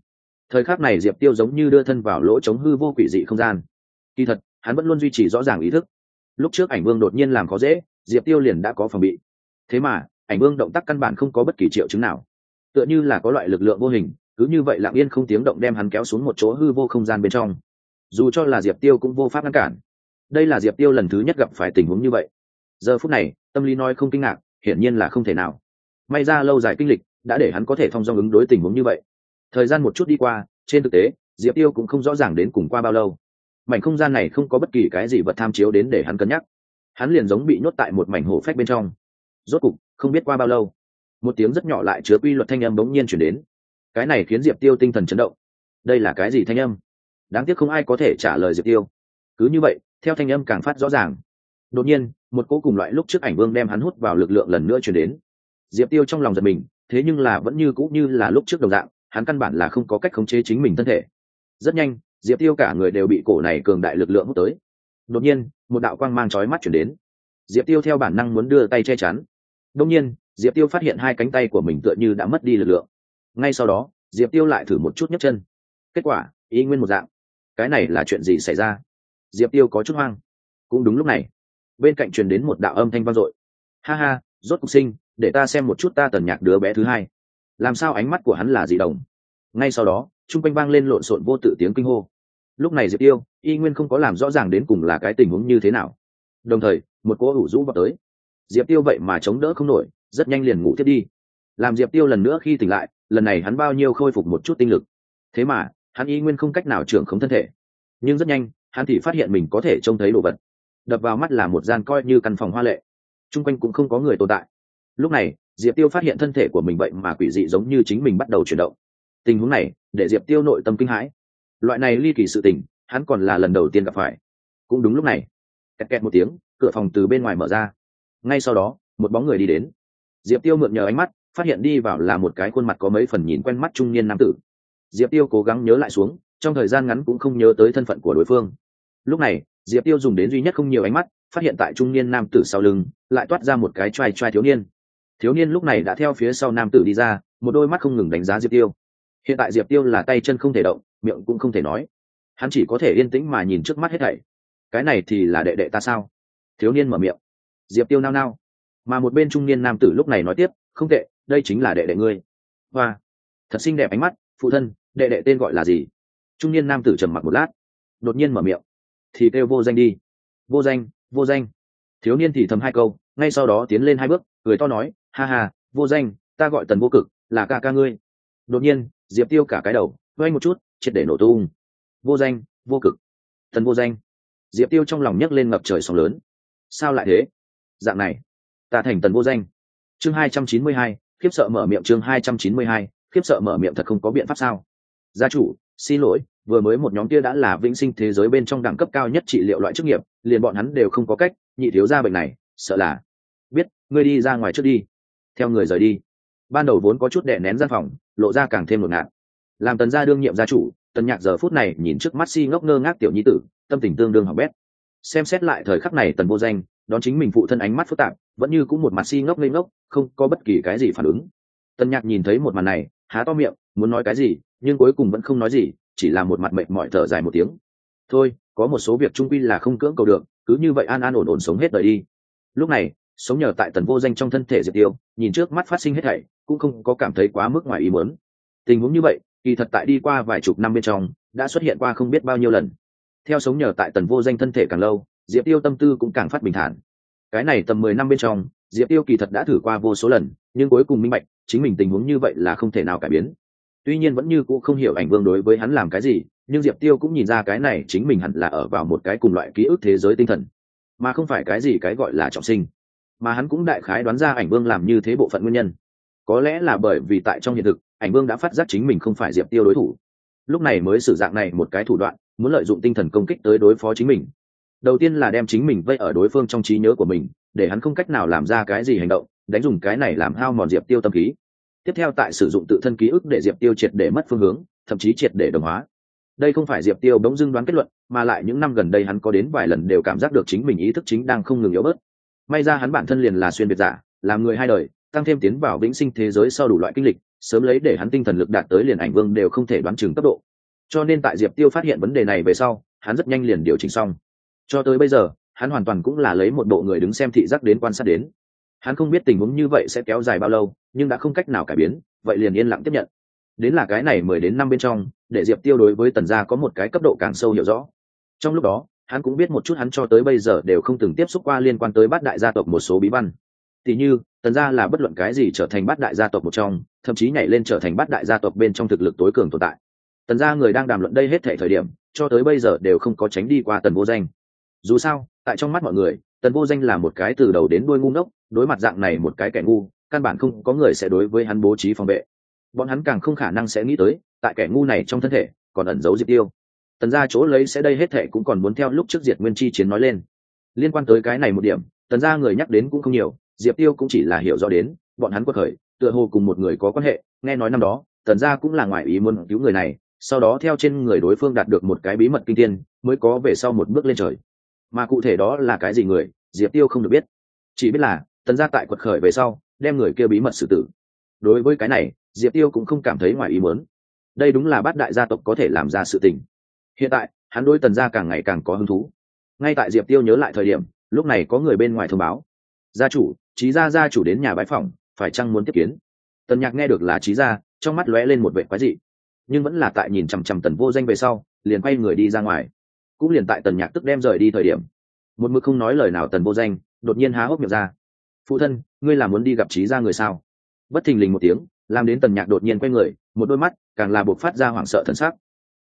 Thời khắc này diệp tiêu giống như đưa thân vào lỗ chống hư vô quỷ dị không gian. Kỳ thật hắn vẫn luôn duy trì rõ ràng ý thức lúc trước ảnh vương đột nhiên làm khó dễ, diệp tiêu liền đã có phòng bị. Thế mà, ảnh vương động tác căn bản không có bất kỳ triệu chứng nào. Tựa như là có loại lực lượng vô hình, cứ như vậy lặng yên không tiếng động đem hắn kéo xuống một chỗ hư vô không gian bên trong. Dù cho là diệp tiêu cũng vô pháp ngăn cản. Đây là diệp tiêu lần thứ nhất gặp phải tình huống như vậy. Giờ phút này, tâm lý nói không kinh ngạc, hiển nhiên là không thể nào. May ra lâu dài kinh lịch, đã để hắn có thể thông dong ứng đối tình huống như vậy. Thời gian một chút đi qua, trên thực tế, diệp tiêu cũng không rõ ràng đến cùng qua bao lâu mảnh không gian này không có bất kỳ cái gì vật tham chiếu đến để hắn cân nhắc. Hắn liền giống bị nhốt tại một mảnh hổ phách bên trong. Rốt cục, không biết qua bao lâu, một tiếng rất nhỏ lại chứa quy luật thanh âm bỗng nhiên chuyển đến. Cái này khiến diệp tiêu tinh thần chấn động. Đây là cái gì thanh âm? Đáng tiếc không ai có thể trả lời diệp tiêu. Cứ như vậy, theo thanh âm càng phát rõ ràng. Đột nhiên, một cỗ cùng loại lúc trước ảnh vương đem hắn hút vào lực lượng lần nữa chuyển đến. Diệp tiêu trong lòng giật mình, thế nhưng là vẫn như cũ như là lúc trước đồng dạng, hắn căn bản là không có cách khống chế chính mình thân thể. Rất nhanh diệp tiêu cả người đều bị cổ này cường đại lực lượng hút tới. Đột nhiên, một đạo quang mang chói mắt chuyển đến. Diệp tiêu theo bản năng muốn đưa tay che chắn. Đông nhiên, diệp tiêu phát hiện hai cánh tay của mình tựa như đã mất đi lực lượng. Ngay sau đó, diệp tiêu lại thử một chút nhấc chân. Kết quả ý nguyên một dạng. Cái này là chuyện gì xảy ra? Diệp tiêu có chút hoang. Cũng đúng lúc này, bên cạnh truyền đến một đạo âm thanh vang dội. Ha ha, rốt cục sinh, để ta xem một chút ta tần nhạc đứa bé thứ hai. Làm sao ánh mắt của hắn là dị đồng ngay sau đó, chung quanh vang lên lộn xộn vô tự tiếng kinh hô lúc này diệp tiêu y nguyên không có làm rõ ràng đến cùng là cái tình huống như thế nào. Đồng thời, một cỗ ủ rũ vào tới. Diệp tiêu vậy mà chống đỡ không nổi, rất nhanh liền ngủ thiết đi. Làm diệp tiêu lần nữa khi tỉnh lại, lần này hắn bao nhiêu khôi phục một chút tinh lực. Thế mà, hắn y nguyên không cách nào trưởng khống thân thể. Nhưng rất nhanh, hắn thì phát hiện mình có thể trông thấy đồ vật. Đập vào mắt là một gian coi như căn phòng hoa lệ. T r u n g quanh cũng không có người tồn tại. Lúc này, diệp tiêu phát hiện thân thể của mình vậy mà quỷ dị giống như chính mình bắt đầu chuyển động. Tình huống này, để diệp tiêu nội tâm kinh hãi loại này ly kỳ sự tình, hắn còn là lần đầu tiên gặp phải. Cũng đúng lúc này, kẹt kẹt một tiếng, cửa phòng từ bên ngoài mở ra. Ngay sau đó, một bóng người đi đến. Diệp tiêu mượn nhờ ánh mắt, phát hiện đi vào là một cái khuôn mặt có mấy phần nhìn quen mắt trung niên nam tử. Diệp tiêu cố gắng nhớ lại xuống, trong thời gian ngắn cũng không nhớ tới thân phận của đối phương. Lúc này, diệp tiêu dùng đến duy nhất không nhiều ánh mắt, phát hiện tại trung niên nam tử sau lưng, lại toát ra một cái t r a i t r a i thiếu niên. Thiếu niên lúc này đã theo phía sau nam tử đi ra, một đôi mắt không ngừng đánh giá diệp tiêu hiện tại diệp tiêu là tay chân không thể động, miệng cũng không thể nói. Hắn chỉ có thể yên tĩnh mà nhìn trước mắt hết thảy. Cái này thì là đệ đệ ta sao? Thiếu niên mở miệng. Diệp tiêu nao nao. Mà một bên trung niên nam tử lúc này nói tiếp, không tệ, đây chính là đệ đệ ngươi. Hoa. Thật xinh đẹp ánh mắt, phụ thân, đệ đệ tên gọi là gì? Trung niên nam tử trầm mặc một lát, đột nhiên mở miệng, thì kêu vô danh đi. Vô danh vô danh. Thiếu niên thì thầm hai câu, ngay sau đó tiến lên hai bước, cười to nói, ha ha, vô danh, ta gọi tần vô cực, là ca ca ngươi. Đột nhiên diệp tiêu cả cái đầu vây một chút, triệt để nổ tung. Vô danh, vô cực. Thần vô danh. Diệp tiêu trong lòng nhấc lên ngập trời sóng lớn. Sao lại thế? Dạng này, ta thành tần vô danh. Chương hai trăm chín mươi hai, khiếp sợ mở miệng chương hai trăm chín mươi hai, khiếp sợ mở miệng thật không có biện pháp sao? Gia chủ, xin lỗi, vừa mới một nhóm kia đã là vĩnh sinh thế giới bên trong đẳng cấp cao nhất trị liệu loại chức nghiệp, liền bọn hắn đều không có cách, nhị thiếu ra bệnh này, sợ là. Biết, ngươi đi ra ngoài trước đi. Theo người rời đi ban đầu vốn có chút đè nén gian phòng, lộ ra càng thêm ngột ngạt. Làm tần gia đương nhiệm gia chủ, tần nhạc giờ phút này nhìn trước mắt si ngốc ngơ ngác tiểu nhi tử, tâm tình tương đương học bét. Xem xét lại thời khắc này tần vô danh, đón chính mình phụ thân ánh mắt phức tạp, vẫn như cũng một mặt si ngốc ngây ngốc, không có bất kỳ cái gì phản ứng. Tần nhạc nhìn thấy một màn này, há to miệng, muốn nói cái gì, nhưng cuối cùng vẫn không nói gì, chỉ là một mặt mệt mỏi thở dài một tiếng. Thôi, có một số việc trung quy là không cưỡng cầu được, cứ như vậy an an ổn ổn sống hết đời đi. Lúc này, sống nhờ tại tần vô danh trong thân thể diệt tiêu, nhìn trước mắt phát sinh hết thảy cũng không có cảm thấy quá mức ngoài ý muốn. Tình huống như vậy, kỳ thật tại đi qua vài chục năm bên trong, đã xuất hiện qua không biết bao nhiêu lần. Theo sống nhờ tại tần vô danh thân thể càng lâu, diệp tiêu tâm tư cũng càng phát bình thản. Cái này tầm mười năm bên trong, diệp tiêu kỳ thật đã thử qua vô số lần, nhưng cuối cùng minh bạch, chính mình tình huống như vậy là không thể nào cải biến. Tuy nhiên vẫn như cũ không hiểu ảnh vương đối với hắn làm cái gì, nhưng diệp tiêu cũng nhìn ra cái này chính mình hẳn là ở vào một cái cùng loại ký ức thế giới tinh thần, mà không phải cái gì cái gọi là trọng sinh. Mà hắn cũng đại khái đoán ra ảnh vương làm như thế bộ phận nguyên nhân có lẽ là bởi vì tại trong hiện thực, ảnh vương đã phát giác chính mình không phải diệp tiêu đối thủ. Lúc này mới sử dạng này một cái thủ đoạn, muốn lợi dụng tinh thần công kích tới đối phó chính mình. Đầu tiên là đem chính mình vây ở đối phương trong trí nhớ của mình, để hắn không cách nào làm ra cái gì hành động, đánh dùng cái này làm hao mòn diệp tiêu tâm khí. Tiếp theo tại sử dụng tự thân ký ức để diệp tiêu triệt để mất phương hướng, thậm chí triệt để đồng hóa. Đây không phải diệp tiêu bỗng dưng đoán kết luận, mà lại những năm gần đây hắn có đến vài lần đều cảm giác được chính mình ý thức chính đang không ngừng yếu bớt. May ra hắn bản thân liền là xuyên biệt giả làm người hai đời tăng thêm tiến vào vĩnh sinh thế giới sau đủ loại kinh lịch, sớm lấy để hắn tinh thần lực đạt tới liền ảnh vương đều không thể đoán chừng cấp độ. Cho nên tại diệp tiêu phát hiện vấn đề này về sau, hắn rất nhanh liền điều chỉnh xong. Cho tới bây giờ, hắn hoàn toàn cũng là lấy một bộ người đứng xem thị giác đến quan sát đến. Hắn không biết tình huống như vậy sẽ kéo dài bao lâu, nhưng đã không cách nào cải biến, vậy liền yên lặng tiếp nhận. Đến là cái này mười đến năm bên trong, để diệp tiêu đối với tần gia có một cái cấp độ càng sâu hiểu rõ. Trong lúc đó, hắn cũng biết một chút hắn cho tới bây giờ đều không từng tiếp xúc qua liên quan tới bát đại gia tộc một số bí văn tỉ như, tần gia là bất luận cái gì trở thành bát đại gia tộc một trong, thậm chí nhảy lên trở thành bát đại gia tộc bên trong thực lực tối cường tồn tại. Tần gia người đang đàm luận đây hết thể thời điểm, cho tới bây giờ đều không có tránh đi qua tần vô danh. Dù sao, tại trong mắt mọi người, tần vô danh là một cái từ đầu đến đuôi ngu ngốc, đối mặt dạng này một cái kẻ ngu, căn bản không có người sẽ đối với hắn bố trí phòng vệ. Bọn hắn càng không khả năng sẽ nghĩ tới, tại kẻ ngu này trong thân thể, còn ẩn giấu diệt tiêu. Tần gia chỗ lấy sẽ đây hết thể cũng còn muốn theo lúc trước diệt nguyên chi chiến nói lên. Liên quan tới cái này một điểm, tần gia người nhắc đến cũng không nhiều diệp tiêu cũng chỉ là hiểu rõ đến, bọn hắn quật khởi, tựa hồ cùng một người có quan hệ, nghe nói năm đó, tần gia cũng là ngoại ý muốn cứu người này, sau đó theo trên người đối phương đạt được một cái bí mật kinh tiên mới có về sau một bước lên trời. Mà cụ thể đó là cái gì người, diệp tiêu không được biết. Chỉ biết là, tần gia tại quật khởi về sau, đem người kia bí mật xử tử. Đối với cái này, diệp tiêu cũng không cảm thấy ngoài ý muốn. Đây đúng là bát đại gia tộc có thể làm ra sự tình. Hiện tại, hắn đối tần gia càng ngày càng có hứng thú. Ngay tại diệp tiêu nhớ lại thời điểm, lúc này có người bên ngoài thông báo gia chủ trí gia gia chủ đến nhà bãi phòng phải chăng muốn tiếp kiến? Tần nhạc nghe được là trí gia, trong mắt lóe lên một vệ quái dị. Nhưng vẫn là tại nhìn chằm chằm tần vô danh về sau, liền quay người đi ra ngoài. Cũng liền tại tần nhạc tức đem rời đi thời điểm, một mực không nói lời nào tần vô danh đột nhiên há hốc miệng ra. Phụ thân, ngươi là muốn đi gặp trí gia người sao? Bất thình lình một tiếng, làm đến tần nhạc đột nhiên quay người, một đôi mắt càng là buộc phát ra hoảng sợ thân xác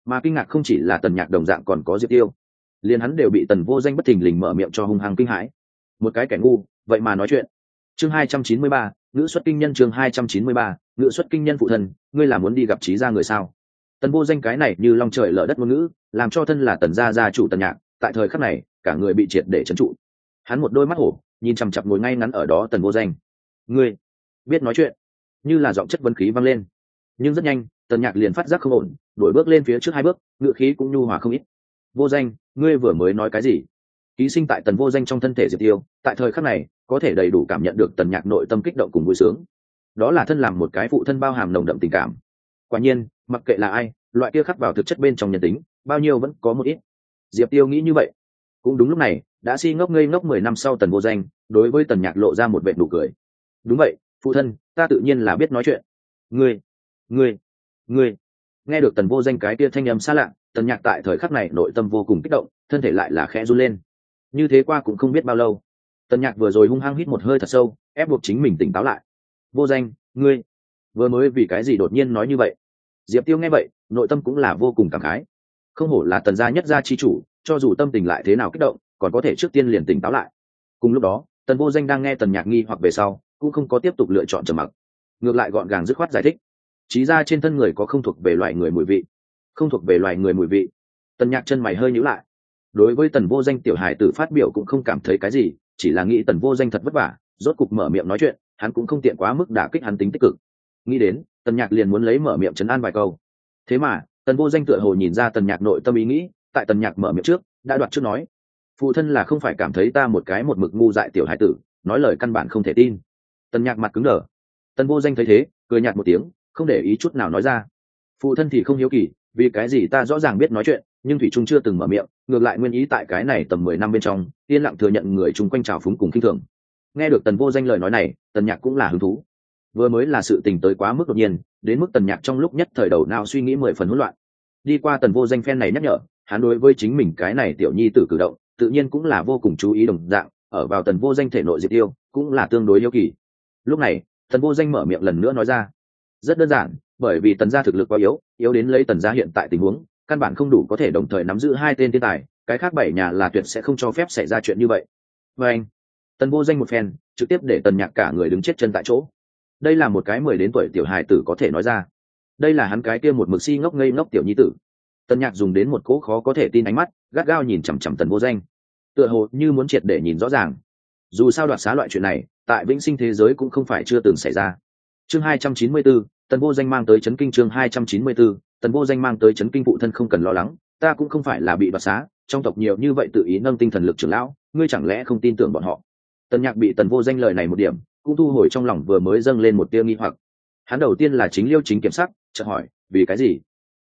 mà kinh ngạc không chỉ là tần nhạc đồng dạng còn có diệp tiêu, liền hắn đều bị tần vô danh bất thình lình mở miệng cho hung hăng kinh hãi. Một cái kẻ ngu vậy mà nói chuyện. Chương hai trăm chín mươi ba, ngữ xuất kinh nhân chương hai trăm chín mươi ba, ngữ xuất kinh nhân phụ thân, ngươi là muốn đi gặp trí gia người sao? Tần vô danh cái này như long trời lở đất ngôn ngữ, làm cho thân là tần gia gia chủ tần nhạc, tại thời khắc này, cả người bị triệt để trấn trụ. Hắn một đôi mắt hổ, nhìn chằm chặp ngồi ngay ngắn ở đó tần vô danh. Ngươi, biết nói chuyện. Như là giọng chất vân khí vang lên. Nhưng rất nhanh, tần nhạc liền phát giác không ổn, đổi bước lên phía trước hai bước ngựa khí cũng nhu hòa không ít. Vô danh, ngươi vừa mới nói cái gì? Ký sinh tại tần vô danh trong thân thể diệp tiêu, tại thời khắc này có thể đầy đủ cảm nhận được tần nhạc nội tâm kích động cùng vui sướng. Đó là thân làm một cái phụ thân bao hàm nồng đậm tình cảm. Quả nhiên, mặc kệ là ai, loại kia khắc vào thực chất bên trong nhân tính, bao nhiêu vẫn có một ít. Diệp tiêu nghĩ như vậy. Cũng đúng lúc này, đã si ngốc ngây ngốc mười năm sau tần vô danh, đối với tần nhạc lộ ra một vệ nụ cười. Đúng vậy, phụ thân, ta tự nhiên là biết nói chuyện. Ngươi ngươi ngươi. Nghe được tần vô danh cái kia thanh âm xa lạ, tần nhạc tại thời khắc này nội tâm vô cùng kích động, thân thể lại là khẽ run lên. Như thế qua cũng không biết bao lâu tần nhạc vừa rồi hung hăng hít một hơi thật sâu, ép buộc chính mình tỉnh táo lại. Vô danh, ngươi vừa mới vì cái gì đột nhiên nói như vậy? Diệp tiêu nghe vậy, nội tâm cũng là vô cùng cảm khái. Không hổ là tần gia nhất gia chi chủ, cho dù tâm tình lại thế nào kích động, còn có thể trước tiên liền tỉnh táo lại. Cùng lúc đó, tần vô danh đang nghe tần nhạc nghi hoặc về sau, cũng không có tiếp tục lựa chọn trầm mặc. Ngược lại gọn gàng dứt khoát giải thích. Trí ra trên thân người có không thuộc về loại người mùi vị. Không thuộc về loài người mùi vị. Tần nhạc chân mày hơi nhữ lại. Đối với tần vô danh tiểu hải tử phát biểu cũng không cảm thấy cái gì chỉ là nghĩ tần vô danh thật vất vả, rốt cục mở miệng nói chuyện, hắn cũng không tiện quá mức đả kích hắn tính tích cực. Nghĩ đến, tần nhạc liền muốn lấy mở miệng chấn an vài câu. Thế mà, tần vô danh tựa hồ nhìn ra tần nhạc nội tâm ý nghĩ, tại tần nhạc mở miệng trước, đã đoạt trước nói, phụ thân là không phải cảm thấy ta một cái một mực ngu dại tiểu hải tử, nói lời căn bản không thể tin. Tần nhạc mặt cứng đờ. Tần vô danh thấy thế, cười nhạt một tiếng, không để ý chút nào nói ra, phụ thân thì không hiếu kỳ, vì cái gì ta rõ ràng biết nói chuyện nhưng thủy trung chưa từng mở miệng, ngược lại nguyên ý tại cái này tầm mười năm bên trong, yên lặng thừa nhận người chung quanh trào phúng cùng kinh thường. Nghe được tần vô danh lời nói này, tần nhạc cũng là hứng thú. Vừa mới là sự tình tới quá mức đột nhiên, đến mức tần nhạc trong lúc nhất thời đầu nào suy nghĩ mười phần hỗn loạn. Đi qua tần vô danh phen này nhắc nhở, hắn đối với chính mình cái này tiểu nhi tử cử động, tự nhiên cũng là vô cùng chú ý đồng dạng, ở vào tần vô danh thể nội diệt tiêu cũng là tương đối yêu kỳ. Lúc này, tần vô danh mở miệng lần nữa nói ra. Rất đơn giản, bởi vì tần gia thực lực quá yếu yếu đến lấy tần gia hiện tại tình huống căn bản không đủ có thể đồng thời nắm giữ hai tên thiên tài cái khác bảy nhà là tuyệt sẽ không cho phép xảy ra chuyện như vậy. Và anh tần vô danh một phen trực tiếp để tần nhạc cả người đứng chết chân tại chỗ. Đây là một cái mười đến tuổi tiểu hài tử có thể nói ra. Đây là hắn cái kia một mực si ngốc ngây ngốc tiểu nhi tử. Tần nhạc dùng đến một cỗ khó có thể tin ánh mắt gắt gao nhìn chằm chằm tần vô danh. Tựa hồ như muốn triệt để nhìn rõ ràng. Dù sao đoạt xá loại chuyện này tại vĩnh sinh thế giới cũng không phải chưa từng xảy ra. Chương hai trăm chín mươi 294, tần vô danh mang tới chấn kinh chương hai trăm chín mươi 294, tần vô danh mang tới chấn kinh phụ thân không cần lo lắng, ta cũng không phải là bị đoạt xá, trong tộc nhiều như vậy tự ý nâng tinh thần lực trưởng lão, ngươi chẳng lẽ không tin tưởng bọn họ? Tần nhạc bị tần vô danh lời này một điểm, cũng thu hồi trong lòng vừa mới dâng lên một tia nghi hoặc. Hắn đầu tiên là chính liêu chính kiểm sắc chợt hỏi, vì cái gì?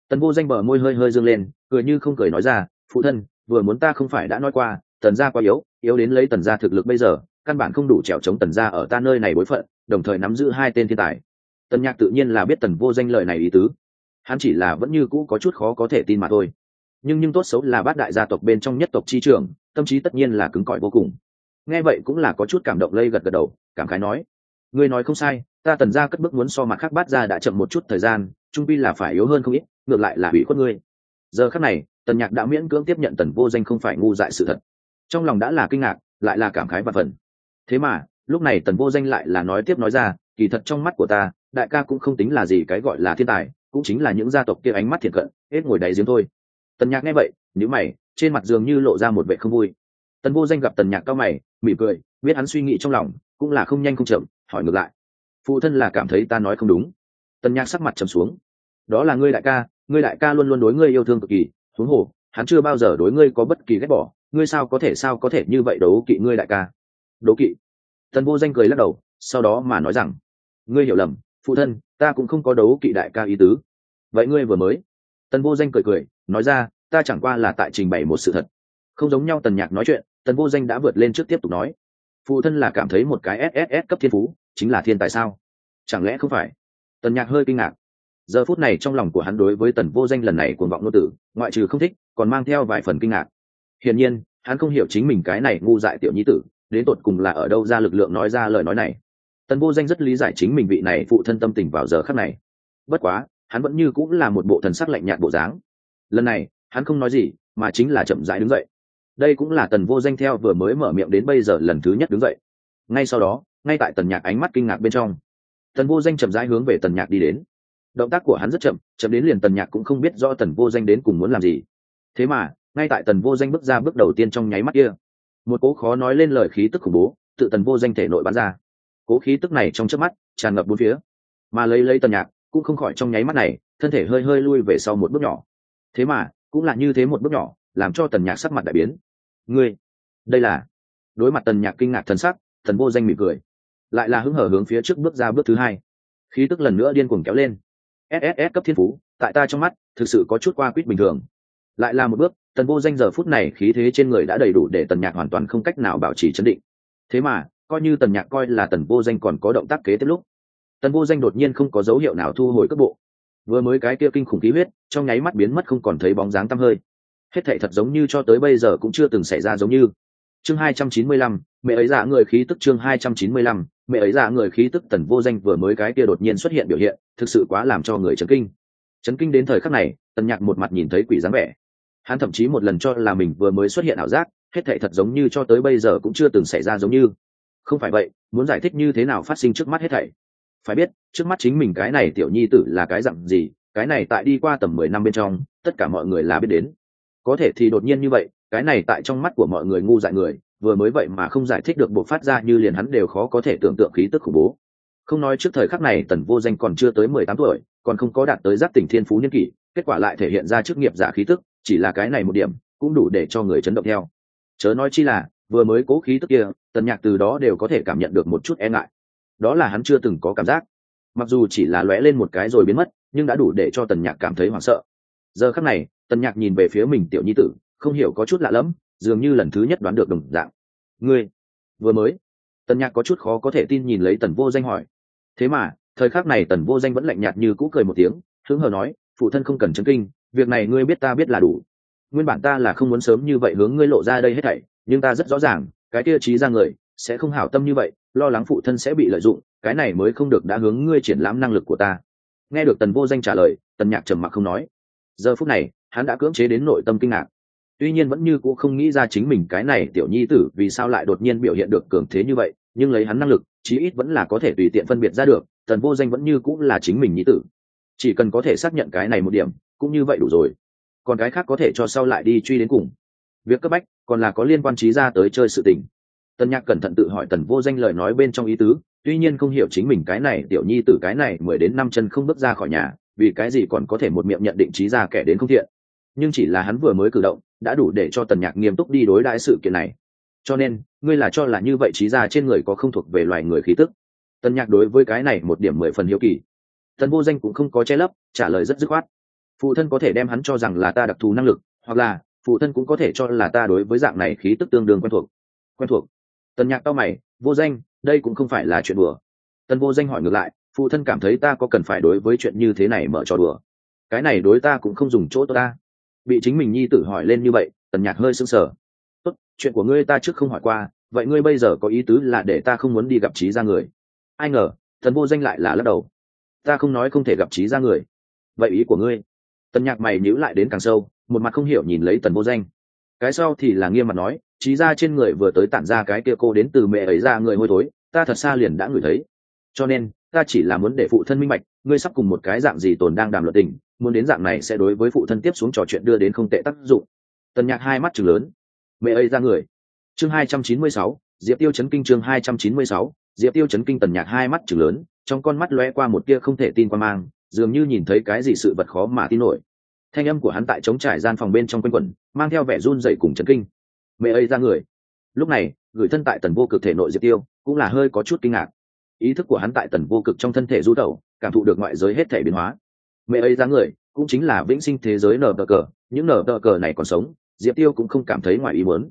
Tần vô danh bờ môi hơi hơi dâng lên, cười như không cười nói ra, phụ thân, vừa muốn ta không phải đã nói qua, tần gia quá yếu yếu đến lấy tần gia thực lực bây giờ, căn bản không đủ trèo chống tần gia ở ta nơi này bối phận, đồng thời nắm giữ hai tên thiên tài. Tần nhạc tự nhiên là biết tần vô danh lời này ý tứ hắn chỉ là vẫn như cũ có chút khó có thể tin mà thôi. Nhưng nhưng tốt xấu là bát đại gia tộc bên trong nhất tộc chi trưởng, tâm trí tất nhiên là cứng cỏi vô cùng. Nghe vậy cũng là có chút cảm động lây gật gật đầu, cảm khái nói, ngươi nói không sai, ta tần gia cất bước muốn so mặt khác bát ra đã chậm một chút thời gian, trung pi là phải yếu hơn không ít, ngược lại là hủy khuất ngươi. Giờ khắc này, tần nhạc đã miễn cưỡng tiếp nhận tần vô danh không phải ngu dại sự thật. Trong lòng đã là kinh ngạc, lại là cảm khái và phần. Thế mà, lúc này tần vô danh lại là nói tiếp nói ra, kỳ thật trong mắt của ta, đại ca cũng không tính là gì cái gọi là thiên tài cũng chính là những gia tộc kia ánh mắt thiệt cận, hết ngồi đáy giếng thôi. Tần nhạc nghe vậy nhữ mày, trên mặt dường như lộ ra một vẻ không vui. Tần vô danh gặp tần nhạc cao mày, mỉm cười, biết hắn suy nghĩ trong lòng, cũng là không nhanh không chậm, hỏi ngược lại. Phụ thân là cảm thấy ta nói không đúng. Tần nhạc sắc mặt trầm xuống. Đó là ngươi đại ca, ngươi đại ca luôn luôn đối ngươi yêu thương cực kỳ, huống hồ, hắn chưa bao giờ đối ngươi có bất kỳ ghét bỏ, ngươi sao có thể, sao có thể như vậy đấu kỵ ngươi đại ca? Đấu kỵ. Tần vô danh cười lắc đầu, sau đó mà nói rằng, ngươi hiểu lầm phụ thân, ta cũng không có đấu kỵ đại ca ý tứ. Vậy ngươi vừa mới? Tần vô danh cười cười, nói ra, ta chẳng qua là tại trình bày một sự thật. Không giống nhau tần nhạc nói chuyện, tần vô danh đã vượt lên trước tiếp tục nói. Phụ thân là cảm thấy một cái sss cấp thiên phú, chính là thiên tài sao? Chẳng lẽ không phải? Tần nhạc hơi kinh ngạc. Giờ phút này trong lòng của hắn đối với tần vô danh lần này cuồng vọng nô tử, ngoại trừ không thích, còn mang theo vài phần kinh ngạc. Hiển nhiên, hắn không hiểu chính mình cái này ngu dại tiểu nhi tử, đến tột cùng là ở đâu ra lực lượng nói ra lời nói này tần vô danh rất lý giải chính mình vị này phụ thân tâm tình vào giờ khắc này. Bất quá, hắn vẫn như cũng là một bộ thần sắc lạnh nhạt bộ dáng. Lần này, hắn không nói gì, mà chính là chậm rãi đứng dậy. Đây cũng là tần vô danh theo vừa mới mở miệng đến bây giờ lần thứ nhất đứng dậy. Ngay sau đó, ngay tại tần nhạc ánh mắt kinh ngạc bên trong, tần vô danh chậm rãi hướng về tần nhạc đi đến. Động tác của hắn rất chậm chậm đến liền tần nhạc cũng không biết do tần vô danh đến cùng muốn làm gì. Thế mà, ngay tại tần vô danh bước ra bước đầu tiên trong nháy mắt kia, một cố khó nói lên lời khí tức khủng bố, tự tần vô danh thể nội bắn ra cố khí tức này trong trước mắt tràn ngập bốn phía. Mà lấy lấy tần nhạc, cũng không khỏi trong nháy mắt này, thân thể hơi hơi lui về sau một bước nhỏ. Thế mà, cũng là như thế một bước nhỏ, làm cho tần nhạc sắc mặt đại biến. Ngươi, đây là? Đối mặt tần nhạc kinh ngạc thần sắc, thần vô danh mỉm cười. Lại là hứng hở hướng phía trước bước ra bước thứ hai. Khí tức lần nữa điên cuồng kéo lên. Sss cấp thiên phú, tại ta trong mắt, thực sự có chút qua quýt bình thường. Lại là một bước, tần vô danh giờ phút này khí thế trên người đã đầy đủ để tần nhạc hoàn toàn không cách nào bảo trì chấn định. Thế mà coi như tần nhạc coi là tần vô danh còn có động tác kế tiếp lúc. Tần vô danh đột nhiên không có dấu hiệu nào thu hồi cước bộ. Vừa mới cái kia kinh khủng khí huyết, trong nháy mắt biến mất không còn thấy bóng dáng tăm hơi. Hết thệ thật giống như cho tới bây giờ cũng chưa từng xảy ra giống như. Chương hai trăm chín mươi lăm, mẹ ấy giả người khí tức chương hai trăm chín mươi lăm, mẹ ấy giả người khí tức tần vô danh vừa mới cái kia đột nhiên xuất hiện biểu hiện, thực sự quá làm cho người chấn kinh. Chấn kinh đến thời khắc này, tần nhạc một mặt nhìn thấy quỷ dáng vẻ. Hắn thậm chí một lần cho là mình vừa mới xuất hiện ảo giác, hết thệ thật giống như cho tới bây giờ cũng chưa từng xảy ra giống như không phải vậy, muốn giải thích như thế nào phát sinh trước mắt hết thảy? Phải biết, trước mắt chính mình cái này tiểu nhi tử là cái dặn gì, cái này tại đi qua tầm mười năm bên trong, tất cả mọi người là biết đến. Có thể thì đột nhiên như vậy, cái này tại trong mắt của mọi người ngu dại người, vừa mới vậy mà không giải thích được bộ phát ra như liền hắn đều khó có thể tưởng tượng khí tức khủng bố. Không nói trước thời khắc này tần vô danh còn chưa tới mười tám tuổi, còn không có đạt tới giáp tỉnh thiên phú nhân kỷ, kết quả lại thể hiện ra chức nghiệp giả khí tức, chỉ là cái này một điểm, cũng đủ để cho người chấn động theo. Chớ nói chi là vừa mới cố khí tức kia, tần nhạc từ đó đều có thể cảm nhận được một chút e ngại. Đó là hắn chưa từng có cảm giác. Mặc dù chỉ là lóe lên một cái rồi biến mất, nhưng đã đủ để cho tần nhạc cảm thấy hoảng sợ. Giờ khắc này, tần nhạc nhìn về phía mình tiểu nhi tử, không hiểu có chút lạ lẫm, dường như lần thứ nhất đoán được đồng dạng. Ngươi, vừa mới? Tần nhạc có chút khó có thể tin nhìn lấy tần vô danh hỏi. Thế mà, thời khắc này tần vô danh vẫn lạnh nhạt như cũ cười một tiếng, hứng hờ nói, phụ thân không cần chấn kinh, việc này ngươi biết ta biết là đủ. Nguyên bản ta là không muốn sớm như vậy hướng ngươi lộ ra đây hết thảy nhưng ta rất rõ ràng, cái kia trí ra người sẽ không hảo tâm như vậy, lo lắng phụ thân sẽ bị lợi dụng, cái này mới không được đã hướng ngươi triển lãm năng lực của ta. Nghe được tần vô danh trả lời, tần nhạc trầm mặc không nói. Giờ phút này, hắn đã cưỡng chế đến nội tâm kinh ngạc. Tuy nhiên vẫn như c ũ không nghĩ ra chính mình cái này tiểu nhi tử vì sao lại đột nhiên biểu hiện được cường thế như vậy, nhưng lấy hắn năng lực, chí ít vẫn là có thể tùy tiện phân biệt ra được, tần vô danh vẫn như cũng là chính mình nhi tử. Chỉ cần có thể xác nhận cái này một điểm, cũng như vậy đủ rồi. Còn cái khác có thể cho sau lại đi truy đến cùng. Việc cấp bách còn là có liên quan trí ra tới chơi sự tình. Tần nhạc cẩn thận tự hỏi tần vô danh lời nói bên trong ý tứ, tuy nhiên không hiểu chính mình cái này, tiểu nhi tử cái này mười đến năm chân không bước ra khỏi nhà, vì cái gì còn có thể một miệng nhận định trí ra kẻ đến không thiện. Nhưng chỉ là hắn vừa mới cử động, đã đủ để cho tần nhạc nghiêm túc đi đối đãi sự kiện này. Cho nên, ngươi là cho là như vậy trí ra trên người có không thuộc về loài người khí tức. Tần nhạc đối với cái này một điểm mười phần hiếu kỳ. Tần vô danh cũng không có che lấp, trả lời rất dứt khoát. Phụ thân có thể đem hắn cho rằng là ta đặc thù năng lực, hoặc là phụ thân cũng có thể cho là ta đối với dạng này khí tức tương đương quen thuộc. Quen thuộc. Tần nhạc tao mày, vô danh, đây cũng không phải là chuyện đùa. Tần vô danh hỏi ngược lại, phụ thân cảm thấy ta có cần phải đối với chuyện như thế này mở trò đùa? Cái này đối ta cũng không dùng chỗ ta. Bị chính mình nhi tử hỏi lên như vậy, tần nhạc hơi sưng sờ. Tốt, chuyện của ngươi ta trước không hỏi qua, vậy ngươi bây giờ có ý tứ là để ta không muốn đi gặp trí ra người? Ai ngờ thần vô danh lại là lắc đầu. Ta không nói không thể gặp trí ra người. Vậy ý của ngươi? Tần nhạc mày nhíu lại đến càng sâu một mặt không hiểu nhìn lấy tần vô danh. Cái sau thì là nghiêm mặt nói trí ra trên người vừa tới tản ra cái kia cô đến từ mẹ ấy ra người hôi thối ta thật xa liền đã ngửi thấy. Cho nên ta chỉ là muốn để phụ thân minh mạch, ngươi sắp cùng một cái dạng gì tồn đang đàm luận tình muốn đến dạng này sẽ đối với phụ thân tiếp xuống trò chuyện đưa đến không tệ tác dụng. Tần nhạc hai mắt chừng lớn. Mẹ ấy ra người. Chương hai trăm chín mươi sáu diệp tiêu chấn kinh chương hai trăm chín mươi sáu diệp tiêu chấn kinh tần nhạc hai mắt chừng lớn trong con mắt lóe qua một tia không thể tin qua mang dường như nhìn thấy cái gì sự vật khó mà tin nổi thanh âm của hắn tại chống trải gian phòng bên trong quanh quẩn, mang theo vẻ run dậy cùng chấn kinh. Mẹ ấy ra người. Lúc này gửi thân tại tần vô cực thể nội diệp tiêu cũng là hơi có chút kinh ngạc. Ý thức của hắn tại tần vô cực trong thân thể du tẩu, cảm thụ được ngoại giới hết thể biến hóa. Mẹ ấy ra người cũng chính là vĩnh sinh thế giới nở tờ cờ, những nở tờ cờ này còn sống, diệp tiêu cũng không cảm thấy ngoài ý muốn.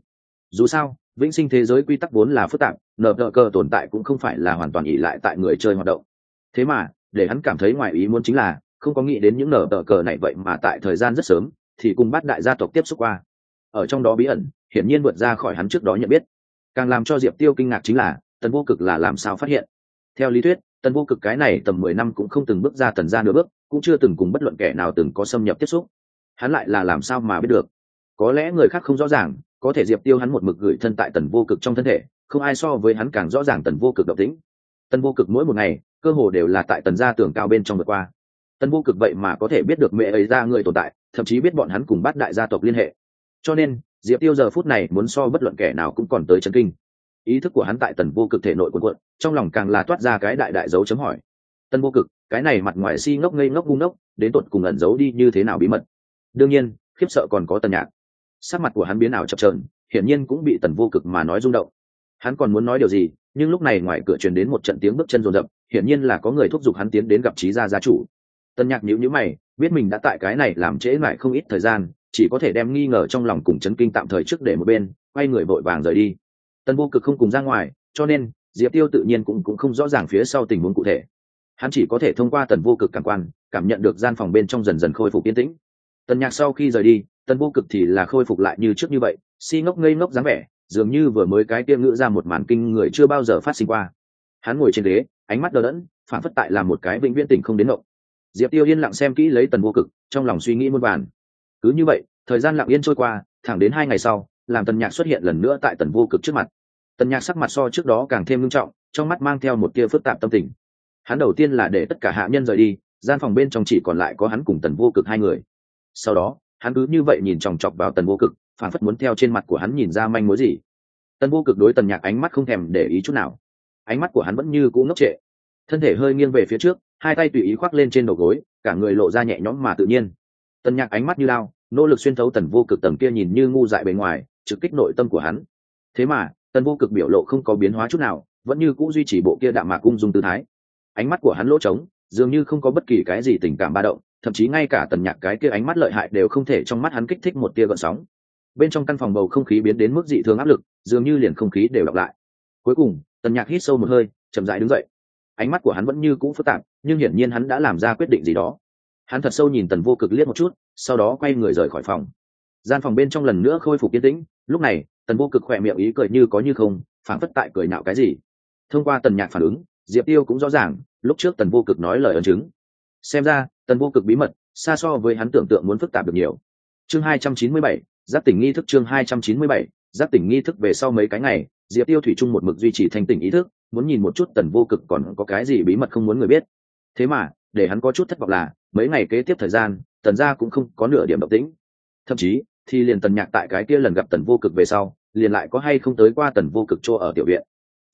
Dù sao, vĩnh sinh thế giới quy tắc vốn là phức tạp, nở tờ cờ tồn tại cũng không phải là hoàn toàn ỉ lại tại người chơi hoạt động. Thế mà, để hắn cảm thấy ngoài ý muốn chính là không có nghĩ đến những nở tờ cờ này vậy mà tại thời gian rất sớm thì cùng bắt đại gia tộc tiếp xúc qua. Ở trong đó bí ẩn, hiển nhiên vượt ra khỏi hắn trước đó nhận biết. Càng làm cho diệp tiêu kinh ngạc chính là, tần vô cực là làm sao phát hiện? Theo lý thuyết, tần vô cực cái này tầm mười năm cũng không từng bước ra tần ra nửa bước, cũng chưa từng cùng bất luận kẻ nào từng có xâm nhập tiếp xúc. Hắn lại là làm sao mà biết được? Có lẽ người khác không rõ ràng, có thể diệp tiêu hắn một mực gửi thân tại tần vô cực trong thân thể, không ai so với hắn càng rõ ràng tần vô cực độc tính. Tần vô cực mỗi một ngày, cơ hồ đều là tại tần gia tường cao bên trong vượt qua tần vô cực vậy mà có thể biết được mẹ ấy ra người tồn tại, thậm chí biết bọn hắn cùng bắt đại gia tộc liên hệ. Cho nên, diệp tiêu giờ phút này muốn so bất luận kẻ nào cũng còn tới chân kinh. Ý thức của hắn tại tần vô cực thể nội quần quận trong lòng càng là toát ra cái đại đại dấu chấm hỏi. Tần vô cực, cái này mặt ngoài si ngốc ngây ngốc ngu ngốc, đến tột cùng ẩn giấu đi như thế nào bí mật? Đương nhiên, khiếp sợ còn có tần nhạc. Sắc mặt của hắn biến ảo chập trờn hiển nhiên cũng bị tần vô cực mà nói rung động. Hắn còn muốn nói điều gì, nhưng lúc này ngoài cửa truyền đến một trận tiếng bước chân rồn rập, hiển nhiên là có người thúc giục hắn tiến đến gặp trí gia gia chủ. Tân nhạc nhữ nhữ mày, biết mình đã tại cái này làm trễ lại không ít thời gian, chỉ có thể đem nghi ngờ trong lòng cùng chấn kinh tạm thời trước để một bên, quay người vội vàng rời đi. Tân vô cực không cùng ra ngoài, cho nên, diệp tiêu tự nhiên cũng cũng không rõ ràng phía sau tình huống cụ thể. Hắn chỉ có thể thông qua tần vô cực cảm quan, cảm nhận được gian phòng bên trong dần dần khôi phục yên tĩnh. Tần nhạc sau khi rời đi tần vô cực thì là khôi phục lại như trước như vậy, si ngốc ngây ngốc dáng vẻ, dường như vừa mới cái kia ngữ ra một màn kinh người chưa bao giờ phát sinh qua. Hắn ngồi trên ghế, ánh mắt đờ đẫn, phản phất tại là một cái vĩnh viễn tỉnh không đến ngộng diệp tiêu yên lặng xem kỹ lấy tần vô cực, trong lòng suy nghĩ muôn vàn. Cứ như vậy, thời gian lặng yên trôi qua, thẳng đến hai ngày sau, làm tần nhạc xuất hiện lần nữa tại tần vô cực trước mặt. Tần nhạc sắc mặt so trước đó càng thêm nghiêm trọng, trong mắt mang theo một tia phức tạp tâm tình. Hắn đầu tiên là để tất cả hạ nhân rời đi, gian phòng bên trong chỉ còn lại có hắn cùng tần vô cực hai người. Sau đó, hắn cứ như vậy nhìn chòng chọc vào tần vô cực phản phất muốn theo trên mặt của hắn nhìn ra manh mối gì. Tần vô cực đối tần nhạc ánh mắt không thèm để ý chút nào. Ánh mắt của hắn vẫn như cũ ngốc trệ. Thân thể hơi nghiêng về phía trước hai tay tùy ý khoác lên trên đầu gối, cả người lộ ra nhẹ nhõm mà tự nhiên. Tần nhạc ánh mắt như lao, nỗ lực xuyên thấu tần vô cực tầng kia nhìn như ngu dại bề ngoài, trực kích nội tâm của hắn. Thế mà, tần vô cực biểu lộ không có biến hóa chút nào, vẫn như cũ duy trì bộ kia đạm mạc ung dung tư thái. Ánh mắt của hắn lỗ trống, dường như không có bất kỳ cái gì tình cảm ba động, thậm chí ngay cả tần nhạc cái kia ánh mắt lợi hại đều không thể trong mắt hắn kích thích một tia gợn sóng. Bên trong căn phòng bầu không khí biến đến mức dị thường áp lực, dường như liền không khí đều đọc lại. Cuối cùng, tần nhạc hít sâu một hơi, chậm dại đứng dậy ánh mắt của hắn vẫn như cũ phức tạp, nhưng hiển nhiên hắn đã làm ra quyết định gì đó. Hắn thật sâu nhìn tần vô cực liếc một chút, sau đó quay người rời khỏi phòng. Gian phòng bên trong lần nữa khôi phục yên tĩnh, lúc này, tần vô cực khỏe miệng ý cười như có như không phản phất tại cười nạo cái gì. Thông qua tần nhạc phản ứng, diệp tiêu cũng rõ ràng, lúc trước tần vô cực nói lời ấn chứng. Xem ra, tần vô cực bí mật, xa so với hắn tưởng tượng muốn phức tạp được nhiều. Chương hai trăm chín mươi bảy, giáp tỉnh nghi thức chương hai trăm chín mươi bảy, giáp tỉnh nghi thức về sau mấy cái ngày, diệp tiêu thủy chung một mực duy trì thanh tỉnh ý thức muốn nhìn một chút tần vô cực còn có cái gì bí mật không muốn người biết. Thế mà, để hắn có chút thất vọng là, mấy ngày kế tiếp thời gian, tần gia cũng không có nửa điểm động tĩnh. Thậm chí, thì liền tần nhạc tại cái kia lần gặp tần vô cực về sau, liền lại có hay không tới qua tần vô cực chỗ ở tiểu viện.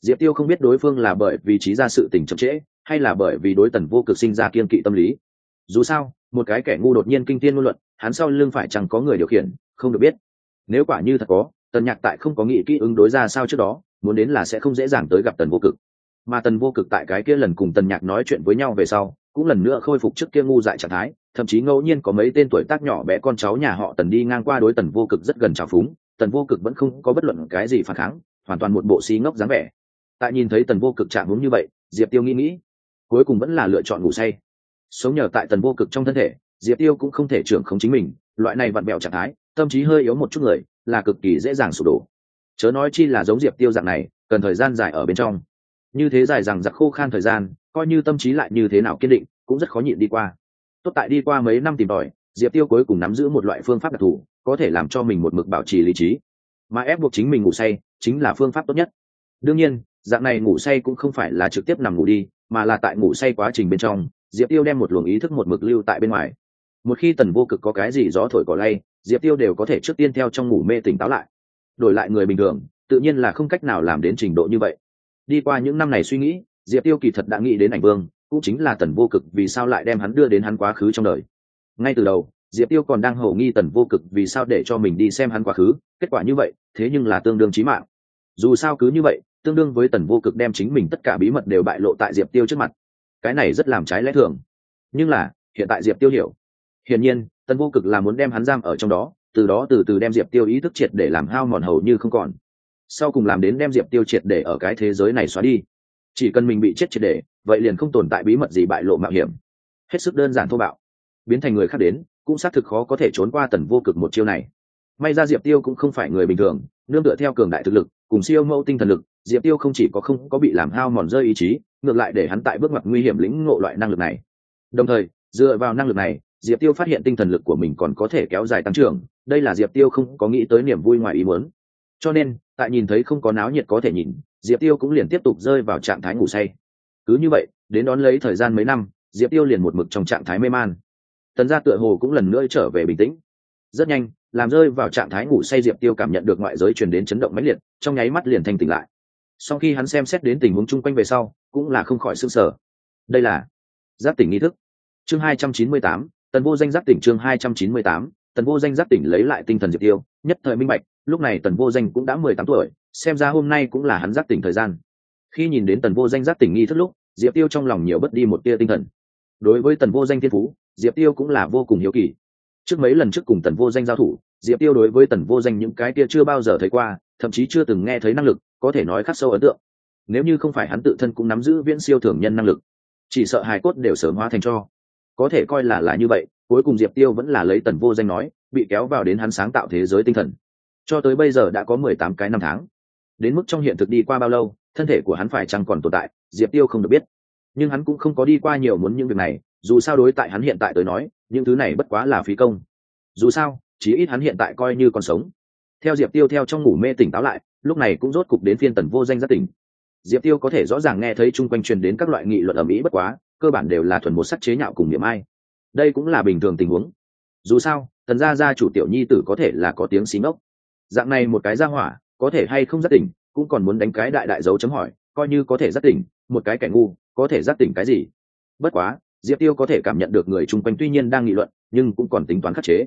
Diệp tiêu không biết đối phương là bởi vì trí ra sự tình chậm trễ, hay là bởi vì đối tần vô cực sinh ra kiên kỵ tâm lý. Dù sao, một cái kẻ ngu đột nhiên kinh tiên ngôn luận, hắn sau lưng phải chẳng có người điều khiển, không được biết. Nếu quả như thật có, tần nhạc tại không có nghị kỹ ứng đối ra sao trước đó muốn đến là sẽ không dễ dàng tới gặp tần vô cực. Mà tần vô cực tại cái kia lần cùng tần nhạc nói chuyện với nhau về sau, cũng lần nữa khôi phục trước kia ngu dại trạng thái, thậm chí ngẫu nhiên có mấy tên tuổi tác nhỏ bé con cháu nhà họ tần đi ngang qua đối tần vô cực rất gần trào phúng, tần vô cực vẫn không có bất luận cái gì phản kháng, hoàn toàn một bộ xí ngốc dáng vẻ. Tại nhìn thấy tần vô cực chạm đúng như vậy, diệp tiêu nghĩ nghĩ, cuối cùng vẫn là lựa chọn ngủ say. Sống nhờ tại tần vô cực trong thân thể, diệp tiêu cũng không thể trưởng không chính mình, loại này vặn bẹo trạng thái, tâm trí hơi yếu một chút người, là cực kỳ dễ dàng sụp đổ chớ nói chi là giống diệp tiêu dạng này, cần thời gian dài ở bên trong. Như thế dài rằng giặc khô khan thời gian, coi như tâm trí lại như thế nào kiên định, cũng rất khó nhịn đi qua. Tốt tại đi qua mấy năm tìm tòi, diệp tiêu cuối cùng nắm giữ một loại phương pháp đặc thù, có thể làm cho mình một mực bảo trì lý trí. Mà ép buộc chính mình ngủ say, chính là phương pháp tốt nhất. Đương nhiên, dạng này ngủ say cũng không phải là trực tiếp nằm ngủ đi, mà là tại ngủ say quá trình bên trong, diệp tiêu đem một luồng ý thức một mực lưu tại bên ngoài. Một khi tần vô cực có cái gì gió thổi cỏ lay, diệp tiêu đều có thể trước tiên theo trong ngủ mê tỉnh táo lại đổi lại người bình thường, tự nhiên là không cách nào làm đến trình độ như vậy. Đi qua những năm này suy nghĩ, diệp tiêu kỳ thật đã nghĩ đến ảnh vương, cũng chính là tần vô cực vì sao lại đem hắn đưa đến hắn quá khứ trong đời. Ngay từ đầu, diệp tiêu còn đang hầu nghi tần vô cực vì sao để cho mình đi xem hắn quá khứ, kết quả như vậy, thế nhưng là tương đương trí mạng. Dù sao cứ như vậy, tương đương với tần vô cực đem chính mình tất cả bí mật đều bại lộ tại diệp tiêu trước mặt. Cái này rất làm trái lẽ thường. Nhưng là, hiện tại diệp tiêu hiểu. Hiển nhiên, tần vô cực là muốn đem hắn giam ở trong đó từ đó từ từ đem diệp tiêu ý thức triệt để làm hao mòn hầu như không còn. Sau cùng làm đến đem diệp tiêu triệt để ở cái thế giới này xóa đi. Chỉ cần mình bị chết triệt để, vậy liền không tồn tại bí mật gì bại lộ mạo hiểm. Hết sức đơn giản thô bạo. Biến thành người khác đến, cũng xác thực khó có thể trốn qua tần vô cực một chiêu này. May ra diệp tiêu cũng không phải người bình thường, nương tựa theo cường đại thực lực, cùng siêu mẫu tinh thần lực, diệp tiêu không chỉ có không có bị làm hao mòn rơi ý chí, ngược lại để hắn tại bước ngoặt nguy hiểm lĩnh ngộ loại năng lực này. Đồng thời, dựa vào năng lực này, diệp tiêu phát hiện tinh thần lực của mình còn có thể kéo dài tăng trưởng đây là diệp tiêu không có nghĩ tới niềm vui ngoài ý muốn. Cho nên tại nhìn thấy không có náo nhiệt có thể nhìn diệp tiêu cũng liền tiếp tục rơi vào trạng thái ngủ say. Cứ như vậy đến đón lấy thời gian mấy năm diệp tiêu liền một mực trong trạng thái mê man. Tần gia tựa hồ cũng lần nữa trở về bình tĩnh. Rất nhanh làm rơi vào trạng thái ngủ say diệp tiêu cảm nhận được ngoại giới truyền đến chấn động mãnh liệt trong nháy mắt liền thanh tỉnh lại. Sau khi hắn xem xét đến tình huống chung quanh về sau cũng là không khỏi s ư n g sở. Đây là giáp tỉnh nghi thức. Chương 298, t ầ n vô danh giáp tỉnh chương 298, tần vô danh giác tỉnh lấy lại tinh thần diệp tiêu, nhất thời minh bạch, lúc này tần vô danh cũng đã mười tám tuổi, xem ra hôm nay cũng là hắn giác tỉnh thời gian. Khi nhìn đến tần vô danh giác tỉnh nghi thức lúc, diệp tiêu trong lòng nhiều bất đi một tia tinh thần. Đối với tần vô danh thiên phú, diệp tiêu cũng là vô cùng hiếu kỳ. Trước mấy lần trước cùng tần vô danh giao thủ, diệp tiêu đối với tần vô danh những cái tia chưa bao giờ thấy qua, thậm chí chưa từng nghe thấy năng lực, có thể nói khắc sâu ấn tượng. Nếu như không phải hắn tự thân cũng nắm giữ viễn siêu thường nhân năng lực, chỉ sợ hài cốt đều sớm hóa thành cho. Có thể coi là là như vậy cuối cùng diệp tiêu vẫn là lấy tần vô danh nói, bị kéo vào đến hắn sáng tạo thế giới tinh thần. Cho tới bây giờ đã có mười tám cái năm tháng. Đến mức trong hiện thực đi qua bao lâu, thân thể của hắn phải chăng còn tồn tại, diệp tiêu không được biết. Nhưng hắn cũng không có đi qua nhiều muốn những việc này, dù sao đối tại hắn hiện tại tới nói, những thứ này bất quá là phí công. Dù sao, chí ít hắn hiện tại coi như còn sống. Theo diệp tiêu theo trong ngủ mê tỉnh táo lại, lúc này cũng rốt cục đến phiên tần vô danh giác tỉnh. Diệp tiêu có thể rõ ràng nghe thấy chung quanh truyền đến các loại nghị luận ở mỹ bất quá, cơ bản đều là thuần một sắc chế nhạo cùng niệm ai đây cũng là bình thường tình huống. Dù sao tần gia gia chủ tiểu nhi tử có thể là có tiếng xí ngốc. Dạng này một cái gia hỏa, có thể hay không giác tỉnh, cũng còn muốn đánh cái đại đại dấu chấm hỏi, coi như có thể giác tỉnh, một cái kẻ ngu, có thể giác tỉnh cái gì? Bất quá, diệp tiêu có thể cảm nhận được người chung quanh tuy nhiên đang nghị luận, nhưng cũng còn tính toán khắc chế.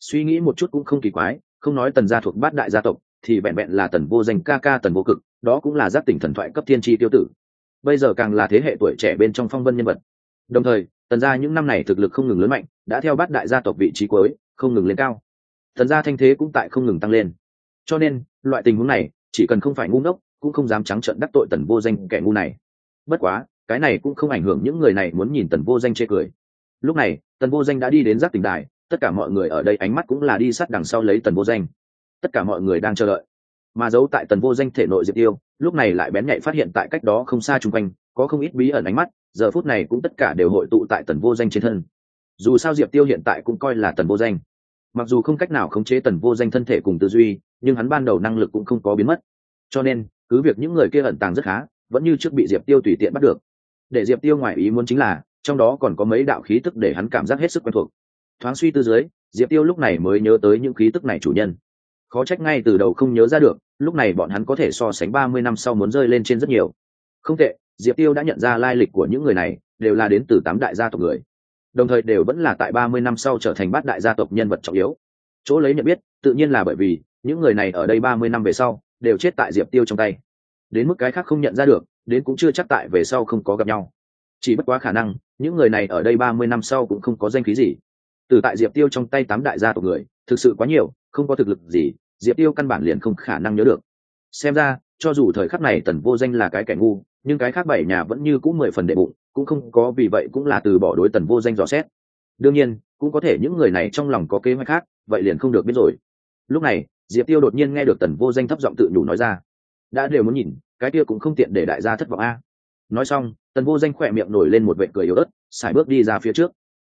Suy nghĩ một chút cũng không kỳ quái, không nói tần gia thuộc bát đại gia tộc, thì vẹn vẹn là tần vô danh ca ca tần vô cực, đó cũng là giác tỉnh thần thoại cấp thiên tri tiêu tử. Bây giờ càng là thế hệ tuổi trẻ bên trong phong vân nhân vật. Đồng thời tần gia những năm này thực lực không ngừng lớn mạnh, đã theo bát đại gia tộc vị trí cuối, không ngừng lên cao. Tần gia thanh thế cũng tại không ngừng tăng lên. Cho nên, loại tình huống này, chỉ cần không phải ngu ngốc, cũng không dám trắng trợn đắc tội tần vô danh kẻ ngu này. Bất quá, cái này cũng không ảnh hưởng những người này muốn nhìn tần vô danh chê cười. Lúc này, tần vô danh đã đi đến giác tỉnh đài, tất cả mọi người ở đây ánh mắt cũng là đi sát đằng sau lấy tần vô danh. Tất cả mọi người đang chờ đợi. Mà giấu tại tần vô danh thể nội diệp tiêu, lúc này lại bén nhạy phát hiện tại cách đó không xa chung quanh, có không ít bí ẩn ánh mắt giờ phút này cũng tất cả đều hội tụ tại tần vô danh trên thân. Dù sao diệp tiêu hiện tại cũng coi là tần vô danh. Mặc dù không cách nào khống chế tần vô danh thân thể cùng tư duy, nhưng hắn ban đầu năng lực cũng không có biến mất. Cho nên, cứ việc những người kia ẩn tàng rất khá, vẫn như trước bị diệp tiêu tùy tiện bắt được. Để diệp tiêu ngoài ý muốn chính là, trong đó còn có mấy đạo khí tức để hắn cảm giác hết sức quen thuộc. Thoáng suy tư dưới, diệp tiêu lúc này mới nhớ tới những khí tức này chủ nhân. Khó trách ngay từ đầu không nhớ ra được, lúc này bọn hắn có thể so sánh ba mươi năm sau muốn rơi lên trên rất nhiều không tệ, diệp tiêu đã nhận ra lai lịch của những người này, đều là đến từ tám đại gia tộc người. Đồng thời đều vẫn là tại ba mươi năm sau trở thành bát đại gia tộc nhân vật trọng yếu. Chỗ lấy nhận biết, tự nhiên là bởi vì, những người này ở đây ba mươi năm về sau, đều chết tại diệp tiêu trong tay. Đến mức cái khác không nhận ra được, đến cũng chưa chắc tại về sau không có gặp nhau. Chỉ bất quá khả năng, những người này ở đây ba mươi năm sau cũng không có danh khí gì. Từ tại diệp tiêu trong tay tám đại gia tộc người, thực sự quá nhiều, không có thực lực gì, diệp tiêu căn bản liền không khả năng nhớ được. Xem ra, cho dù thời khắc này tần vô danh là cái kẻ ngu nhưng cái khác bảy nhà vẫn như cũng mười phần đệ bụng, cũng không có vì vậy cũng là từ bỏ đối tần vô danh dò xét. Đương nhiên, cũng có thể những người này trong lòng có kế hoạch khác, vậy liền không được biết rồi. Lúc này, diệp tiêu đột nhiên nghe được tần vô danh thấp giọng tự nhủ nói ra, đã đều muốn nhìn, cái kia cũng không tiện để đại gia thất vọng a. Nói xong, tần vô danh khỏe miệng nổi lên một vệ cười yếu ớt sải bước đi ra phía trước.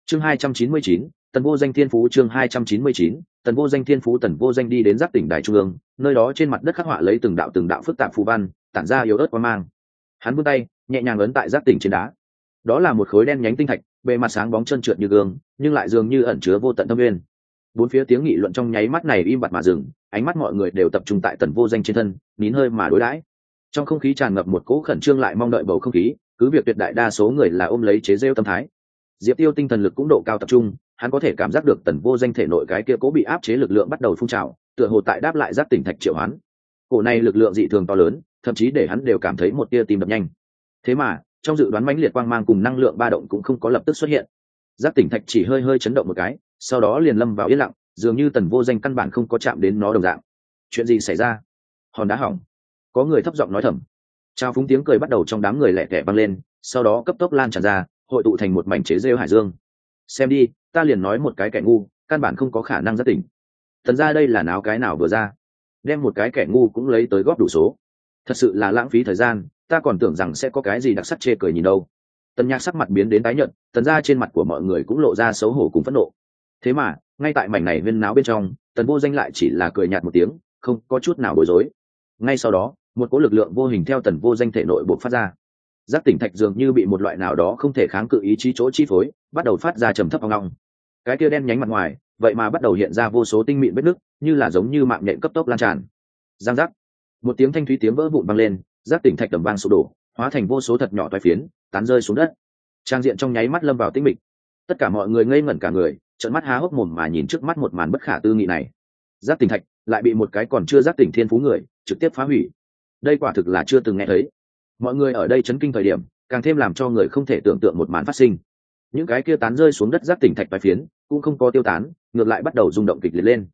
Chương hai trăm chín mươi chín, tần vô danh thiên phú chương hai trăm chín mươi chín, tần vô danh thiên phú, tần vô danh đi đến giáp tỉnh đài trung ương, nơi đó trên mặt đất khắc họa lấy từng đạo từng đạo phức tạp phù văn, tản ra yếu ớt qua mang hắn vươn tay, nhẹ nhàng ấn tại giác tỉnh trên đá. Đó là một khối đen nhánh tinh thạch, bề mặt sáng bóng chân trượt như gương, nhưng lại dường như ẩn chứa vô tận tâm nguyên. Bốn phía tiếng nghị luận trong nháy mắt này im bặt mà dừng, ánh mắt mọi người đều tập trung tại tần vô danh trên thân, nín hơi mà đối đãi. Trong không khí tràn ngập một cỗ khẩn trương lại mong đợi bầu không khí, cứ việc tuyệt đại đa số người là ôm lấy chế rêu tâm thái. Diệp tiêu tinh thần lực cũng độ cao tập trung, hắn có thể cảm giác được tần vô danh thể nội cái kia cố bị áp chế lực lượng bắt đầu phun trào, tựa hồ tại đáp lại giác tỉnh thạch triệu hoán. Cổ này lực lượng dị thường to lớn thậm chí để hắn đều cảm thấy một tia tim đập nhanh. Thế mà, trong dự đoán mãnh liệt quang mang cùng năng lượng ba động cũng không có lập tức xuất hiện. Giác tỉnh thạch chỉ hơi hơi chấn động một cái, sau đó liền lâm vào yên lặng, dường như tần vô danh căn bản không có chạm đến nó đồng dạng. Chuyện gì xảy ra? Hòn đá hỏng. Có người thấp giọng nói thầm. Trao phúng tiếng cười bắt đầu trong đám người lẻ tẻ vang lên, sau đó cấp tốc lan tràn ra, hội tụ thành một mảnh chế rêu hải dương. Xem đi, ta liền nói một cái kẻ ngu, căn bản không có khả năng giác tỉnh. Thần ra đây là náo cái nào vừa ra. Đem một cái kẻ ngu cũng lấy tới góp đủ số thật sự là lãng phí thời gian, ta còn tưởng rằng sẽ có cái gì đặc sắc chê cười nhìn đâu. Tần nhạc sắc mặt biến đến tái nhợt, tần ra trên mặt của mọi người cũng lộ ra xấu hổ cùng phẫn nộ. Thế mà, ngay tại mảnh này viên náo bên trong, tần vô danh lại chỉ là cười nhạt một tiếng, không có chút nào bối rối. Ngay sau đó, một cỗ lực lượng vô hình theo tần vô danh thể nội bộ phát ra. Giác tỉnh thạch dường như bị một loại nào đó không thể kháng cự ý chí chỗ chi phối, bắt đầu phát ra trầm thấp hoang long cái kia đen nhánh mặt ngoài, vậy mà bắt đầu hiện ra vô số tinh mịn vết nứt, như là giống như mạng nhện cấp tốc lan tràn. Giang giác một tiếng thanh thúy tiếng vỡ vụn vang lên giác tỉnh thạch tầm vang sụp đổ, hóa thành vô số thật nhỏ toai phiến, tán rơi xuống đất. Trang diện trong nháy mắt lâm vào tĩnh mịch. Tất cả mọi người ngây ngẩn cả người trận mắt há hốc mồm mà nhìn trước mắt một màn bất khả tư nghị này. Giác tỉnh thạch lại bị một cái còn chưa giác tỉnh thiên phú người trực tiếp phá hủy. Đây quả thực là chưa từng nghe thấy. Mọi người ở đây chấn kinh thời điểm, càng thêm làm cho người không thể tưởng tượng một màn phát sinh. Những cái kia tán rơi xuống đất giác tỉnh thạch bài phiến cũng không có tiêu tán, ngược lại bắt đầu rung động kịch liệt lên.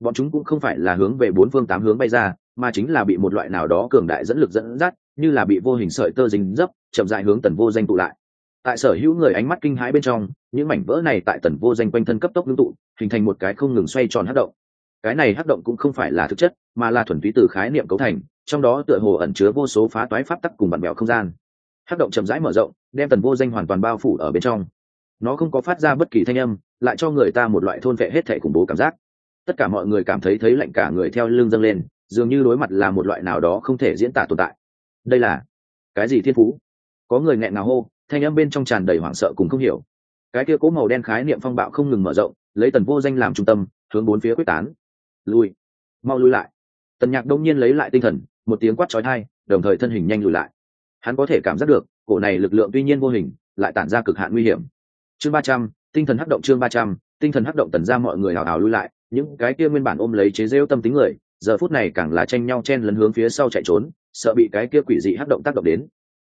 Bọn chúng cũng không phải là hướng về bốn phương tám hướng bay ra mà chính là bị một loại nào đó cường đại dẫn lực dẫn dắt, như là bị vô hình sợi tơ dính dấp, chậm dại hướng tần vô danh tụ lại. Tại sở hữu người ánh mắt kinh hãi bên trong, những mảnh vỡ này tại tần vô danh quanh thân cấp tốc ngưng tụ, hình thành một cái không ngừng xoay tròn hấp động. Cái này hấp động cũng không phải là thực chất, mà là thuần túy từ khái niệm cấu thành, trong đó tựa hồ ẩn chứa vô số phá toái pháp tắc cùng bản bèo không gian. Hấp động chậm rãi mở rộng, đem tần vô danh hoàn toàn bao phủ ở bên trong. Nó không có phát ra bất kỳ thanh âm, lại cho người ta một loại thôn vệ hết thể khủng bố cảm giác. Tất cả mọi người cảm thấy thấy lạnh cả người theo lưng dâng lên dường như đối mặt là một loại nào đó không thể diễn tả tồn tại. Đây là cái gì thiên phú? Có người nghẹn ngào hô, thanh âm bên trong tràn đầy hoảng sợ cùng không hiểu. Cái kia cố màu đen khái niệm phong bạo không ngừng mở rộng, lấy tần vô danh làm trung tâm, hướng bốn phía quyết tán. Lui. Mau lui lại. Tần nhạc đông nhiên lấy lại tinh thần, một tiếng quát trói thai đồng thời thân hình nhanh lùi lại. Hắn có thể cảm giác được, cổ này lực lượng tuy nhiên vô hình, lại tản ra cực hạn nguy hiểm. Chương ba trăm, tinh thần hắc động chương ba trăm, tinh thần hắc động tần ra mọi người hào hào lui lại, những cái kia nguyên bản ôm lấy chế rêu tâm tính người giờ phút này càng là tranh nhau chen lấn hướng phía sau chạy trốn, sợ bị cái kia quỷ dị hắc động tác động đến.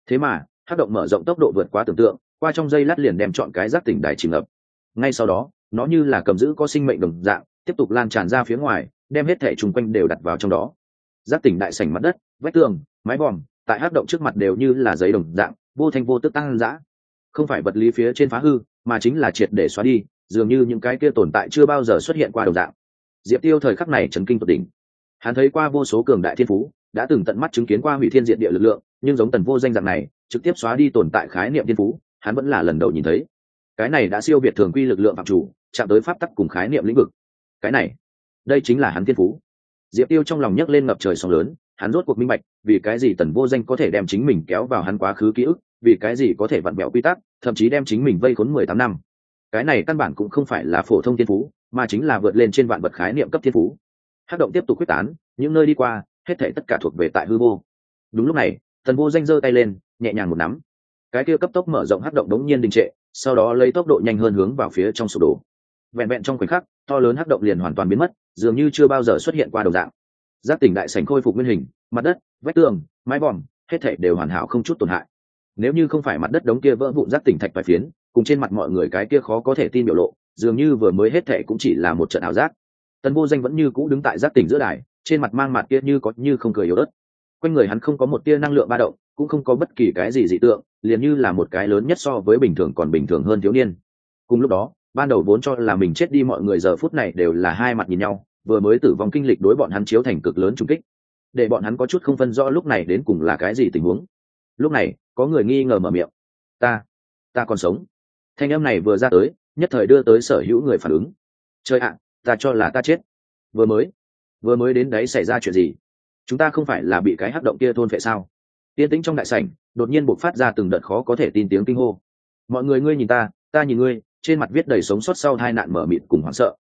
Thế mà, hắc động mở rộng tốc độ vượt quá tưởng tượng, qua trong dây lát liền đem chọn cái giác tỉnh đài chìm ngập. Ngay sau đó, nó như là cầm giữ có sinh mệnh đồng dạng, tiếp tục lan tràn ra phía ngoài, đem hết thể chung quanh đều đặt vào trong đó. Giác tỉnh đại sảnh mặt đất, vách tường, mái vòm, tại hắc động trước mặt đều như là giấy đồng dạng, vô thanh vô tức tăng dã. Không phải vật lý phía trên phá hư, mà chính là triệt để xóa đi, dường như những cái kia tồn tại chưa bao giờ xuất hiện qua đồng dạng. Diệp tiêu thời khắc này chấn kinh tột đỉnh hắn thấy qua vô số cường đại thiên phú, đã từng tận mắt chứng kiến qua hủy thiên diện địa lực lượng, nhưng giống tần vô danh dạng này, trực tiếp xóa đi tồn tại khái niệm thiên phú, hắn vẫn là lần đầu nhìn thấy. Cái này đã siêu việt thường quy lực lượng phạm chủ, chạm tới pháp tắc cùng khái niệm lĩnh vực. Cái này, đây chính là hắn thiên phú. Diệp tiêu trong lòng nhấc lên ngập trời sóng lớn, hắn rốt cuộc minh bạch, vì cái gì tần vô danh có thể đem chính mình kéo vào hắn quá khứ ký ức, vì cái gì có thể vặn bẹo quy tắc, thậm chí đem chính mình vây khốn mười tám năm. Cái này căn bản cũng không phải là phổ thông thiên phú, mà chính là vượt lên trên vạn vật khái niệm cấp thiên phú hát động tiếp tục quyết tán, những nơi đi qua, hết thể tất cả thuộc về tại hư vô. Đúng lúc này, thần vô danh giơ tay lên, nhẹ nhàng một nắm. Cái kia cấp tốc mở rộng hát động đống nhiên đình trệ, sau đó lấy tốc độ nhanh hơn hướng vào phía trong sụp đổ. Vẹn vẹn trong khoảnh khắc, to lớn hát động liền hoàn toàn biến mất, dường như chưa bao giờ xuất hiện qua đầu dạng. Giác tỉnh đại sảnh khôi phục nguyên hình, mặt đất, vách tường, mái vòm, hết thể đều hoàn hảo không chút tổn hại. Nếu như không phải mặt đất đống kia vỡ vụn giác tỉnh thạch vài phiến, cùng trên mặt mọi người cái kia khó có thể tin biểu lộ, dường như vừa mới hết thể cũng chỉ là một trận ảo giác tần vô danh vẫn như cũ đứng tại giác tỉnh giữa đài, trên mặt mang mặt kia như có như không cười yếu ớt. Quanh người hắn không có một tia năng lượng ba động, cũng không có bất kỳ cái gì dị tượng, liền như là một cái lớn nhất so với bình thường còn bình thường hơn thiếu niên. Cùng lúc đó, ban đầu vốn cho là mình chết đi mọi người giờ phút này đều là hai mặt nhìn nhau, vừa mới tử vong kinh lịch đối bọn hắn chiếu thành cực lớn trung kích. Để bọn hắn có chút không phân rõ lúc này đến cùng là cái gì tình huống. Lúc này, có người nghi ngờ mở miệng. Ta ta còn sống. Thanh âm này vừa ra tới, nhất thời đưa tới sở hữu người phản ứng. Chơi ạ ta cho là ta chết. Vừa mới vừa mới đến đấy xảy ra chuyện gì? Chúng ta không phải là bị cái hắc động kia thôn phệ sao? Tiên tĩnh trong đại sảnh, đột nhiên buộc phát ra từng đợt khó có thể tin tiếng kinh hô. Mọi người ngươi nhìn ta ta nhìn ngươi, trên mặt viết đầy sống sót sau hai nạn mở mịt cùng hoảng sợ.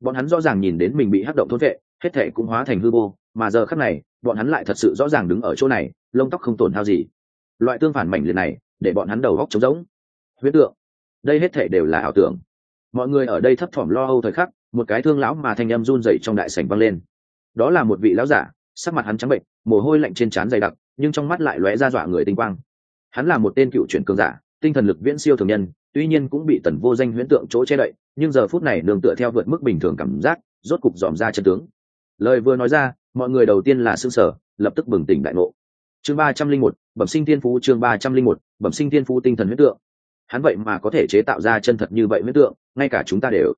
Bọn hắn rõ ràng nhìn đến mình bị hắc động thôn phệ, hết thể cũng hóa thành hư vô, mà giờ khắc này, bọn hắn lại thật sự rõ ràng đứng ở chỗ này, lông tóc không tổn hao gì. Loại tương phản mảnh liệt này, để bọn hắn đầu góc trống rỗng. Huyết tượng, đây hết thể đều là ảo tưởng. Mọi người ở đây thấp thỏm lo âu thời khắc một cái thương lão mà thanh âm run dậy trong đại sảnh vang lên. Đó là một vị lão giả, sắc mặt hắn trắng bệnh, mồ hôi lạnh trên trán dày đặc, nhưng trong mắt lại lóe ra dọa người tinh quang. Hắn là một tên cựu chuyển cường giả, tinh thần lực viễn siêu thường nhân, tuy nhiên cũng bị tần vô danh huyễn tượng chỗ che đậy, nhưng giờ phút này đường tựa theo vượt mức bình thường cảm giác, rốt cục dòm ra chân tướng. Lời vừa nói ra, mọi người đầu tiên là s ư sở lập tức bừng tỉnh đại ngộ. Chương ba trăm linh một, bẩm sinh thiên phú, chương ba trăm linh một, bẩm sinh thiên phú tinh thần huyễn tượng. Hắn vậy mà có thể chế tạo ra chân thật như vậy huyễn tượng, ngay cả chúng ta đều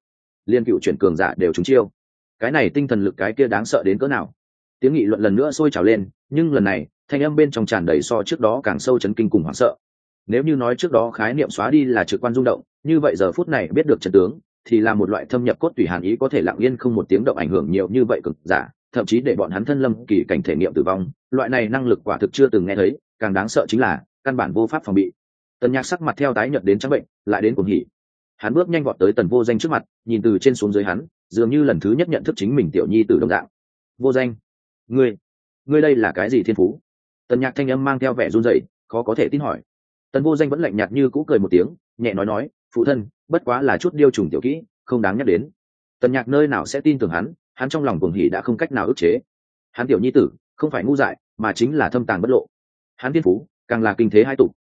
liên cựu chuyển cường giả đều trúng chiêu. Cái này tinh thần lực cái kia đáng sợ đến cỡ nào? Tiếng nghị luận lần nữa sôi trào lên, nhưng lần này, thanh âm bên trong tràn đầy so trước đó càng sâu chấn kinh cùng hoảng sợ. Nếu như nói trước đó khái niệm xóa đi là trực quan rung động, như vậy giờ phút này biết được trận tướng, thì là một loại thâm nhập cốt tùy hàn ý có thể lặng yên không một tiếng động ảnh hưởng nhiều như vậy cực giả, thậm chí để bọn hắn thân lâm kỳ cảnh thể nghiệm tử vong, loại này năng lực quả thực chưa từng nghe thấy, càng đáng sợ chính là, căn bản vô pháp phòng bị. Tần nhạc sắc mặt theo tái nhợt đến trắng bệnh, lại đến cuồng hỉ hắn bước nhanh vọt tới tần vô danh trước mặt, nhìn từ trên xuống dưới hắn, dường như lần thứ nhất nhận thức chính mình tiểu nhi từ đồng dạng. Vô danh? Ngươi ngươi đây là cái gì thiên phú? Tần nhạc thanh âm mang theo vẻ run rẩy, khó có thể tin hỏi. Tần vô danh vẫn lạnh nhạt như cũ cười một tiếng, nhẹ nói nói, phụ thân, bất quá là chút điêu trùng tiểu kỹ, không đáng nhắc đến. Tần nhạc nơi nào sẽ tin tưởng hắn hắn trong lòng cuồng hỉ đã không cách nào ức chế. Hắn tiểu nhi tử, không phải ngu dại, mà chính là thâm tàng bất lộ. Hắn tiên phú, càng là kinh thế hai tục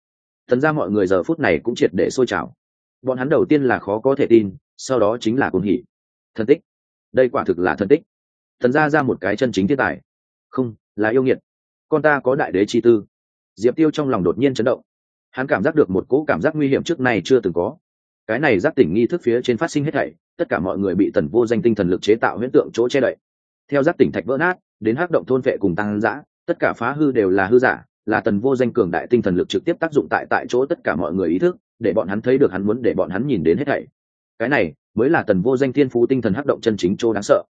thần ra mọi người giờ phút này cũng triệt để sôi trào bọn hắn đầu tiên là khó có thể tin, sau đó chính là cuồng hỉ. Thần tích. Đây quả thực là thần tích. Thần ra ra một cái chân chính thiên tài. Không, là yêu nghiệt. Con ta có đại đế chi tư. Diệp tiêu trong lòng đột nhiên chấn động. Hắn cảm giác được một cỗ cảm giác nguy hiểm trước nay chưa từng có. Cái này giác tỉnh nghi thức phía trên phát sinh hết thảy, tất cả mọi người bị tần vô danh tinh thần lực chế tạo huyễn tượng chỗ che đậy. Theo giác tỉnh thạch vỡ nát, đến hắc động thôn vệ cùng tăng giã tất cả phá hư đều là hư giả, là tần vô danh cường đại tinh thần lực trực tiếp tác dụng tại tại chỗ tất cả mọi người ý thức để bọn hắn thấy được hắn muốn để bọn hắn nhìn đến hết thảy. Cái này mới là tần vô danh thiên phú tinh thần hắc động chân chính chỗ đáng sợ.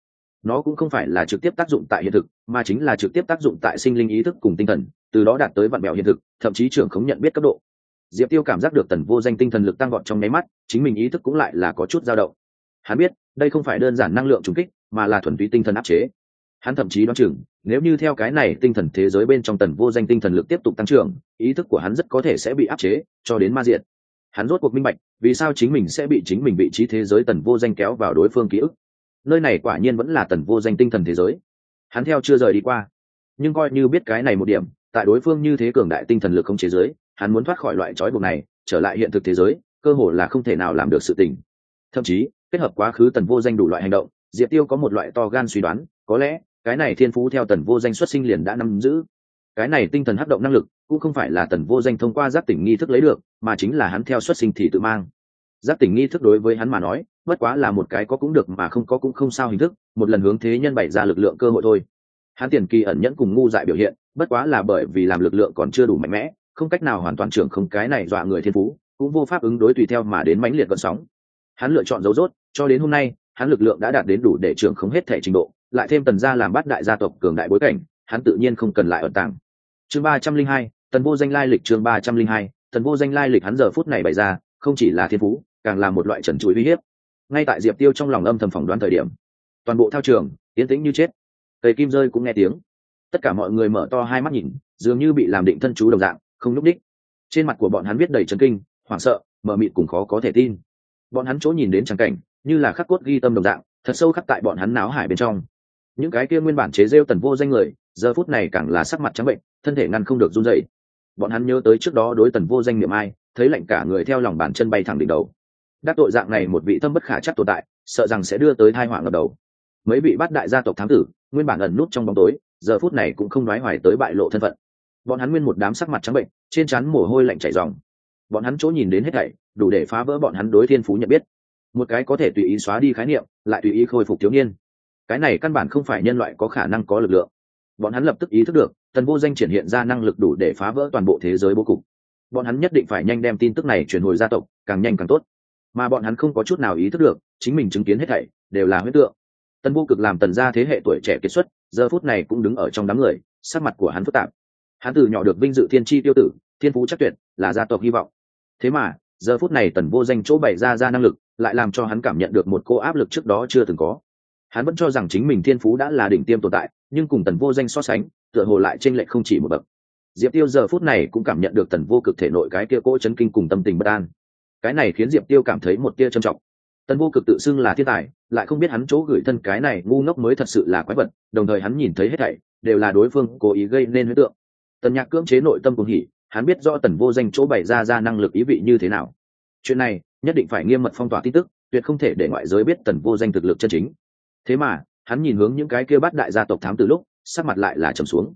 Nó cũng không phải là trực tiếp tác dụng tại hiện thực, mà chính là trực tiếp tác dụng tại sinh linh ý thức cùng tinh thần, từ đó đạt tới vạn mẹo hiện thực, thậm chí trưởng khống nhận biết cấp độ. Diệp tiêu cảm giác được tần vô danh tinh thần lực tăng gọn trong nháy mắt, chính mình ý thức cũng lại là có chút dao động. Hắn biết, đây không phải đơn giản năng lượng trùng kích, mà là thuần túy tinh thần áp chế. Hắn thậm chí đoán chừng, nếu như theo cái này tinh thần thế giới bên trong tần vô danh tinh thần lực tiếp tục tăng trưởng, ý thức của hắn rất có thể sẽ bị áp chế, cho đến ma diện hắn rốt cuộc minh bạch, vì sao chính mình sẽ bị chính mình vị trí thế giới tần vô danh kéo vào đối phương ký ức. Nơi này quả nhiên vẫn là tần vô danh tinh thần thế giới. Hắn theo chưa rời đi qua. Nhưng coi như biết cái này một điểm, tại đối phương như thế cường đại tinh thần lực không chế giới, hắn muốn thoát khỏi loại trói buộc này, trở lại hiện thực thế giới, cơ hồ là không thể nào làm được sự tình. Thậm chí, kết hợp quá khứ tần vô danh đủ loại hành động, diệp tiêu có một loại to gan suy đoán, có lẽ, cái này thiên phú theo tần vô danh xuất sinh liền đã nắm giữ cái này tinh thần hấp động năng lực cũng không phải là tần vô danh thông qua giác tỉnh nghi thức lấy được, mà chính là hắn theo xuất sinh thì tự mang. Giác tỉnh nghi thức đối với hắn mà nói, bất quá là một cái có cũng được mà không có cũng không sao hình thức, một lần hướng thế nhân bày ra lực lượng cơ hội thôi. Hắn tiền kỳ ẩn nhẫn cùng ngu dại biểu hiện, bất quá là bởi vì làm lực lượng còn chưa đủ mạnh mẽ, không cách nào hoàn toàn trưởng không cái này dọa người thiên phú, cũng vô pháp ứng đối tùy theo mà đến mãnh liệt vận sóng. Hắn lựa chọn dấu rốt, cho đến hôm nay, hắn lực lượng đã đạt đến đủ để trưởng không hết thể trình độ, lại thêm tần gia làm bát đại gia tộc cường đại bối cảnh hắn tự nhiên không cần lại ẩn tàng chương ba trăm linh hai, tần vô danh lai lịch chương ba trăm linh hai, tần vô danh lai lịch hắn giờ phút này bày ra, không chỉ là thiên phú, càng là một loại trần chuối uy hiếp. Ngay tại diệp tiêu trong lòng âm thầm phỏng đoán thời điểm, toàn bộ thao trường tiến tĩnh như chết. Cây kim rơi cũng nghe tiếng. Tất cả mọi người mở to hai mắt nhìn, dường như bị làm định thân chú đồng dạng, không nhúc đích trên mặt của bọn hắn viết đầy trấn kinh, hoảng sợ, mờ mịt cùng khó có thể tin. Bọn hắn chỗ nhìn đến trắng cảnh, như là khắc cốt ghi tâm đồng dạng, thật sâu khắc tại bọn hắn náo hải bên trong những cái kia nguyên bản chế rêu tần vô danh người, giờ phút này càng là sắc mặt trắng bệnh, thân thể ngăn không được run dậy bọn hắn nhớ tới trước đó đối tần vô danh niệm ai, thấy lạnh cả người theo lòng bàn chân bay thẳng đỉnh đầu. Đắc tội dạng này một vị thâm bất khả chắc tồn tại, sợ rằng sẽ đưa tới thai họa ngập đầu. Mấy vị bắt đại gia tộc thám tử, nguyên bản ẩn nút trong bóng tối, giờ phút này cũng không nói hoài tới bại lộ thân phận. Bọn hắn nguyên một đám sắc mặt trắng bệnh, trên trán mồ hôi lạnh chảy dòng bọn hắn chỗ nhìn đến hết thảy, đủ để phá vỡ bọn hắn đối thiên phú nhận biết. Một cái có thể tùy ý xóa đi khái niệm, lại tùy ý khôi phục thiếu niên cái này căn bản không phải nhân loại có khả năng có lực lượng. Bọn hắn lập tức ý thức được, tần vô danh triển hiện ra năng lực đủ để phá vỡ toàn bộ thế giới bố cục. Bọn hắn nhất định phải nhanh đem tin tức này chuyển hồi gia tộc, càng nhanh càng tốt. Mà bọn hắn không có chút nào ý thức được, chính mình chứng kiến hết thảy, đều là huyết tượng. Tần vô cực làm tần gia thế hệ tuổi trẻ kiệt xuất, giờ phút này cũng đứng ở trong đám người, sắc mặt của hắn phức tạp. Hắn từ nhỏ được vinh dự thiên tri tiêu tử, thiên phú chắc tuyệt, là gia tộc hy vọng. Thế mà, giờ phút này tần vô danh chỗ bày ra ra năng lực, lại làm cho hắn cảm nhận được một cô áp lực trước đó chưa từng có hắn vẫn cho rằng chính mình thiên phú đã là đỉnh tiêm tồn tại, nhưng cùng tần vô danh so sánh, tựa hồ lại tranh lệch không chỉ một bậc. Diệp tiêu giờ phút này cũng cảm nhận được tần vô cực thể nội cái kia cỗ chấn kinh cùng tâm tình bất an. Cái này khiến diệp tiêu cảm thấy một tia trầm trọng. Tần vô cực tự xưng là thiên tài, lại không biết hắn chỗ gửi thân cái này ngu ngốc mới thật sự là quái vật, đồng thời hắn nhìn thấy hết thảy, đều là đối phương cố ý gây nên huyết tượng. Tần nhạc cưỡng chế nội tâm cùng hỉ, hắn biết rõ tần vô danh chỗ bày ra ra năng lực ý vị như thế nào. Chuyện này, nhất định phải nghiêm mật phong tỏa tin tức, tuyệt không thể để ngoại giới biết tần vô danh thực lực chân chính thế mà, hắn nhìn hướng những cái kia bắt đại gia tộc thám từ lúc, sắc mặt lại là trầm xuống.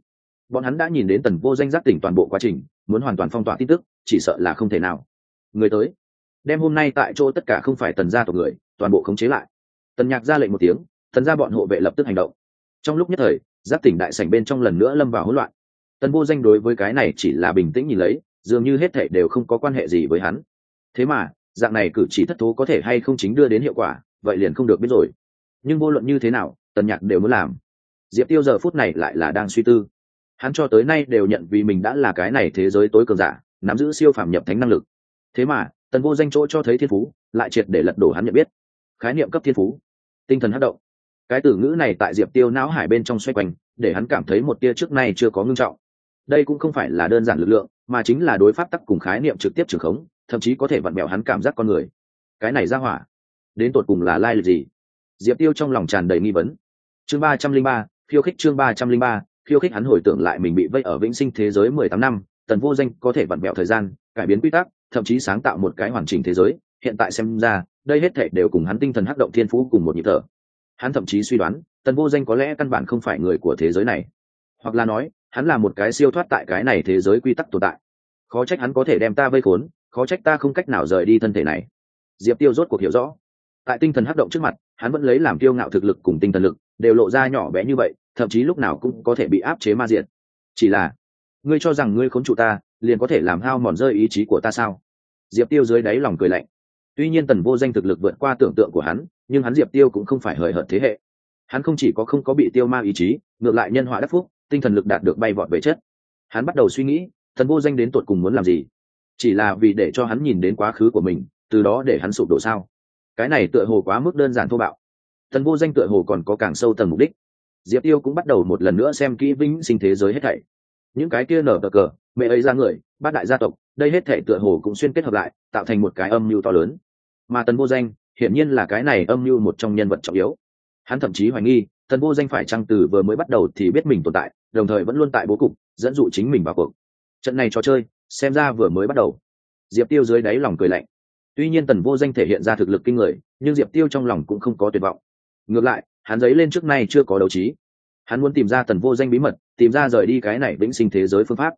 Bọn hắn đã nhìn đến tần vô danh giác tỉnh toàn bộ quá trình, muốn hoàn toàn phong tỏa tin tức, chỉ sợ là không thể nào. Người tới. Đem hôm nay tại chỗ tất cả không phải tần gia tộc người, toàn bộ khống chế lại. Tần nhạc ra lệnh một tiếng, tần gia bọn hộ vệ lập tức hành động. Trong lúc nhất thời, giác tỉnh đại sảnh bên trong lần nữa lâm vào hỗn loạn. Tần vô danh đối với cái này chỉ là bình tĩnh nhìn lấy, dường như hết thảy đều không có quan hệ gì với hắn. Thế mà, dạng này cử chỉ thất thố có thể hay không chính đưa đến hiệu quả, vậy liền không được biết rồi nhưng vô luận như thế nào, tần nhạc đều muốn làm. Diệp tiêu giờ phút này lại là đang suy tư. Hắn cho tới nay đều nhận vì mình đã là cái này thế giới tối cường giả, nắm giữ siêu phàm nhập thánh năng lực. Thế mà, tần vô danh chỗ cho thấy thiên phú, lại triệt để lật đổ hắn nhận biết. Khái niệm cấp thiên phú. Tinh thần hát động. Cái từ ngữ này tại diệp tiêu não hải bên trong xoay quanh, để hắn cảm thấy một tia trước nay chưa có ngưng trọng. Đây cũng không phải là đơn giản lực lượng, mà chính là đối pháp tắc cùng khái niệm trực tiếp trường khống, thậm chí có thể vặn mẹo hắn cảm giác con người. Cái này ra hỏa, đến tột cùng là lai lịch gì? Diệp tiêu trong lòng tràn đầy nghi vấn. Chương ba trăm linh ba, khiêu khích chương ba trăm linh ba, khiêu khích hắn hồi tưởng lại mình bị vây ở vĩnh sinh thế giới mười tám năm, tần vô danh có thể vặn mẹo thời gian, cải biến quy tắc, thậm chí sáng tạo một cái hoàn chỉnh thế giới, hiện tại xem ra, đây hết thể đều cùng hắn tinh thần hắc động thiên phú cùng một nhịp thở. Hắn thậm chí suy đoán, tần vô danh có lẽ căn bản không phải người của thế giới này. Hoặc là nói, hắn là một cái siêu thoát tại cái này thế giới quy tắc tồn tại. Khó trách hắn có thể đem ta vây khốn, khó trách ta không cách nào rời đi thân thể này. Diệp tiêu rốt cuộc hiểu rõ. Tại tinh thần hắc động trước mặt hắn vẫn lấy làm tiêu ngạo thực lực cùng tinh thần lực, đều lộ ra nhỏ bé như vậy, thậm chí lúc nào cũng có thể bị áp chế ma diện chỉ là, ngươi cho rằng ngươi khốn trụ ta, liền có thể làm hao mòn rơi ý chí của ta sao? Diệp tiêu dưới đáy lòng cười lạnh. Tuy nhiên tần vô danh thực lực vượt qua tưởng tượng của hắn, nhưng hắn diệp tiêu cũng không phải hời hợt thế hệ. Hắn không chỉ có không có bị tiêu ma ý chí, ngược lại nhân họa đắc phúc, tinh thần lực đạt được bay vọt về chất. Hắn bắt đầu suy nghĩ thần vô danh đến tột cùng muốn làm gì? Chỉ là vì để cho hắn nhìn đến quá khứ của mình, từ đó để hắn sụp đổ sao? Cái này tựa hồ quá mức đơn giản thô bạo. Tần vô danh tựa hồ còn có càng sâu tầng mục đích. Diệp tiêu cũng bắt đầu một lần nữa xem kỹ vĩnh sinh thế giới hết thảy. Những cái kia nở cờ cờ, mẹ ấy ra người, bát đại gia tộc, đây hết thảy tựa hồ cũng xuyên kết hợp lại, tạo thành một cái âm mưu to lớn. Mà tần vô danh, hiển nhiên là cái này âm mưu một trong nhân vật trọng yếu. Hắn thậm chí hoài nghi, tần vô danh phải chăng từ vừa mới bắt đầu thì biết mình tồn tại, đồng thời vẫn luôn tại bố cục, dẫn dụ chính mình vào cuộc. Trận này trò chơi, xem ra vừa mới bắt đầu. Diệp tiêu dưới đáy lòng cười lạnh tuy nhiên tần vô danh thể hiện ra thực lực kinh người, nhưng diệp tiêu trong lòng cũng không có tuyệt vọng. Ngược lại, hắn dấy lên trước nay chưa có đấu trí. Hắn muốn tìm ra tần vô danh bí mật, tìm ra rời đi cái này vĩnh sinh thế giới phương pháp.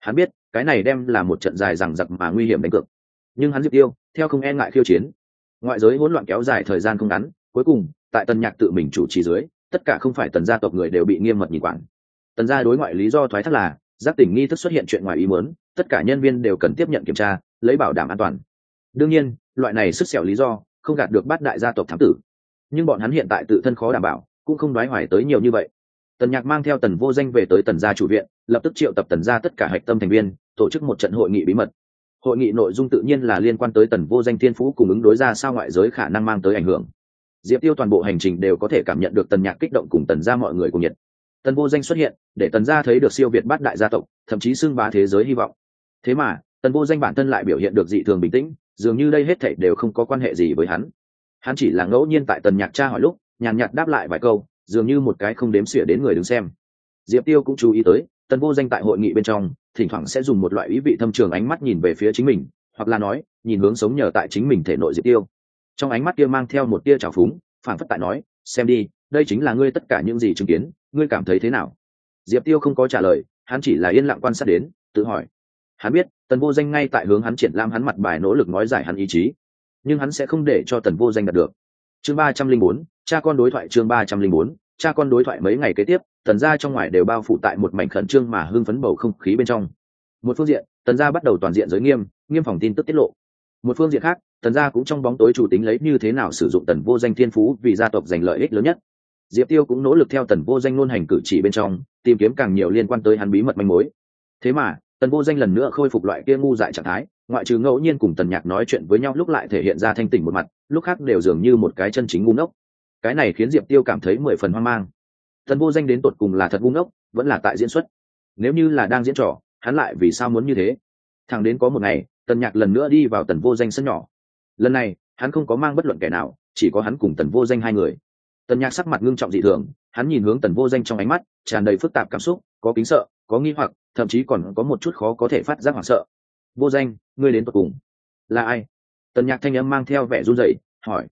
Hắn biết, cái này đem là một trận dài rằng giặc mà nguy hiểm đánh cược. Nhưng hắn diệp tiêu, theo không e ngại khiêu chiến. Ngoại giới hỗn loạn kéo dài thời gian không ngắn, cuối cùng, tại tần nhạc tự mình chủ trì dưới, tất cả không phải tần gia tộc người đều bị nghiêm mật nhìn quản. Tần gia đối ngoại lý do thoái thác là, giác tỉnh nghi thức xuất hiện chuyện ngoài ý muốn, tất cả nhân viên đều cần tiếp nhận kiểm tra, lấy bảo đảm an toàn đương nhiên, loại này sức xẻo lý do không gạt được bát đại gia tộc thám tử. Nhưng bọn hắn hiện tại tự thân khó đảm bảo, cũng không đoái hoài tới nhiều như vậy. Tần nhạc mang theo tần vô danh về tới tần gia chủ viện, lập tức triệu tập tần gia tất cả hạch tâm thành viên, tổ chức một trận hội nghị bí mật. Hội nghị nội dung tự nhiên là liên quan tới tần vô danh thiên phú cùng ứng đối ra sao ngoại giới khả năng mang tới ảnh hưởng. Diệp tiêu toàn bộ hành trình đều có thể cảm nhận được tần nhạc kích động cùng tần gia mọi người cùng nhiệt. Tần vô danh xuất hiện, để tần gia thấy được siêu việt bát đại gia tộc, thậm chí xưng bá thế giới hy vọng. Thế mà, tần vô danh bản thân lại biểu hiện được dị thường bình tĩnh dường như đây hết thảy đều không có quan hệ gì với hắn. Hắn chỉ là ngẫu nhiên tại tần nhạc tra hỏi lúc, nhàn nhạt đáp lại vài câu, dường như một cái không đếm xỉa đến người đứng xem. Diệp tiêu cũng chú ý tới, tần vô danh tại hội nghị bên trong, thỉnh thoảng sẽ dùng một loại ý vị thâm trường ánh mắt nhìn về phía chính mình, hoặc là nói, nhìn hướng sống nhờ tại chính mình thể nội diệp tiêu. Trong ánh mắt kia mang theo một tia trào phúng, phản phất tại nói, xem đi, đây chính là ngươi tất cả những gì chứng kiến, ngươi cảm thấy thế nào? Diệp tiêu không có trả lời, hắn chỉ là yên lặng quan sát đến, tự hỏi hắn biết, tần vô danh ngay tại hướng hắn triển lãm hắn mặt bài nỗ lực nói giải hắn ý chí. Nhưng hắn sẽ không để cho tần vô danh đạt được. Chương ba trăm linh bốn, cha con đối thoại chương ba trăm linh bốn, cha con đối thoại mấy ngày kế tiếp, tần gia trong ngoài đều bao phủ tại một mảnh khẩn trương mà hưng phấn bầu không khí bên trong. Một phương diện, tần gia bắt đầu toàn diện giới nghiêm nghiêm phòng tin tức tiết lộ. Một phương diện khác, tần gia cũng trong bóng tối chủ tính lấy như thế nào sử dụng tần vô danh thiên phú vì gia tộc giành lợi ích lớn nhất. Diệp tiêu cũng nỗ lực theo tần vô danh luôn hành cử chỉ bên trong, tìm kiếm càng nhiều liên quan tới hắn bí mật manh mối. Thế mà tần vô danh lần nữa khôi phục loại kia ngu dại trạng thái, ngoại trừ ngẫu nhiên cùng tần nhạc nói chuyện với nhau lúc lại thể hiện ra thanh tỉnh một mặt, lúc khác đều dường như một cái chân chính ngu ngốc. Cái này khiến diệp tiêu cảm thấy mười phần hoang mang. Tần vô danh đến tột cùng là thật ngu ngốc, vẫn là tại diễn xuất. Nếu như là đang diễn trò, hắn lại vì sao muốn như thế? Thằng đến có một ngày, tần nhạc lần nữa đi vào tần vô danh sân nhỏ. Lần này, hắn không có mang bất luận kẻ nào, chỉ có hắn cùng tần vô danh hai người. Tần nhạc sắc mặt ngưng trọng dị thường, hắn nhìn hướng tần vô danh trong ánh mắt, tràn đầy phức tạp cảm xúc, có kính sợ, có nghi hoặc thậm chí còn có một chút khó có thể phát giác hoảng sợ. Vô danh, ngươi đến tột cùng. Là ai? Tần nhạc thanh âm mang theo vẻ run rẩy, hỏi.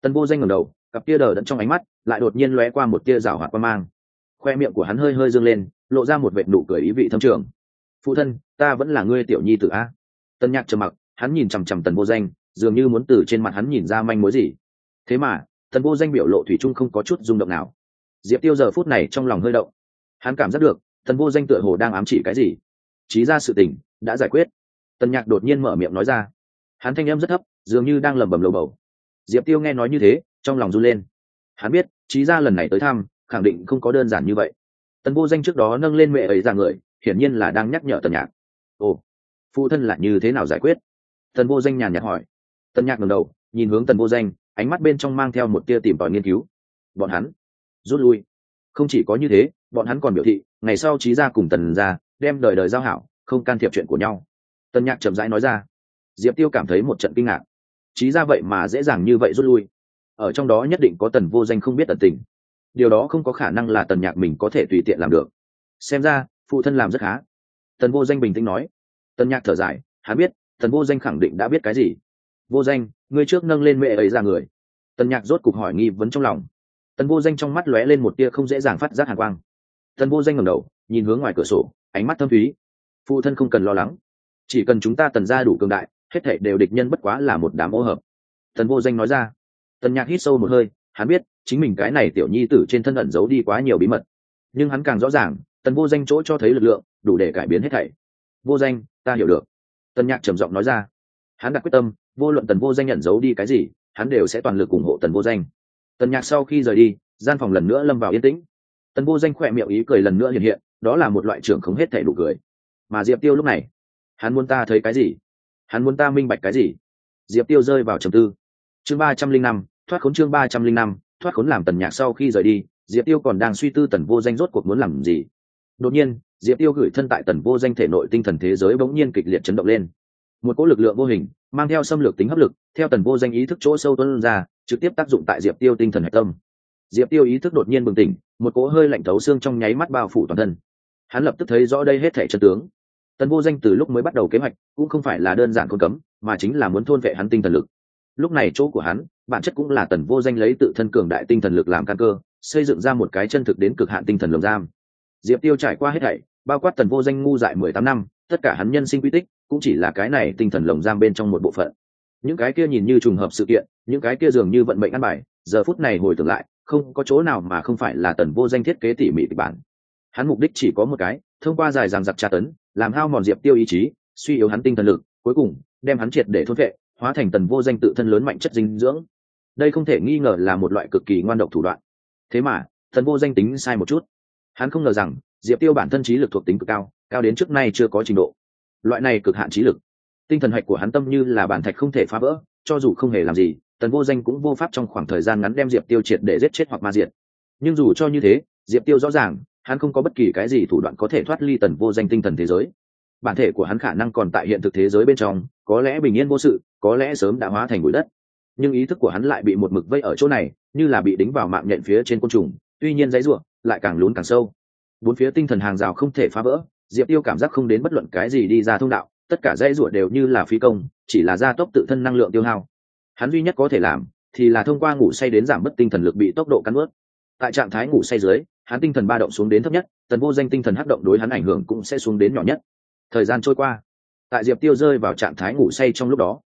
Tần vô danh ngẩng đầu, cặp tia đờ đẫn trong ánh mắt lại đột nhiên lóe qua một tia rào hoạt qua mang. Khoe miệng của hắn hơi hơi dương lên, lộ ra một vệt nụ cười ý vị thâm trường. Phụ thân, ta vẫn là ngươi tiểu nhi tử a. Tần nhạc trầm mặc, hắn nhìn chằm chằm tần vô danh, dường như muốn từ trên mặt hắn nhìn ra manh mối gì. Thế mà, tần vô danh biểu lộ thủy chung không có chút rung động nào. Diệp tiêu giờ phút này trong lòng hơi động. Hắn cảm giác được tần vô danh tựa hồ đang ám chỉ cái gì? Trí ra sự tình, đã giải quyết. Tần nhạc đột nhiên mở miệng nói ra. Hắn thanh âm rất thấp, dường như đang lẩm bẩm lầu bầu. Diệp tiêu nghe nói như thế, trong lòng run lên. Hắn biết trí ra lần này tới thăm, khẳng định không có đơn giản như vậy. Tần vô danh trước đó nâng lên mẹ ấy ra người, hiển nhiên là đang nhắc nhở tần nhạc. Ồ, phụ thân là như thế nào giải quyết? Tần vô danh nhàn nhạt hỏi. Tần nhạc ngầm đầu, nhìn hướng tần vô danh, ánh mắt bên trong mang theo một tia tìm tòi nghiên cứu. Bọn hắn rút lui. Không chỉ có như thế, bọn hắn còn biểu thị ngày sau trí gia cùng tần ra đem đời đời giao hảo, không can thiệp chuyện của nhau. Tân nhạc chậm rãi nói ra. Diệp tiêu cảm thấy một trận kinh ngạc. Trí gia vậy mà dễ dàng như vậy rút lui. Ở trong đó nhất định có tần vô danh không biết tận tình. Điều đó không có khả năng là tần nhạc mình có thể tùy tiện làm được. Xem ra, phụ thân làm rất khá. Tần vô danh bình tĩnh nói. Tần nhạc thở dài hắn biết, tần vô danh khẳng định đã biết cái gì? Vô danh, ngươi trước nâng lên mẹ ấy ra người. Tần nhạc rốt cục hỏi nghi vấn trong lòng. Tần vô danh trong mắt lóe lên một tia không dễ dàng phát giác hàn quang tần vô danh ngẩng đầu, nhìn hướng ngoài cửa sổ, ánh mắt thâm thúy. Phụ thân không cần lo lắng. Chỉ cần chúng ta tần ra đủ cường đại, hết thảy đều địch nhân bất quá là một đám ô hợp. Tần vô danh nói ra. Tần nhạc hít sâu một hơi, hắn biết, chính mình cái này tiểu nhi tử trên thân ẩn giấu đi quá nhiều bí mật. Nhưng hắn càng rõ ràng, tần vô danh chỗ cho thấy lực lượng, đủ để cải biến hết thảy. Vô danh, ta hiểu được. Tần nhạc trầm giọng nói ra. Hắn đặt quyết tâm, vô luận tần vô danh nhận giấu đi cái gì, hắn đều sẽ toàn lực ủng hộ tần vô danh. Tần nhạc sau khi rời đi, gian phòng lần nữa lâm vào yên tĩnh tần vô danh khỏe miệng ý cười lần nữa hiện hiện, đó là một loại trưởng không hết thể đủ cười. Mà diệp tiêu lúc này, hắn muốn ta thấy cái gì? Hắn muốn ta minh bạch cái gì? Diệp tiêu rơi vào trầm tư. Chương ba trăm linh năm, thoát khốn chương ba trăm linh năm, thoát khốn làm tần nhạc sau khi rời đi, diệp tiêu còn đang suy tư tần vô danh rốt cuộc muốn làm gì. Đột nhiên, diệp tiêu gửi thân tại tần vô danh thể nội tinh thần thế giới bỗng nhiên kịch liệt chấn động lên. Một cỗ lực lượng vô hình, mang theo xâm lược tính hấp lực, theo tần vô danh ý thức chỗ sâu tuân ra, trực tiếp tác dụng tại diệp tiêu tinh thần hạch tâm. Diệp tiêu ý thức đột nhiên bừng tỉnh một cỗ hơi lạnh thấu xương trong nháy mắt bao phủ toàn thân. Hắn lập tức thấy rõ đây hết thể chân tướng. Tần vô danh từ lúc mới bắt đầu kế hoạch cũng không phải là đơn giản khôn cấm, mà chính là muốn thôn vệ hắn tinh thần lực. Lúc này chỗ của hắn, bản chất cũng là tần vô danh lấy tự thân cường đại tinh thần lực làm căn cơ, xây dựng ra một cái chân thực đến cực hạn tinh thần lồng giam. Diệp tiêu trải qua hết thảy, bao quát tần vô danh ngu dại mười tám năm, tất cả hắn nhân sinh quy tích cũng chỉ là cái này tinh thần lồng giam bên trong một bộ phận. Những cái kia nhìn như trùng hợp sự kiện, những cái kia dường như vận mệnh ăn bài, giờ phút này hồi tưởng lại không có chỗ nào mà không phải là tần vô danh thiết kế tỉ mỉ kịch bản. Hắn mục đích chỉ có một cái, thông qua dài dàng giặc tra tấn, làm hao mòn diệp tiêu ý chí, suy yếu hắn tinh thần lực, cuối cùng, đem hắn triệt để thốt vệ, hóa thành tần vô danh tự thân lớn mạnh chất dinh dưỡng. Đây không thể nghi ngờ là một loại cực kỳ ngoan độc thủ đoạn. Thế mà, tần vô danh tính sai một chút. Hắn không ngờ rằng, diệp tiêu bản thân trí lực thuộc tính cực cao cao đến trước nay chưa có trình độ. Loại này cực hạn trí lực. Tinh thần hạch của hắn tâm như là bản thạch không thể phá vỡ, cho dù không hề làm gì tần vô danh cũng vô pháp trong khoảng thời gian ngắn đem diệp tiêu triệt để giết chết hoặc ma diệt. Nhưng dù cho như thế, diệp tiêu rõ ràng, hắn không có bất kỳ cái gì thủ đoạn có thể thoát ly tần vô danh tinh thần thế giới. Bản thể của hắn khả năng còn tại hiện thực thế giới bên trong, có lẽ bình yên vô sự, có lẽ sớm đã hóa thành bụi đất. Nhưng ý thức của hắn lại bị một mực vây ở chỗ này, như là bị đính vào mạng nhện phía trên côn trùng, tuy nhiên dãy ruộng lại càng lún càng sâu. Bốn phía tinh thần hàng rào không thể phá vỡ, diệp tiêu cảm giác không đến bất luận cái gì đi ra thông đạo, tất cả dãy ruộng đều như là phi công, chỉ là gia tốc tự thân năng lượng tiêu hao hắn duy nhất có thể làm thì là thông qua ngủ say đến giảm bớt tinh thần lực bị tốc độ cắn ướt tại trạng thái ngủ say dưới, hắn tinh thần ba động xuống đến thấp nhất, tần vô danh tinh thần hắc động đối hắn ảnh hưởng cũng sẽ xuống đến nhỏ nhất. Thời gian trôi qua, tại diệp tiêu rơi vào trạng thái ngủ say trong lúc đó,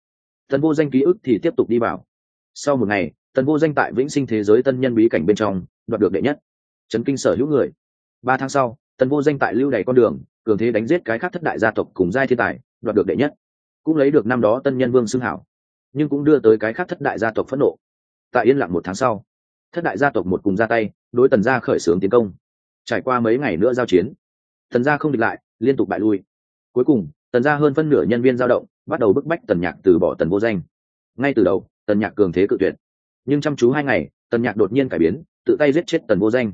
tần vô danh ký ức thì tiếp tục đi vào. Sau một ngày, tần vô danh tại vĩnh sinh thế giới tân nhân bí cảnh bên trong, đoạt được đệ nhất. Trấn kinh sở hữu người. Ba tháng sau, tần vô danh tại lưu đầy con đường, cường thế đánh giết cái khác thất đại gia tộc cùng giai thiên tài, đoạt được đệ nhất. Cũng lấy được năm đó tân nhân vương xưng hảo nhưng cũng đưa tới cái khác thất đại gia tộc phẫn nộ. Tại yên lặng một tháng sau, thất đại gia tộc một cùng ra tay, đối tần gia khởi xướng tiến công. Trải qua mấy ngày nữa giao chiến, tần gia không địch lại, liên tục bại lui. Cuối cùng, tần gia hơn phân nửa nhân viên giao động, bắt đầu bức bách tần nhạc từ bỏ tần vô danh. Ngay từ đầu, tần nhạc cường thế cự tuyệt. Nhưng chăm chú hai ngày, tần nhạc đột nhiên cải biến, tự tay giết chết tần vô danh.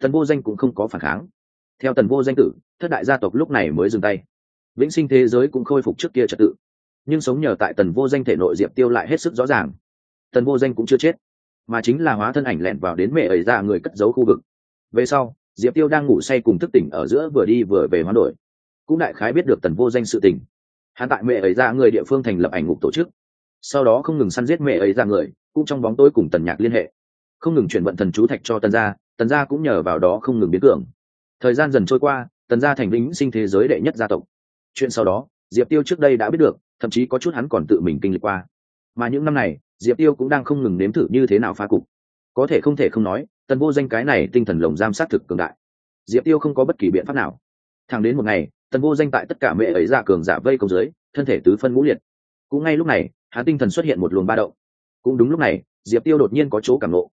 Tần vô danh cũng không có phản kháng. Theo tần vô danh tử, thất đại gia tộc lúc này mới dừng tay. Vĩnh sinh thế giới cũng khôi phục trước kia trật tự nhưng sống nhờ tại tần vô danh thể nội diệp tiêu lại hết sức rõ ràng. Tần vô danh cũng chưa chết, mà chính là hóa thân ảnh lẹn vào đến mẹ ấy ra người cất giấu khu vực. Về sau, diệp tiêu đang ngủ say cùng thức tỉnh ở giữa vừa đi vừa về hoán đổi. Cũng đại khái biết được tần vô danh sự tình. Hắn tại mẹ ấy ra người địa phương thành lập ảnh ngục tổ chức. Sau đó không ngừng săn giết mẹ ấy ra người, cũng trong bóng tối cùng tần nhạc liên hệ. Không ngừng chuyển vận thần chú thạch cho tần gia tần gia cũng nhờ vào đó không ngừng biến cường. Thời gian dần trôi qua, tần gia thành lĩnh sinh thế giới đệ nhất gia tộc. Chuyện sau đó, diệp tiêu trước đây đã biết được thậm chí có chút hắn còn tự mình kinh lịch qua. Mà những năm này, diệp tiêu cũng đang không ngừng nếm thử như thế nào phá cục. Có thể không thể không nói, tần vô danh cái này tinh thần lồng giam sát thực cường đại. Diệp tiêu không có bất kỳ biện pháp nào. Thẳng đến một ngày, tần vô danh tại tất cả mẹ ấy ra cường giả vây công dưới, thân thể tứ phân ngũ liệt. Cũng ngay lúc này, hắn tinh thần xuất hiện một luồng ba động. Cũng đúng lúc này, diệp tiêu đột nhiên có chỗ cảm lộ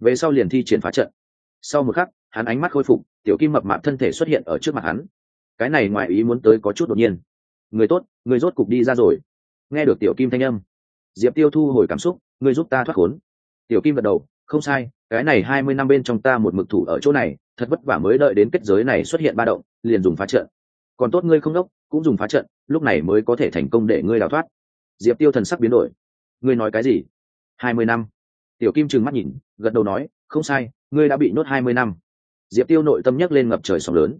về sau liền thi triển phá trận. Sau một khắc, hắn ánh mắt khôi phục, tiểu kim mập mạp thân thể xuất hiện ở trước mặt hắn. Cái này ngoài ý muốn tới có chút đột nhiên người tốt, người rốt cục đi ra rồi. Nghe được tiểu kim thanh âm, diệp tiêu thu hồi cảm xúc, người giúp ta thoát khốn. Tiểu kim gật đầu, không sai, cái này hai mươi năm bên trong ta một mực thủ ở chỗ này, thật vất vả mới đợi đến kết giới này xuất hiện ba động, liền dùng phá trận. Còn tốt ngươi không đốc, cũng dùng phá trận, lúc này mới có thể thành công để ngươi đào thoát. Diệp tiêu thần sắc biến đổi. Ngươi nói cái gì? Hai mươi năm. Tiểu kim trừng mắt nhìn, gật đầu nói, không sai, ngươi đã bị nhốt hai mươi năm. Diệp tiêu nội tâm nhấc lên ngập trời sóng lớn.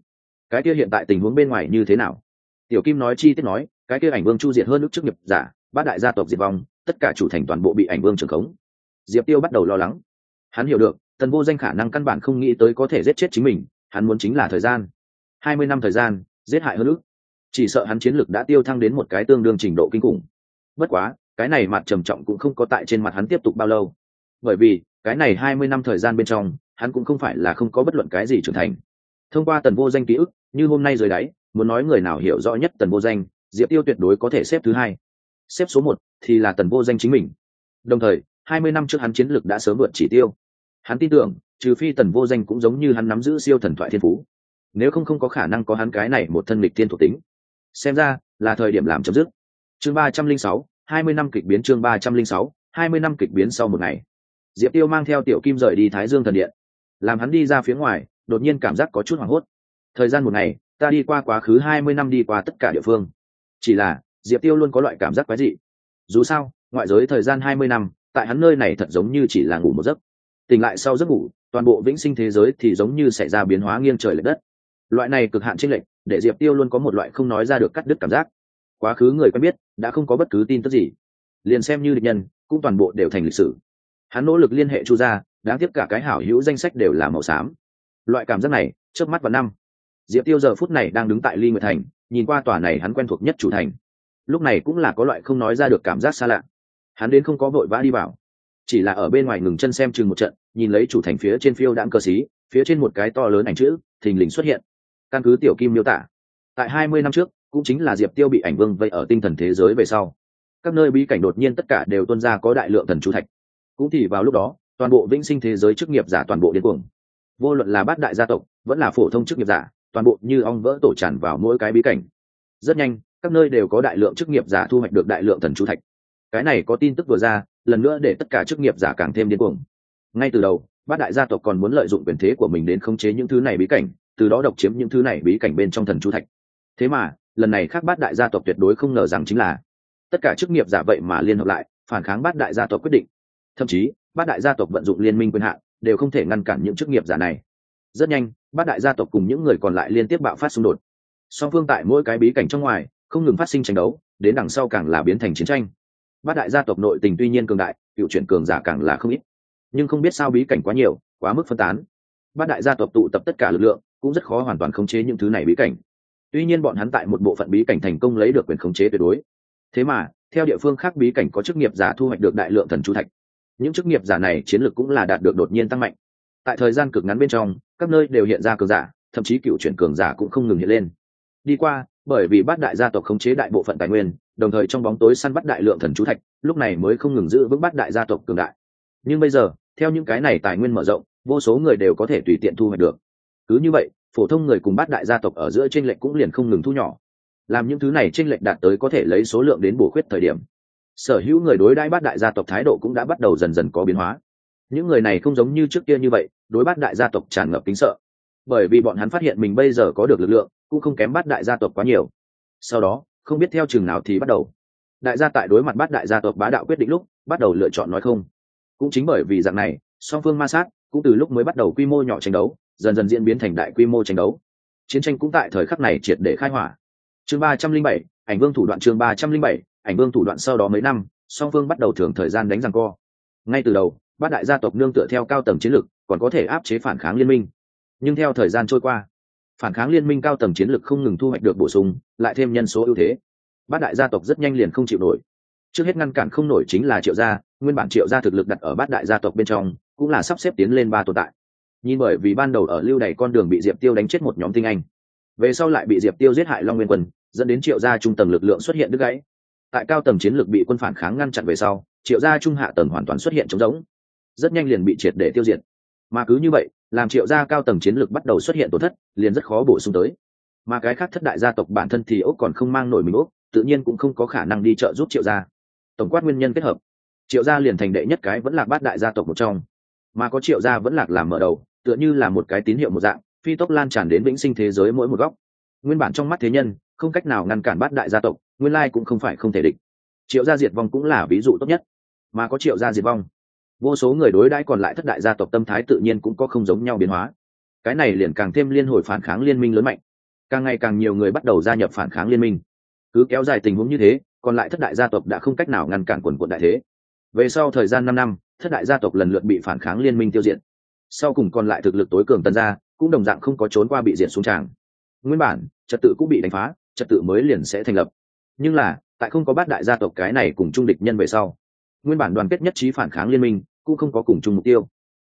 Cái kia hiện tại tình huống bên ngoài như thế nào? Tiểu kim nói chi tiết nói, cái kia ảnh vương chu diệt hơn nước trước nghiệp giả, bát đại gia tộc diệt vong, tất cả chủ thành toàn bộ bị ảnh vương trưởng khống. Diệp tiêu bắt đầu lo lắng. Hắn hiểu được, tần vô danh khả năng căn bản không nghĩ tới có thể giết chết chính mình, hắn muốn chính là thời gian. Hai mươi năm thời gian, giết hại hơn ước chỉ sợ hắn chiến lược đã tiêu thăng đến một cái tương đương trình độ kinh khủng. Bất quá, cái này mặt trầm trọng cũng không có tại trên mặt hắn tiếp tục bao lâu. Bởi vì, cái này hai mươi năm thời gian bên trong, hắn cũng không phải là không có bất luận cái gì trưởng thành. Thông qua tần vô danh ký ức, như hôm nay rời đáy muốn nói người nào hiểu rõ nhất tần vô danh, diệp tiêu tuyệt đối có thể xếp thứ hai. Xếp số một thì là tần vô danh chính mình. Đồng thời, hai mươi năm trước hắn chiến lược đã sớm vượt chỉ tiêu. Hắn tin tưởng, trừ phi tần vô danh cũng giống như hắn nắm giữ siêu thần thoại thiên phú. Nếu không không có khả năng có hắn cái này một thân lịch thiên thuộc tính. Xem ra, là thời điểm làm chấm dứt. Chương ba trăm linh sáu, hai mươi năm kịch biến chương ba trăm linh sáu, hai mươi năm kịch biến sau một ngày. Diệp tiêu mang theo tiểu kim rời đi thái dương thần điện. Làm hắn đi ra phía ngoài, đột nhiên cảm giác có chút hoảng hốt. Thời gian một ngày ta đi qua quá khứ hai mươi năm đi qua tất cả địa phương. Chỉ là, diệp tiêu luôn có loại cảm giác quái dị. Dù sao, ngoại giới thời gian hai mươi năm, tại hắn nơi này thật giống như chỉ là ngủ một giấc. Tỉnh lại sau giấc ngủ, toàn bộ vĩnh sinh thế giới thì giống như xảy ra biến hóa nghiêng trời l ệ đất. Loại này cực hạn chênh lệch, để diệp tiêu luôn có một loại không nói ra được cắt đứt cảm giác. Quá khứ người quen biết, đã không có bất cứ tin tức gì. Liền xem như địch nhân, cũng toàn bộ đều thành lịch sử. Hắn nỗ lực liên hệ chu gia, đáng tiếc cả cái hảo hữu danh sách đều là màu xám. Loại cảm giác này, trước mắt vào năm diệp tiêu giờ phút này đang đứng tại ly nguyệt thành, nhìn qua tòa này hắn quen thuộc nhất chủ thành. Lúc này cũng là có loại không nói ra được cảm giác xa lạ. Hắn đến không có vội vã đi vào. Chỉ là ở bên ngoài ngừng chân xem chừng một trận, nhìn lấy chủ thành phía trên phiêu đãng cơ xí, phía trên một cái to lớn ảnh chữ, thình lình xuất hiện. Căn cứ tiểu kim miêu tả, tại hai mươi năm trước, cũng chính là diệp tiêu bị ảnh vương vây ở tinh thần thế giới về sau. Các nơi bí cảnh đột nhiên tất cả đều tuân ra có đại lượng thần chú thạch. Cũng thì vào lúc đó, toàn bộ vĩnh sinh thế giới chức nghiệp giả toàn bộ điên cuồng. Vô luận là bát đại gia tộc, vẫn là phổ thông chức nghiệp giả toàn bộ như ong vỡ tổ tràn vào mỗi cái bí cảnh. Rất nhanh, các nơi đều có đại lượng chức nghiệp giả thu hoạch được đại lượng thần chú thạch. Cái này có tin tức vừa ra, lần nữa để tất cả chức nghiệp giả càng thêm điên cuồng. Ngay từ đầu, bát đại gia tộc còn muốn lợi dụng quyền thế của mình đến khống chế những thứ này bí cảnh, từ đó độc chiếm những thứ này bí cảnh bên trong thần chú thạch. Thế mà, lần này khác bát đại gia tộc tuyệt đối không ngờ rằng chính là, tất cả chức nghiệp giả vậy mà liên hợp lại, phản kháng bát đại gia tộc quyết định. Thậm chí, bát đại gia tộc vận dụng liên minh quyền hạn, đều không thể ngăn cản những chức nghiệp giả này rất nhanh, bát đại gia tộc cùng những người còn lại liên tiếp bạo phát xung đột. Song phương tại mỗi cái bí cảnh trong ngoài, không ngừng phát sinh tranh đấu, đến đằng sau càng là biến thành chiến tranh. Bát đại gia tộc nội tình tuy nhiên cường đại, cựu chuyển cường giả càng là không ít. Nhưng không biết sao bí cảnh quá nhiều, quá mức phân tán. Bát đại gia tộc tụ tập tất cả lực lượng, cũng rất khó hoàn toàn khống chế những thứ này bí cảnh. Tuy nhiên bọn hắn tại một bộ phận bí cảnh thành công lấy được quyền khống chế tuyệt đối. Thế mà, theo địa phương khác bí cảnh có chức nghiệp giả thu hoạch được đại lượng thần chú thạch. Những chức nghiệp giả này chiến lược cũng là đạt được đột nhiên tăng mạnh. Tại thời gian cực ngắn bên trong các nơi đều hiện ra cường giả, thậm chí cựu chuyển cường giả cũng không ngừng hiện lên. Đi qua, bởi vì bát đại gia tộc khống chế đại bộ phận tài nguyên, đồng thời trong bóng tối săn bắt đại lượng thần chú thạch, lúc này mới không ngừng giữ vững bát đại gia tộc cường đại. Nhưng bây giờ, theo những cái này tài nguyên mở rộng, vô số người đều có thể tùy tiện thu hoạch được. Cứ như vậy, phổ thông người cùng bát đại gia tộc ở giữa tranh lệch cũng liền không ngừng thu nhỏ. Làm những thứ này tranh lệch đạt tới có thể lấy số lượng đến bổ khuyết thời điểm, sở hữu người đối đãi bát đại gia tộc thái độ cũng đã bắt đầu dần dần có biến hóa. Những người này không giống như trước kia như vậy đối bát đại gia tộc tràn ngập kính sợ. Bởi vì bọn hắn phát hiện mình bây giờ có được lực lượng, cũng không kém bát đại gia tộc quá nhiều. Sau đó, không biết theo chừng nào thì bắt đầu. Đại gia tại đối mặt bát đại gia tộc bá đạo quyết định lúc, bắt đầu lựa chọn nói không. Cũng chính bởi vì dạng này, song phương ma sát cũng từ lúc mới bắt đầu quy mô nhỏ tranh đấu, dần dần diễn biến thành đại quy mô tranh đấu. Chiến tranh cũng tại thời khắc này triệt để khai hỏa. Chương ba trăm linh bảy, ảnh vương thủ đoạn chương ba trăm linh bảy, ảnh vương thủ đoạn sau đó mấy năm, song phương bắt đầu thường thời gian đánh răng co. Ngay từ đầu bát đại gia tộc nương tựa theo cao tầng chiến lược, còn có thể áp chế phản kháng liên minh. Nhưng theo thời gian trôi qua, phản kháng liên minh cao tầng chiến lược không ngừng thu hoạch được bổ sung, lại thêm nhân số ưu thế. Bát đại gia tộc rất nhanh liền không chịu nổi. Trước hết ngăn cản không nổi chính là triệu gia, nguyên bản triệu gia thực lực đặt ở bát đại gia tộc bên trong, cũng là sắp xếp tiến lên ba tồn tại. Nhìn bởi vì ban đầu ở lưu đày con đường bị diệp tiêu đánh chết một nhóm tinh anh, về sau lại bị diệp tiêu giết hại long nguyên quân, dẫn đến triệu gia trung tầng lực lượng xuất hiện đứt gãy. Tại cao tầng chiến lược bị quân phản kháng ngăn chặn về sau, triệu gia trung hạ tầng hoàn toàn xuất hiện trống rỗng rất nhanh liền bị triệt để tiêu diệt. Mà cứ như vậy, làm triệu gia cao tầng chiến lược bắt đầu xuất hiện tổn thất, liền rất khó bổ sung tới. Mà cái khác thất đại gia tộc bản thân thì ốc còn không mang nổi mình ốc tự nhiên cũng không có khả năng đi trợ giúp triệu gia. Tổng quát nguyên nhân kết hợp. Triệu gia liền thành đệ nhất cái vẫn là bát đại gia tộc một trong. Mà có triệu gia vẫn lạc làm mở đầu, tựa như là một cái tín hiệu một dạng, phi tốc lan tràn đến vĩnh sinh thế giới mỗi một góc. Nguyên bản trong mắt thế nhân, không cách nào ngăn cản bát đại gia tộc, nguyên lai cũng không phải không thể địch. Triệu gia diệt vong cũng là ví dụ tốt nhất. Mà có triệu gia diệt vong vô số người đối đãi còn lại thất đại gia tộc tâm thái tự nhiên cũng có không giống nhau biến hóa. Cái này liền càng thêm liên hồi phản kháng liên minh lớn mạnh. Càng ngày càng nhiều người bắt đầu gia nhập phản kháng liên minh. Cứ kéo dài tình huống như thế, còn lại thất đại gia tộc đã không cách nào ngăn cản quần quận đại thế. Về sau thời gian năm năm, thất đại gia tộc lần lượt bị phản kháng liên minh tiêu diệt. Sau cùng còn lại thực lực tối cường tân gia, cũng đồng dạng không có trốn qua bị diệt xuống tràng. Nguyên bản, trật tự cũng bị đánh phá, trật tự mới liền sẽ thành lập. Nhưng là, tại không có bát đại gia tộc cái này cùng trung địch nhân về sau nguyên bản đoàn kết nhất trí phản kháng liên minh cũng không có cùng chung mục tiêu.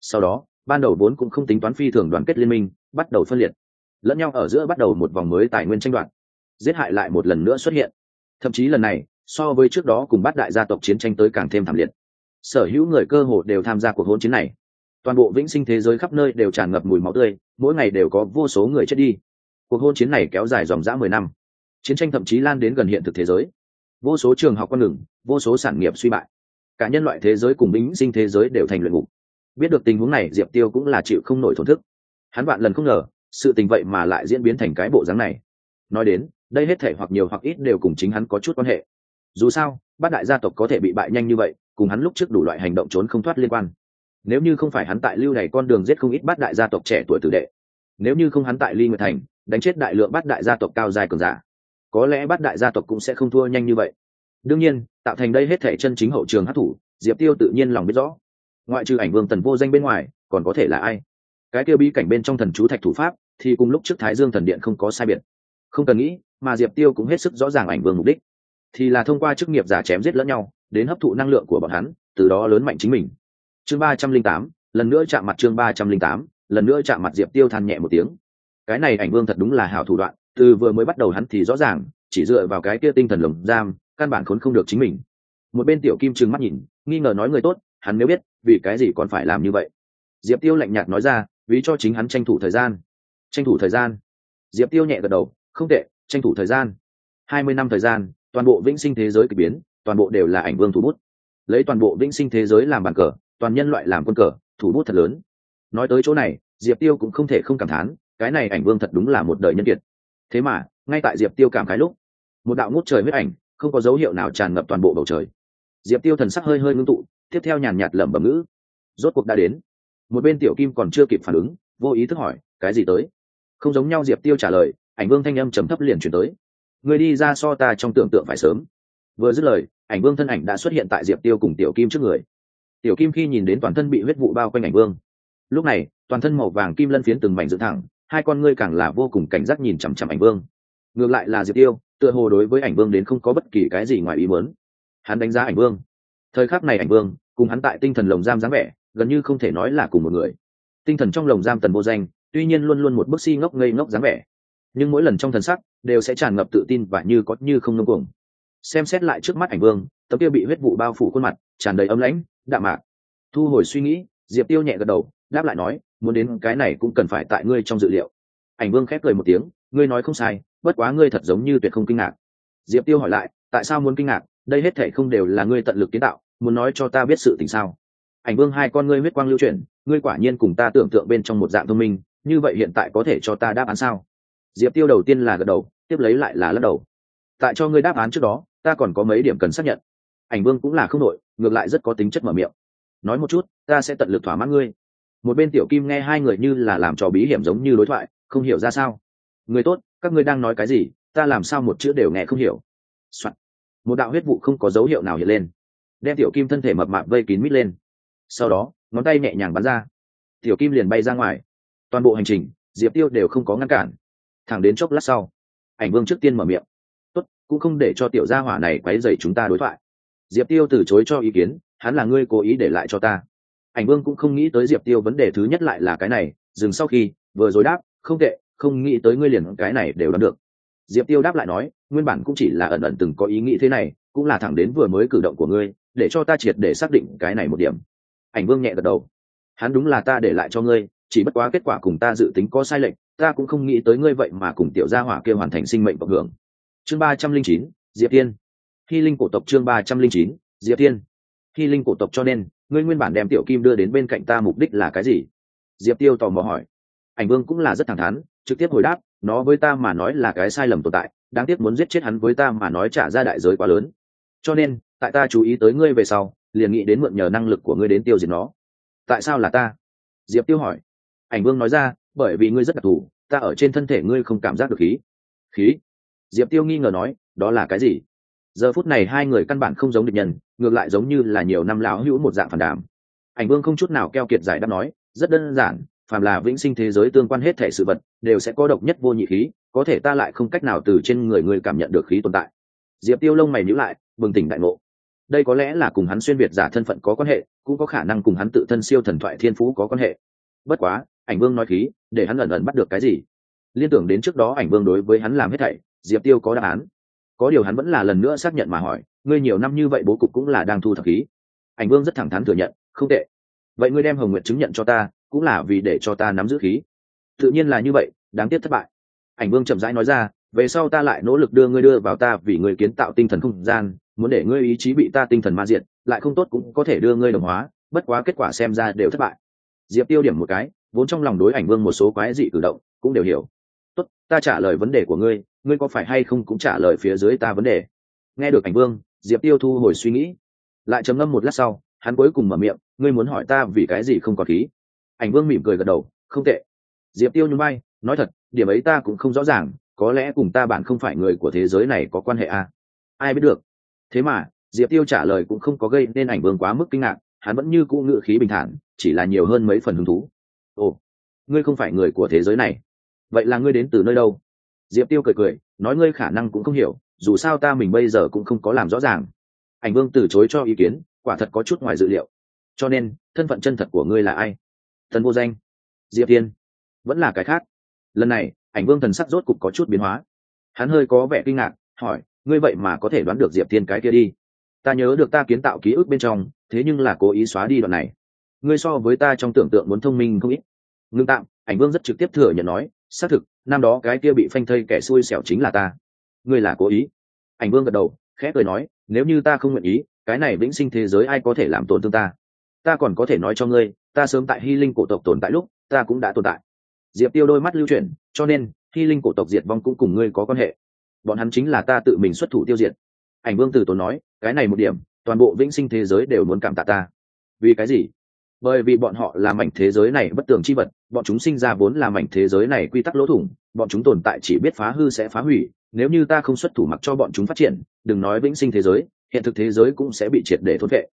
Sau đó, ban đầu vốn cũng không tính toán phi thường đoàn kết liên minh, bắt đầu phân liệt. Lẫn nhau ở giữa bắt đầu một vòng mới tài nguyên tranh đoạt. Giết hại lại một lần nữa xuất hiện. Thậm chí lần này, so với trước đó cùng bát đại gia tộc chiến tranh tới càng thêm thảm liệt. Sở hữu người cơ hồ đều tham gia cuộc hỗn chiến này. Toàn bộ vĩnh sinh thế giới khắp nơi đều tràn ngập mùi máu tươi, mỗi ngày đều có vô số người chết đi. Cuộc hôn chiến này kéo dài dòng dã mười năm. Chiến tranh thậm chí lan đến gần hiện thực thế giới. Vô số trường học con ngừng, vô số sản nghiệp suy bại cả nhân loại thế giới cùng bính sinh thế giới đều thành luyện ngục. Biết được tình huống này, diệp tiêu cũng là chịu không nổi thổn thức. Hắn vạn lần không ngờ, sự tình vậy mà lại diễn biến thành cái bộ dáng này. Nói đến, đây hết thể hoặc nhiều hoặc ít đều cùng chính hắn có chút quan hệ. Dù sao, bát đại gia tộc có thể bị bại nhanh như vậy, cùng hắn lúc trước đủ loại hành động trốn không thoát liên quan. Nếu như không phải hắn tại lưu này con đường giết không ít bát đại gia tộc trẻ tuổi tử đệ, nếu như không hắn tại ly nguyệt thành, đánh chết đại lượng bát đại gia tộc cao dài cường giả, có lẽ bát đại gia tộc cũng sẽ không thua nhanh như vậy. Đương nhiên tạo thành đây hết thể chân chính hậu trường hát thủ, diệp tiêu tự nhiên lòng biết rõ. Ngoại trừ ảnh vương tần vô danh bên ngoài, còn có thể là ai? Cái kêu bí cảnh bên trong thần chú thạch thủ pháp, thì cùng lúc trước thái dương thần điện không có sai biệt. Không cần nghĩ, mà diệp tiêu cũng hết sức rõ ràng ảnh vương mục đích. Thì là thông qua chức nghiệp giả chém giết lẫn nhau, đến hấp thụ năng lượng của bọn hắn, từ đó lớn mạnh chính mình. Chương ba trăm linh tám, lần nữa chạm mặt chương ba trăm linh tám, lần nữa chạm mặt diệp tiêu than nhẹ một tiếng. Cái này ảnh vương thật đúng là hảo thủ đoạn, từ vừa mới bắt đầu hắn thì rõ ràng, chỉ dựa vào cái kia tinh thần lồng giam căn bản khốn không được chính mình. Một bên tiểu kim trừng mắt nhìn, nghi ngờ nói người tốt, hắn nếu biết, vì cái gì còn phải làm như vậy? Diệp tiêu lạnh nhạt nói ra, vì cho chính hắn tranh thủ thời gian. Tranh thủ thời gian. Diệp tiêu nhẹ gật đầu, không tệ, tranh thủ thời gian. Hai mươi năm thời gian, toàn bộ vĩnh sinh thế giới k ỳ biến, toàn bộ đều là ảnh vương thủ bút. Lấy toàn bộ vĩnh sinh thế giới làm bàn cờ, toàn nhân loại làm quân cờ, thủ bút thật lớn. Nói tới chỗ này, diệp tiêu cũng không thể không cảm thán, cái này ảnh vương thật đúng là một đời nhân kiệt. Thế mà, ngay tại diệp tiêu cảm khái lúc, một đạo ngút trời huyết ảnh không có dấu hiệu nào tràn ngập toàn bộ bầu trời. Diệp tiêu thần sắc hơi hơi ngưng tụ, tiếp theo nhàn nhạt lẩm bẩm ngữ. Rốt cuộc đã đến. Một bên tiểu kim còn chưa kịp phản ứng, vô ý thức hỏi, cái gì tới? Không giống nhau, diệp tiêu trả lời, ảnh vương thanh âm trầm thấp liền chuyển tới. Người đi ra so ta trong tưởng tượng phải sớm. Vừa dứt lời, ảnh vương thân ảnh đã xuất hiện tại diệp tiêu cùng tiểu kim trước người. Tiểu kim khi nhìn đến toàn thân bị huyết vụ bao quanh ảnh vương, lúc này, toàn thân màu vàng kim lân phiến từng mảnh dựng thẳng, hai con ngươi càng là vô cùng cảnh giác nhìn chằm chằm ảnh vương. Ngược lại là diệp tiêu tựa hồ đối với ảnh vương đến không có bất kỳ cái gì ngoài ý muốn. Hắn đánh giá ảnh vương. Thời khắc này ảnh vương, cùng hắn tại tinh thần lồng giam dáng vẻ, gần như không thể nói là cùng một người. Tinh thần trong lồng giam tần vô danh, tuy nhiên luôn luôn một bức si ngốc ngây ngốc dáng vẻ. Nhưng mỗi lần trong thần sắc, đều sẽ tràn ngập tự tin và như có như không ngông cuồng. Xem xét lại trước mắt ảnh vương, tấm kia bị huyết vụ bao phủ khuôn mặt, tràn đầy ấm lãnh, đạm mạc. Thu hồi suy nghĩ, diệp tiêu nhẹ gật đầu, đáp lại nói, muốn đến cái này cũng cần phải tại ngươi trong dự liệu. Ảnh vương khép cười một tiếng, ngươi nói không sai bất quá ngươi thật giống như tuyệt không kinh ngạc. Diệp tiêu hỏi lại, tại sao muốn kinh ngạc? Đây hết thể không đều là ngươi tận lực kiến tạo, muốn nói cho ta biết sự tình sao? Ảnh vương hai con ngươi huyết quang lưu chuyển, ngươi quả nhiên cùng ta tưởng tượng bên trong một dạng thông minh, như vậy hiện tại có thể cho ta đáp án sao? Diệp tiêu đầu tiên là gật đầu, tiếp lấy lại là lắc đầu. Tại cho ngươi đáp án trước đó, ta còn có mấy điểm cần xác nhận. Ảnh vương cũng là không nội ngược lại rất có tính chất mở miệng. Nói một chút, ta sẽ tận lực thỏa mãn ngươi. Một bên tiểu kim nghe hai người như là làm trò bí hiểm giống như đối thoại, không hiểu ra sao. Người tốt các ngươi đang nói cái gì? Ta làm sao một chữ đều nghe không hiểu、Soạn. một đạo huyết vụ không có dấu hiệu nào hiện lên. Đem tiểu kim thân thể mập mạp vây kín mít lên. Sau đó, ngón tay nhẹ nhàng bắn ra. Tiểu kim liền bay ra ngoài. Toàn bộ hành trình, diệp tiêu đều không có ngăn cản. Thẳng đến chốc lát sau, ảnh vương trước tiên mở miệng. Tốt, cũng không để cho tiểu gia hỏa này quấy dày chúng ta đối thoại. Diệp tiêu từ chối cho ý kiến, hắn là ngươi cố ý để lại cho ta. Ảnh vương cũng không nghĩ tới diệp tiêu vấn đề thứ nhất lại là cái này, dừng sau khi, vừa rồi đáp, không tệ không nghĩ tới ngươi liền cái này đều đoán được. Diệp tiêu đáp lại nói, nguyên bản cũng chỉ là ẩn ẩn từng có ý nghĩ thế này, cũng là thẳng đến vừa mới cử động của ngươi, để cho ta triệt để xác định cái này một điểm. Ảnh vương nhẹ gật đầu. Hắn đúng là ta để lại cho ngươi, chỉ bất quá kết quả cùng ta dự tính có sai lệch, ta cũng không nghĩ tới ngươi vậy mà cùng tiểu gia hỏa kia hoàn thành sinh mệnh cộng hưởng. Chương ba trăm linh chín, diệp tiên. Hy linh cổ tộc chương ba trăm linh chín, diệp tiên. Hy linh cổ tộc cho nên, ngươi nguyên bản đem tiểu kim đưa đến bên cạnh ta mục đích là cái gì? Diệp tiêu tò mò hỏi. Ảnh vương cũng là rất thẳng thắn trực tiếp hồi đáp, nó với ta mà nói là cái sai lầm tồn tại, đáng tiếc muốn giết chết hắn với ta mà nói trả ra đại giới quá lớn. Cho nên, tại ta chú ý tới ngươi về sau, liền nghĩ đến mượn nhờ năng lực của ngươi đến tiêu diệt nó. Tại sao là ta? Diệp tiêu hỏi. Ảnh vương nói ra, bởi vì ngươi rất đặc thù, ta ở trên thân thể ngươi không cảm giác được khí. Khí? Diệp tiêu nghi ngờ nói, đó là cái gì? Giờ phút này hai người căn bản không giống địch nhân, ngược lại giống như là nhiều năm lão hữu một dạng phản đàm. Ảnh vương không chút nào keo kiệt giải đáp nói, rất đơn giản phàm là vĩnh sinh thế giới tương quan hết thể sự vật, đều sẽ có độc nhất vô nhị khí, có thể ta lại không cách nào từ trên người ngươi cảm nhận được khí tồn tại. Diệp tiêu lông mày nhữ lại, bừng tỉnh đại ngộ. Đây có lẽ là cùng hắn xuyên việt giả thân phận có quan hệ, cũng có khả năng cùng hắn tự thân siêu thần thoại thiên phú có quan hệ. Bất quá, ảnh vương nói khí, để hắn ẩn ẩn bắt được cái gì? Liên tưởng đến trước đó ảnh vương đối với hắn làm hết thảy, diệp tiêu có đáp án. Có điều hắn vẫn là lần nữa xác nhận mà hỏi, ngươi nhiều năm như vậy bố cục cũng là đang thu thập khí. Ảnh vương rất thẳng thắn thừa nhận, không tệ. Vậy ngươi đem hồng nguyện chứng nhận cho ta cũng là vì để cho ta nắm giữ khí. Tự nhiên là như vậy, đáng tiếc thất bại. Ảnh vương chậm rãi nói ra, về sau ta lại nỗ lực đưa ngươi đưa vào ta vì ngươi kiến tạo tinh thần không gian, muốn để ngươi ý chí bị ta tinh thần ma diện lại không tốt cũng có thể đưa ngươi đồng hóa, bất quá kết quả xem ra đều thất bại. Diệp tiêu điểm một cái, vốn trong lòng đối ảnh vương một số quái dị cử động, cũng đều hiểu. Tốt, ta trả lời vấn đề của ngươi ngươi có phải hay không cũng trả lời phía dưới ta vấn đề. Nghe được ảnh vương, diệp tiêu thu hồi suy nghĩ. Lại trầm ngâm một lát sau, hắn cuối cùng mở miệng, ngươi muốn hỏi ta vì cái gì không có khí? Ảnh vương mỉm cười gật đầu, không tệ. Diệp tiêu nhún bay nói thật, điểm ấy ta cũng không rõ ràng, có lẽ cùng ta bạn không phải người của thế giới này có quan hệ à? ai biết được. Thế mà, diệp tiêu trả lời cũng không có gây nên ảnh vương quá mức kinh ngạc, hắn vẫn như cũ ngự khí bình thản, chỉ là nhiều hơn mấy phần hứng thú. Ồ, ngươi không phải người của thế giới này. Vậy là ngươi đến từ nơi đâu? Diệp tiêu cười cười, nói, ngươi khả năng cũng không hiểu, dù sao ta mình bây giờ cũng không có làm rõ ràng. Ảnh vương từ chối cho ý kiến, quả thật có chút ngoài dự liệu. Cho nên, thân phận chân thật của ngươi là ai? Thần vô danh, diệp Thiên, vẫn là cái khác. Lần này, ảnh vương thần sắc rốt cục có chút biến hóa. Hắn hơi có vẻ kinh ngạc, hỏi, ngươi vậy mà có thể đoán được diệp Thiên cái kia đi? Ta nhớ được ta kiến tạo ký ức bên trong, thế nhưng là cố ý xóa đi đoạn này. Ngươi so với ta trong tưởng tượng muốn thông minh không ít. Ngưng tạm, ảnh vương rất trực tiếp thừa nhận nói, xác thực, năm đó cái kia bị phanh thây kẻ xui xẻo chính là ta. Ngươi là cố ý. Ảnh vương gật đầu, khẽ cười nói, nếu như ta không nguyện ý, cái này vĩnh sinh thế giới ai có thể làm tổn thương ta? Ta còn có thể nói cho ngươi ta sớm tại hy linh cổ tộc tồn tại lúc, ta cũng đã tồn tại. Diệp tiêu đôi mắt lưu chuyển, cho nên hy linh cổ tộc diệt vong cũng cùng ngươi có quan hệ. Bọn hắn chính là ta tự mình xuất thủ tiêu diệt. Ảnh vương tử tốn nói, cái này một điểm, toàn bộ vĩnh sinh thế giới đều muốn cảm tạ ta. Vì cái gì? Bởi vì bọn họ là mảnh thế giới này bất tường chi vật, bọn chúng sinh ra vốn là mảnh thế giới này quy tắc lỗ thủng, bọn chúng tồn tại chỉ biết phá hư sẽ phá hủy, nếu như ta không xuất thủ mặc cho bọn chúng phát triển, đừng nói vĩnh sinh thế giới, hiện thực thế giới cũng sẽ bị triệt để thốt vệ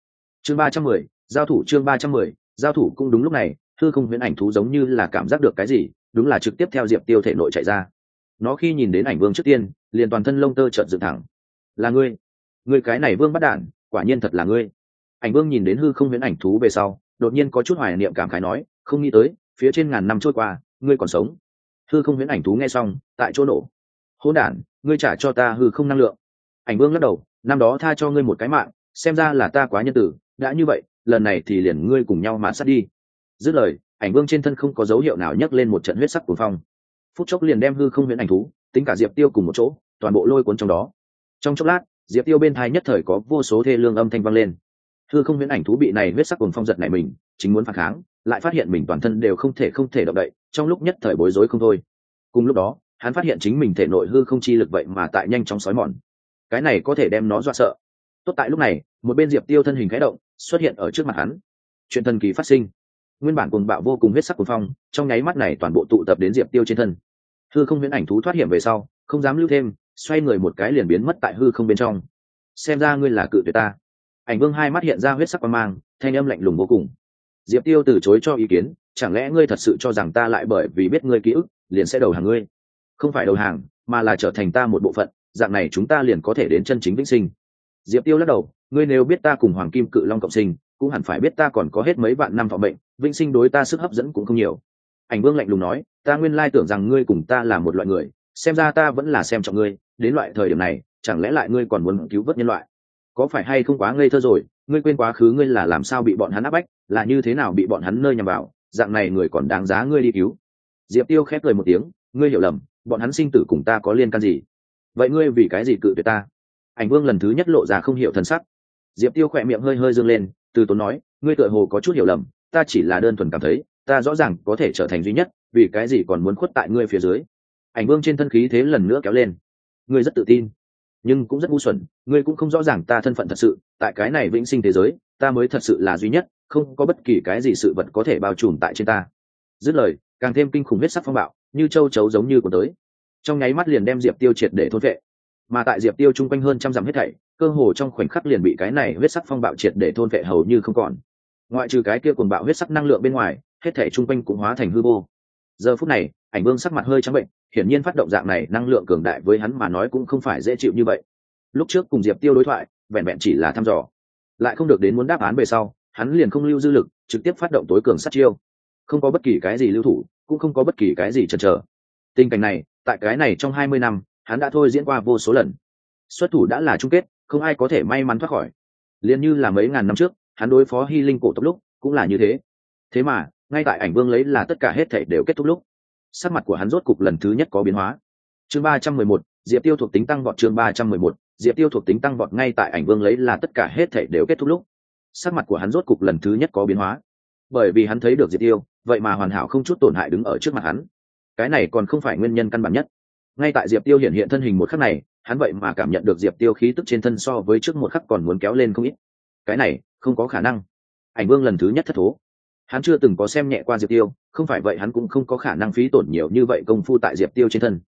chương ba trăm mười, giao thủ chương ba trăm mười giao thủ cũng đúng lúc này, thư không huyễn ảnh thú giống như là cảm giác được cái gì, đúng là trực tiếp theo diệp tiêu thể nội chạy ra. Nó khi nhìn đến ảnh vương trước tiên, liền toàn thân lông tơ trợn dựng thẳng. Là ngươi. Ngươi cái này vương bắt đản, quả nhiên thật là ngươi. Ảnh vương nhìn đến hư không huyễn ảnh thú về sau, đột nhiên có chút hoài niệm cảm khái nói, không nghĩ tới, phía trên ngàn năm trôi qua, ngươi còn sống. Hư không huyễn ảnh thú nghe xong, tại chỗ nổ. Hỗn đản, ngươi trả cho ta hư không năng lượng. Ảnh vương lắc đầu, năm đó tha cho ngươi một cái mạng, xem ra là ta quá nhân tử, đã như vậy lần này thì liền ngươi cùng nhau mà sát đi. Dứt lời, ảnh vương trên thân không có dấu hiệu nào nhấc lên một trận huyết sắc cuồng phong. Phút chốc liền đem hư không huyễn ảnh thú, tính cả diệp tiêu cùng một chỗ, toàn bộ lôi cuốn trong đó. Trong chốc lát, diệp tiêu bên thai nhất thời có vô số thê lương âm thanh vang lên. Hư không huyễn ảnh thú bị này huyết sắc cuồng phong giật này mình, chính muốn phản kháng, lại phát hiện mình toàn thân đều không thể không thể động đậy, trong lúc nhất thời bối rối không thôi. Cùng lúc đó, hắn phát hiện chính mình thể nội hư không chi lực vậy mà tại nhanh chóng sói mòn. Cái này có thể đem nó dọa sợ. Tốt tại lúc này, một bên diệp tiêu thân hình khẽ động xuất hiện ở trước mặt hắn. Chuyện thần kỳ phát sinh. Nguyên bản cuồng bạo vô cùng huyết sắc cuồng phong, trong nháy mắt này toàn bộ tụ tập đến diệp tiêu trên thân. Hư không huyễn ảnh thú thoát hiểm về sau, không dám lưu thêm, xoay người một cái liền biến mất tại hư không bên trong. Xem ra ngươi là cự tuyệt ta. Ảnh vương hai mắt hiện ra huyết sắc quan mang, thanh âm lạnh lùng vô cùng. Diệp tiêu từ chối cho ý kiến, chẳng lẽ ngươi thật sự cho rằng ta lại bởi vì biết ngươi ký ức, liền sẽ đầu hàng ngươi? Không phải đầu hàng, mà là trở thành ta một bộ phận, dạng này chúng ta liền có thể đến chân chính vĩnh sinh. Diệp tiêu lắc đầu ngươi nếu biết ta cùng hoàng kim cự long cộng sinh, cũng hẳn phải biết ta còn có hết mấy vạn năm thọ mệnh, vĩnh sinh đối ta sức hấp dẫn cũng không nhiều. Ảnh vương lạnh lùng nói, ta nguyên lai tưởng rằng ngươi cùng ta là một loại người, xem ra ta vẫn là xem trọng ngươi, đến loại thời điểm này, chẳng lẽ lại ngươi còn muốn cứu vớt nhân loại? Có phải hay không quá ngây thơ rồi, ngươi quên quá khứ ngươi là làm sao bị bọn hắn áp bách, là như thế nào bị bọn hắn nơi nhằm vào, dạng này người còn đáng giá ngươi đi cứu? Diệp tiêu khép cười một tiếng, ngươi hiểu lầm, bọn hắn sinh tử cùng ta có liên can gì? Vậy ngươi vì cái gì cự tuyệt ta? Ảnh vương lần thứ nhất lộ ra không hiểu thân sắc diệp tiêu khỏe miệng hơi hơi dương lên, từ tốn nói, ngươi tựa hồ có chút hiểu lầm, ta chỉ là đơn thuần cảm thấy, ta rõ ràng có thể trở thành duy nhất, vì cái gì còn muốn khuất tại ngươi phía dưới. Ảnh vương trên thân khí thế lần nữa kéo lên. Ngươi rất tự tin, nhưng cũng rất ngu xuẩn, ngươi cũng không rõ ràng ta thân phận thật sự, tại cái này vĩnh sinh thế giới, ta mới thật sự là duy nhất, không có bất kỳ cái gì sự vật có thể bao trùm tại trên ta. Dứt lời, càng thêm kinh khủng huyết sắc phong bạo, như châu chấu giống như của tới. Trong nháy mắt liền đem diệp tiêu triệt để thôn vệ mà tại diệp tiêu chung quanh hơn trăm dặm hết thảy cơ hồ trong khoảnh khắc liền bị cái này huyết sắc phong bạo triệt để thôn vệ hầu như không còn. Ngoại trừ cái kia cuồng bạo huyết sắc năng lượng bên ngoài, hết thảy chung quanh cũng hóa thành hư vô. Giờ phút này, ảnh vương sắc mặt hơi trắng bệnh, hiển nhiên phát động dạng này năng lượng cường đại với hắn mà nói cũng không phải dễ chịu như vậy. Lúc trước cùng diệp tiêu đối thoại, vẹn vẹn chỉ là thăm dò. Lại không được đến muốn đáp án về sau, hắn liền không lưu dư lực, trực tiếp phát động tối cường sát chiêu. Không có bất kỳ cái gì lưu thủ, cũng không có bất kỳ cái gì chần chờ. Tình cảnh này, tại cái này trong hai mươi năm, hắn đã thôi diễn qua vô số lần. Xuất thủ đã là chung kết không ai có thể may mắn thoát khỏi. Liền như là mấy ngàn năm trước, hắn đối phó hy linh cổ tộc lúc, cũng là như thế. Thế mà, ngay tại ảnh vương lấy là tất cả hết thể đều kết thúc lúc, sắc mặt của hắn rốt cục lần thứ nhất có biến hóa. Chương ba trăm mười một, diệp tiêu thuộc tính tăng vọt chương ba trăm mười một, diệp tiêu thuộc tính tăng vọt ngay tại ảnh vương lấy là tất cả hết thể đều kết thúc lúc, sắc mặt của hắn rốt cục lần thứ nhất có biến hóa. Bởi vì hắn thấy được diệp tiêu, vậy mà hoàn hảo không chút tổn hại đứng ở trước mặt hắn. Cái này còn không phải nguyên nhân căn bản nhất. Ngay tại diệp tiêu hiện hiện thân hình một khắc này hắn vậy mà cảm nhận được diệp tiêu khí tức trên thân so với trước một khắc còn muốn kéo lên không ít. Cái này, không có khả năng. Ảnh vương lần thứ nhất thất thố. Hắn chưa từng có xem nhẹ qua diệp tiêu, không phải vậy hắn cũng không có khả năng phí tổn nhiều như vậy công phu tại diệp tiêu trên thân.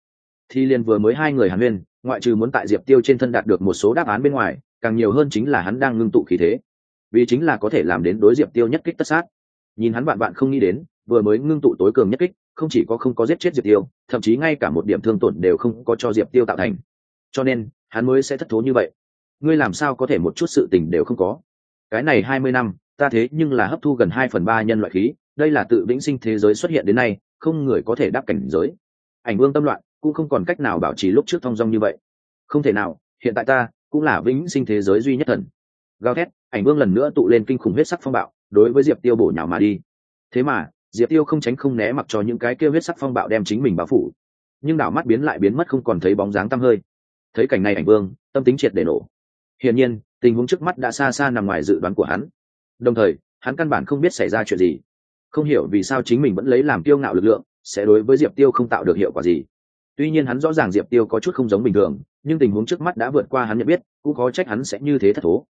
Thì liền vừa mới hai người hàn huyên, ngoại trừ muốn tại diệp tiêu trên thân đạt được một số đáp án bên ngoài, càng nhiều hơn chính là hắn đang ngưng tụ khí thế. Vì chính là có thể làm đến đối diệp tiêu nhất kích tất sát. Nhìn hắn bạn bạn không nghĩ đến, vừa mới ngưng tụ tối cường nhất kích, không chỉ có không có giết chết diệp tiêu, thậm chí ngay cả một điểm thương tổn đều không có cho diệp tiêu tạo thành cho nên, hắn mới sẽ thất thố như vậy. Ngươi làm sao có thể một chút sự tình đều không có? Cái này hai mươi năm, ta thế nhưng là hấp thu gần hai phần ba nhân loại khí, đây là tự vĩnh sinh thế giới xuất hiện đến nay, không người có thể đáp cảnh giới. Ảnh vương tâm loạn, cũng không còn cách nào bảo trì lúc trước thong dong như vậy. Không thể nào, hiện tại ta cũng là vĩnh sinh thế giới duy nhất thần. Gào thét, ảnh vương lần nữa tụ lên kinh khủng huyết sắc phong bạo, đối với diệp tiêu bổ nhào mà đi. Thế mà, diệp tiêu không tránh không né mặc cho những cái kêu huyết sắc phong bạo đem chính mình bao phủ. Nhưng đảo mắt biến lại biến mất không còn thấy bóng dáng tăm hơi thấy cảnh này ảnh vương, tâm tính triệt để nổ. Hiển nhiên, tình huống trước mắt đã xa xa nằm ngoài dự đoán của hắn. Đồng thời, hắn căn bản không biết xảy ra chuyện gì. Không hiểu vì sao chính mình vẫn lấy làm tiêu ngạo lực lượng, sẽ đối với diệp tiêu không tạo được hiệu quả gì. Tuy nhiên hắn rõ ràng diệp tiêu có chút không giống bình thường, nhưng tình huống trước mắt đã vượt qua hắn nhận biết, cũng có trách hắn sẽ như thế thất thố.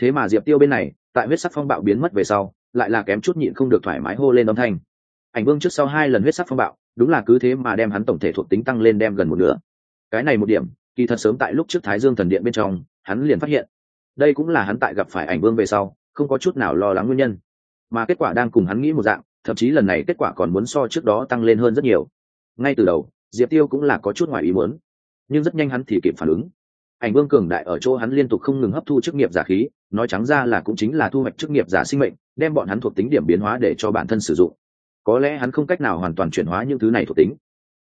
Thế mà diệp tiêu bên này, tại huyết sắc phong bạo biến mất về sau, lại là kém chút nhịn không được thoải mái hô lên âm thanh. Ảnh vương trước sau hai lần huyết sắc phong bạo, đúng là cứ thế mà đem hắn tổng thể thuộc tính tăng lên đem gần một nửa. Cái này một điểm kỳ thật sớm tại lúc trước thái dương thần điện bên trong, hắn liền phát hiện, đây cũng là hắn tại gặp phải ảnh vương về sau, không có chút nào lo lắng nguyên nhân. Mà kết quả đang cùng hắn nghĩ một dạng, thậm chí lần này kết quả còn muốn so trước đó tăng lên hơn rất nhiều. Ngay từ đầu, diệp tiêu cũng là có chút ngoài ý muốn, nhưng rất nhanh hắn thì kịp phản ứng. Ảnh vương cường đại ở chỗ hắn liên tục không ngừng hấp thu chức nghiệp giả khí, nói trắng ra là cũng chính là thu hoạch chức nghiệp giả sinh mệnh, đem bọn hắn thuộc tính điểm biến hóa để cho bản thân sử dụng. Có lẽ hắn không cách nào hoàn toàn chuyển hóa những thứ này thuộc tính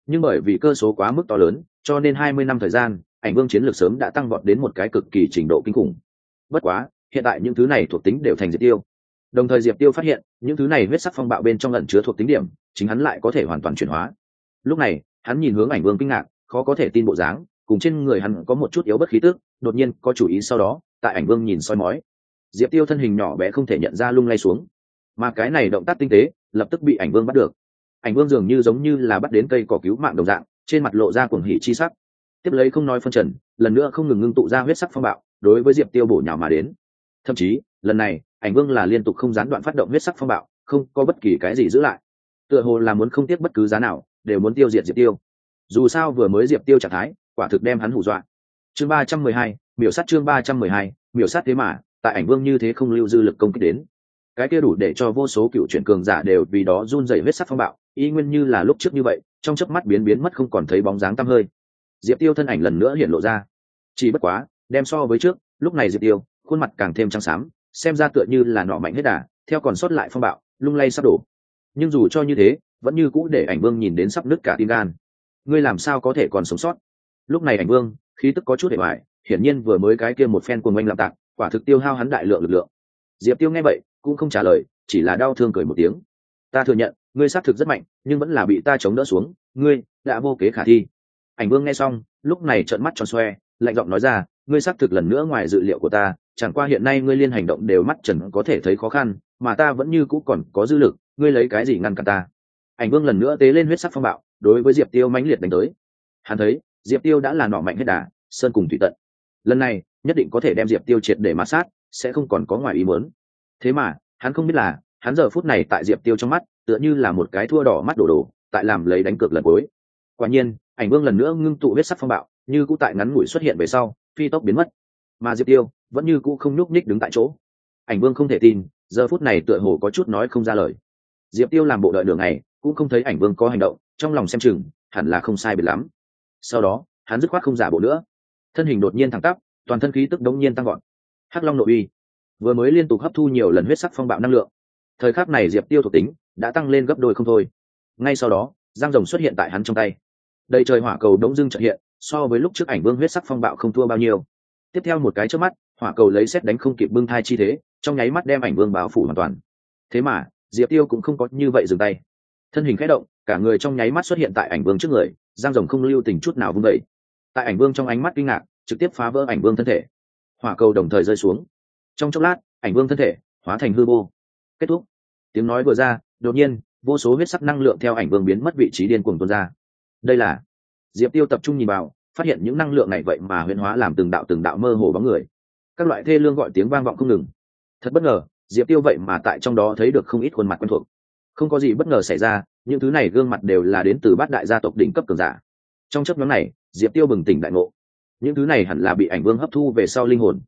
nhưng bởi vì cơ số quá mức to lớn, cho nên hai mươi năm thời gian, ảnh vương chiến lược sớm đã tăng vọt đến một cái cực kỳ trình độ kinh khủng. Bất quá, hiện tại những thứ này thuộc tính đều thành diệp tiêu. Đồng thời diệp tiêu phát hiện, những thứ này huyết sắc phong bạo bên trong lẩn chứa thuộc tính điểm, chính hắn lại có thể hoàn toàn chuyển hóa. Lúc này, hắn nhìn hướng ảnh vương kinh ngạc, khó có thể tin bộ dáng, cùng trên người hắn có một chút yếu bất khí tức, đột nhiên có chủ ý sau đó, tại ảnh vương nhìn soi mói. Diệp tiêu thân hình nhỏ bé không thể nhận ra lung lay xuống. Mà cái này động tác tinh tế, lập tức bị ảnh vương bắt được ảnh vương dường như giống như là bắt đến cây cỏ cứu mạng đồng dạng, trên mặt lộ ra cuồng hỉ chi sắc. Tiếp lấy không nói phân trần, lần nữa không ngừng ngưng tụ ra huyết sắc phong bạo, đối với diệp tiêu bổ nhào mà đến. Thậm chí, lần này, ảnh vương là liên tục không gián đoạn phát động huyết sắc phong bạo, không có bất kỳ cái gì giữ lại. Tựa hồ là muốn không tiếc bất cứ giá nào, đều muốn tiêu diệt diệp tiêu. Dù sao vừa mới diệp tiêu trạng thái, quả thực đem hắn hù dọa. Chương ba trăm mười hai, miểu sát chương ba trăm mười hai, miểu sát thế mà, tại ảnh vương như thế không lưu dư lực công kích đến. Cái kia đủ để cho vô số cựu chuyển cường giả đều vì đó run rẩy huyết sắc phong bạo y nguyên như là lúc trước như vậy, trong chớp mắt biến biến mất không còn thấy bóng dáng tăm hơi. Diệp tiêu thân ảnh lần nữa hiện lộ ra. Chỉ bất quá, đem so với trước, lúc này diệp tiêu, khuôn mặt càng thêm trắng xám, xem ra tựa như là nọ mạnh hết đà, theo còn sót lại phong bạo, lung lay sắp đổ. Nhưng dù cho như thế, vẫn như cũ để ảnh vương nhìn đến sắp nứt cả tim gan. Ngươi làm sao có thể còn sống sót? Lúc này ảnh vương, khí tức có chút hệ hoại hiển nhiên vừa mới cái kia một phen cuồng oanh làm tạc, quả thực tiêu hao hắn đại lượng lực lượng. Diệp tiêu nghe vậy, cũng không trả lời, chỉ là đau thương cười một tiếng. Ta thừa nhận ngươi xác thực rất mạnh, nhưng vẫn là bị ta chống đỡ xuống, ngươi đã vô kế khả thi. Ảnh vương nghe xong, lúc này trợn mắt tròn xoe, lạnh giọng nói ra, ngươi xác thực lần nữa ngoài dự liệu của ta, chẳng qua hiện nay ngươi liên hành động đều mắt trần có thể thấy khó khăn, mà ta vẫn như cũ còn có dư lực, ngươi lấy cái gì ngăn cản ta? Ảnh vương lần nữa tế lên huyết sắc phong bạo, đối với diệp tiêu mãnh liệt đánh tới. Hắn thấy, diệp tiêu đã là nọ mạnh hết đà, sơn cùng thủy tận. Lần này, nhất định có thể đem diệp tiêu triệt để mát sát, sẽ không còn có ngoài ý muốn. Thế mà, hắn không biết là hắn giờ phút này tại diệp tiêu trong mắt, tựa như là một cái thua đỏ mắt đổ đổ, tại làm lấy đánh cược lần cuối. Quả nhiên, ảnh vương lần nữa ngưng tụ huyết sắc phong bạo, như cũ tại ngắn ngủi xuất hiện về sau, phi tốc biến mất. Mà diệp tiêu vẫn như cũ không nhúc nhích đứng tại chỗ. Ảnh vương không thể tin, giờ phút này tựa hồ có chút nói không ra lời. Diệp tiêu làm bộ đợi đường này, cũng không thấy ảnh vương có hành động, trong lòng xem chừng, hẳn là không sai biệt lắm. Sau đó, hắn dứt khoát không giả bộ nữa. Thân hình đột nhiên thẳng tắp, toàn thân khí tức đống nhiên tăng gọn hắc long nội uy, vừa mới liên tục hấp thu nhiều lần huyết sắc phong bạo năng lượng thời khắc này diệp tiêu thuộc tính đã tăng lên gấp đôi không thôi. Ngay sau đó giang rồng xuất hiện tại hắn trong tay. Đầy trời hỏa cầu đống dưng trợ hiện, so với lúc trước ảnh vương huyết sắc phong bạo không thua bao nhiêu. Tiếp theo một cái trước mắt, hỏa cầu lấy xét đánh không kịp bưng thai chi thế, trong nháy mắt đem ảnh vương báo phủ hoàn toàn. Thế mà, diệp tiêu cũng không có như vậy dừng tay. Thân hình khẽ động, cả người trong nháy mắt xuất hiện tại ảnh vương trước người giang rồng không lưu tình chút nào vung vẩy tại ảnh vương trong ánh mắt kinh ngạc, trực tiếp phá vỡ ảnh vương thân thể. Hỏa cầu đồng thời rơi xuống. Trong chốc lát, ảnh vương thân thể hóa thành hư vô kết thúc. Tiếng nói vừa ra, đột nhiên, vô số huyết sắc năng lượng theo ảnh vương biến mất vị trí điên cuồng tuôn ra. Đây là, diệp tiêu tập trung nhìn vào, phát hiện những năng lượng này vậy mà huyễn hóa làm từng đạo từng đạo mơ hồ bóng người. Các loại thê lương gọi tiếng vang vọng không ngừng. Thật bất ngờ, diệp tiêu vậy mà tại trong đó thấy được không ít khuôn mặt quen thuộc. Không có gì bất ngờ xảy ra, những thứ này gương mặt đều là đến từ bát đại gia tộc đỉnh cấp cường giả. Trong chấp nhóm này, diệp tiêu bừng tỉnh đại ngộ. Những thứ này hẳn là bị ảnh vương hấp thu về sau linh hồn.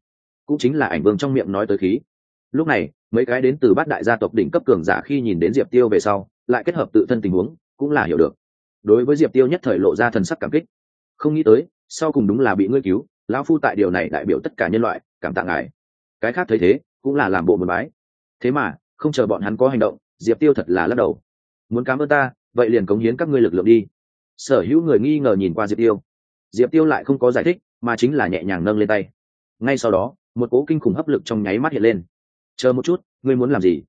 Cũng chính là ảnh vương trong miệng nói tới khí lúc này, mấy cái đến từ bát đại gia tộc đỉnh cấp cường giả khi nhìn đến diệp tiêu về sau, lại kết hợp tự thân tình huống, cũng là hiểu được. Đối với diệp tiêu nhất thời lộ ra thần sắc cảm kích. Không nghĩ tới, sau cùng đúng là bị ngươi cứu, lão phu tại điều này đại biểu tất cả nhân loại, cảm tạ ngài. Cái khác thấy thế, cũng là làm bộ một bái. Thế mà, không chờ bọn hắn có hành động, diệp tiêu thật là lắc đầu. Muốn cảm ơn ta, vậy liền cống hiến các ngươi lực lượng đi. Sở hữu người nghi ngờ nhìn qua diệp tiêu. Diệp tiêu lại không có giải thích, mà chính là nhẹ nhàng nâng lên tay. Ngay sau đó, một cố kinh khủng hấp lực trong nháy mắt hiện lên chờ một chút, ngươi muốn làm gì?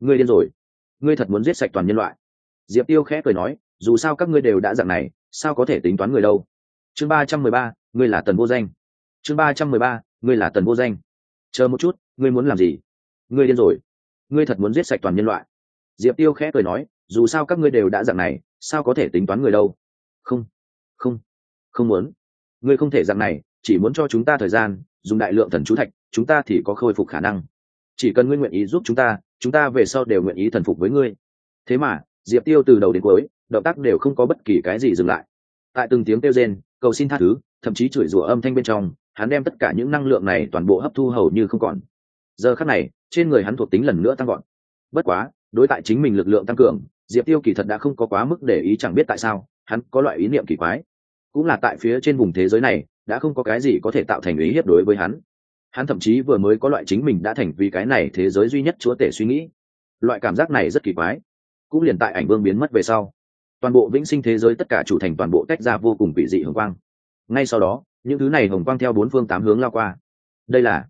Ngươi điên rồi. Ngươi thật muốn giết sạch toàn nhân loại. Diệp tiêu khẽ cười nói, dù sao các ngươi đều đã dặn này, sao có thể tính toán người đâu? Chương ba trăm mười ba, ngươi là tần vô danh. Chương ba trăm mười ba, ngươi là tần vô danh. Chờ một chút, ngươi muốn làm gì? Ngươi điên rồi. Ngươi thật muốn giết sạch toàn nhân loại. Diệp tiêu khẽ cười nói, dù sao các ngươi đều đã dặn này, sao có thể tính toán người đâu? Không không không muốn. Ngươi không thể dặn này, chỉ muốn cho chúng ta thời gian, dùng đại lượng thần chú thạch, chúng ta thì có khôi phục khả năng chỉ cần ngươi nguyện ý giúp chúng ta chúng ta về sau đều nguyện ý thần phục với ngươi. Thế mà, diệp tiêu từ đầu đến cuối, động tác đều không có bất kỳ cái gì dừng lại. Tại từng tiếng kêu rên, cầu xin tha thứ, thậm chí chửi rủa âm thanh bên trong, hắn đem tất cả những năng lượng này toàn bộ hấp thu hầu như không còn. Giờ khắc này, trên người hắn thuộc tính lần nữa tăng gọn bất quá, đối tại chính mình lực lượng tăng cường, diệp tiêu kỳ thật đã không có quá mức để ý chẳng biết tại sao, hắn có loại ý niệm kỳ quái. Cũng là tại phía trên vùng thế giới này, đã không có cái gì có thể tạo thành ý hiếp đối với hắn hắn thậm chí vừa mới có loại chính mình đã thành vì cái này thế giới duy nhất chúa tể suy nghĩ. Loại cảm giác này rất kỳ quái. Cũng liền tại ảnh vương biến mất về sau, toàn bộ vĩnh sinh thế giới tất cả chủ thành toàn bộ tách ra vô cùng vị dị hồng quang. Ngay sau đó, những thứ này hồng quang theo bốn phương tám hướng lao qua. Đây là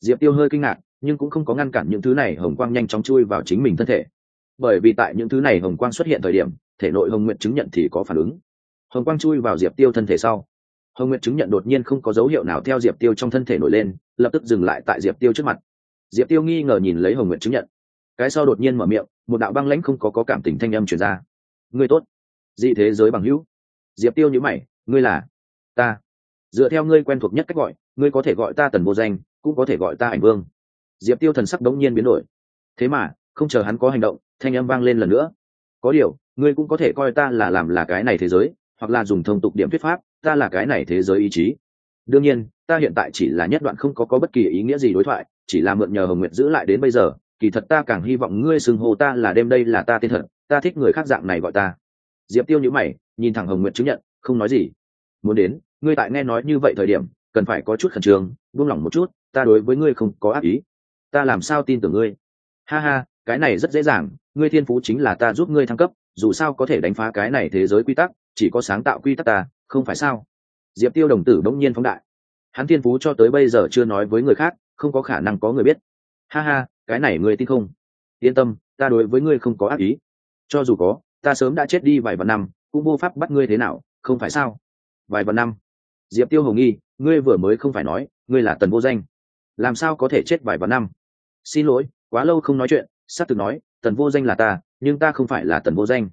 diệp tiêu hơi kinh ngạc, nhưng cũng không có ngăn cản những thứ này hồng quang nhanh chóng chui vào chính mình thân thể. Bởi vì tại những thứ này hồng quang xuất hiện thời điểm, thể nội hồng nguyện chứng nhận thì có phản ứng. Hồng quang chui vào diệp tiêu thân thể sau hồng Nguyệt chứng nhận đột nhiên không có dấu hiệu nào theo diệp tiêu trong thân thể nổi lên lập tức dừng lại tại diệp tiêu trước mặt. Diệp tiêu nghi ngờ nhìn lấy hồng Nguyệt chứng nhận. Cái sau đột nhiên mở miệng một đạo băng lãnh không có, có cảm tình thanh âm truyền ra. Ngươi tốt. Dị thế giới bằng hữu. Diệp tiêu nhữ mày ngươi là? Ta. Dựa theo ngươi quen thuộc nhất cách gọi ngươi có thể gọi ta tần vô danh cũng có thể gọi ta ảnh vương. Diệp tiêu thần sắc đống nhiên biến đổi. Thế mà không chờ hắn có hành động thanh âm vang lên lần nữa. Có điều ngươi cũng có thể coi ta là làm là cái này thế giới hoặc là dùng thông tục điểm thuyết pháp ta là cái này thế giới ý chí. Đương nhiên, ta hiện tại chỉ là nhất đoạn không có có bất kỳ ý nghĩa gì đối thoại, chỉ là mượn nhờ hồng nguyệt giữ lại đến bây giờ, kỳ thật ta càng hy vọng ngươi xưng hô ta là đêm đây là ta tên thật, ta thích người khác dạng này gọi ta. Diệp tiêu nhữ mày, nhìn thẳng hồng nguyệt chứng nhận, không nói gì. Muốn đến, ngươi tại nghe nói như vậy thời điểm, cần phải có chút khẩn trương, buông lỏng một chút, ta đối với ngươi không có ác ý. Ta làm sao tin tưởng ngươi? Ha ha, cái này rất dễ dàng, ngươi thiên phú chính là ta giúp ngươi thăng cấp, dù sao có thể đánh phá cái này thế giới quy tắc, chỉ có sáng tạo quy tắc ta không phải sao? Diệp tiêu đồng tử bỗng nhiên phóng đại. Hắn thiên phú cho tới bây giờ chưa nói với người khác, không có khả năng có người biết. Ha ha, cái này ngươi tin không? Yên tâm, ta đối với ngươi không có ác ý. Cho dù có, ta sớm đã chết đi vài vạn năm, cũng vô pháp bắt ngươi thế nào, không phải sao? Vài vạn năm? Diệp tiêu hồng nghi, ngươi vừa mới không phải nói, ngươi là tần vô danh. Làm sao có thể chết vài vạn năm? Xin lỗi, quá lâu không nói chuyện s á t thực nói, tần vô danh là ta, nhưng ta không phải là tần vô danh.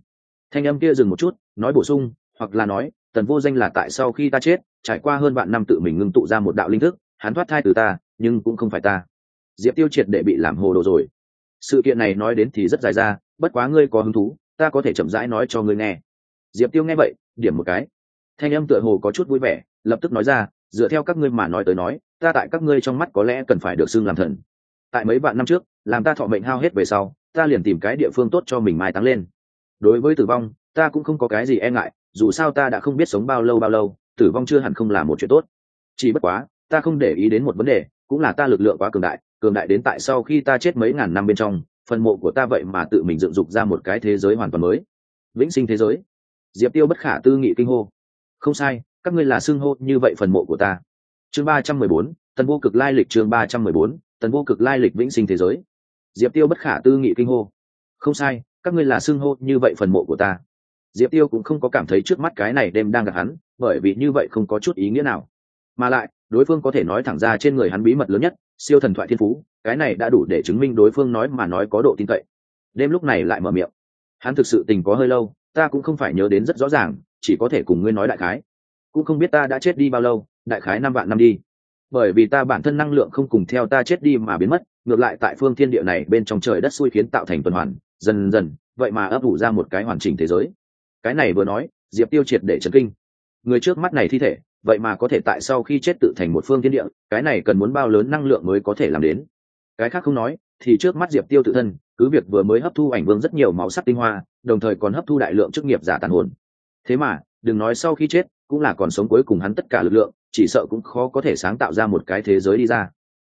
Thanh âm kia dừng một chút, nói bổ sung, hoặc là nói tần vô danh là tại sau khi ta chết, trải qua hơn vạn năm tự mình ngưng tụ ra một đạo linh thức, hắn thoát thai từ ta, nhưng cũng không phải ta. Diệp tiêu triệt để bị làm hồ đồ rồi. Sự kiện này nói đến thì rất dài ra, bất quá ngươi có hứng thú, ta có thể chậm rãi nói cho ngươi nghe. Diệp tiêu nghe vậy, điểm một cái. Thanh âm tựa hồ có chút vui vẻ, lập tức nói ra, dựa theo các ngươi mà nói tới nói, ta tại các ngươi trong mắt có lẽ cần phải được xưng làm thần. Tại mấy vạn năm trước, làm ta thọ mệnh hao hết về sau, ta liền tìm cái địa phương tốt cho mình mai táng lên. Đối với tử vong, ta cũng không có cái gì e ngại dù sao ta đã không biết sống bao lâu bao lâu, tử vong chưa hẳn không là một chuyện tốt. Chỉ bất quá, ta không để ý đến một vấn đề, cũng là ta lực lượng quá cường đại cường đại đến tại sau khi ta chết mấy ngàn năm bên trong, phần mộ của ta vậy mà tự mình dựng dục ra một cái thế giới hoàn toàn mới. Vĩnh sinh thế giới. Diệp tiêu bất khả tư nghị kinh hô. Không sai, các ngươi là xưng hô như vậy phần mộ của ta. Chương ba trăm mười bốn, tần vô cực lai lịch chương ba trăm mười bốn, tần vô cực lai lịch vĩnh sinh thế giới. Diệp tiêu bất khả tư nghị kinh hô. Không sai, các ngươi là xưng hô như vậy phần mộ của ta diệp tiêu cũng không có cảm thấy trước mắt cái này đêm đang gặp hắn, bởi vì như vậy không có chút ý nghĩa nào. Mà lại, đối phương có thể nói thẳng ra trên người hắn bí mật lớn nhất, siêu thần thoại thiên phú, cái này đã đủ để chứng minh đối phương nói mà nói có độ tin cậy. Đêm lúc này lại mở miệng. Hắn thực sự tình có hơi lâu, ta cũng không phải nhớ đến rất rõ ràng, chỉ có thể cùng ngươi nói đại khái. Cũng không biết ta đã chết đi bao lâu, đại khái năm vạn năm đi. Bởi vì ta bản thân năng lượng không cùng theo ta chết đi mà biến mất, ngược lại tại phương thiên địa này bên trong trời đất xui khiến tạo thành tuần hoàn, dần dần, vậy mà ấp ủ ra một cái hoàn chỉnh thế giới cái này vừa nói, diệp tiêu triệt để chấn kinh. Người trước mắt này thi thể, vậy mà có thể tại sau khi chết tự thành một phương thiên địa, cái này cần muốn bao lớn năng lượng mới có thể làm đến? Cái khác không nói, thì trước mắt diệp tiêu tự thân, cứ việc vừa mới hấp thu ảnh vương rất nhiều máu sắc tinh hoa, đồng thời còn hấp thu đại lượng chức nghiệp giả tàn hồn. Thế mà, đừng nói sau khi chết, cũng là còn sống cuối cùng hắn tất cả lực lượng, chỉ sợ cũng khó có thể sáng tạo ra một cái thế giới đi ra.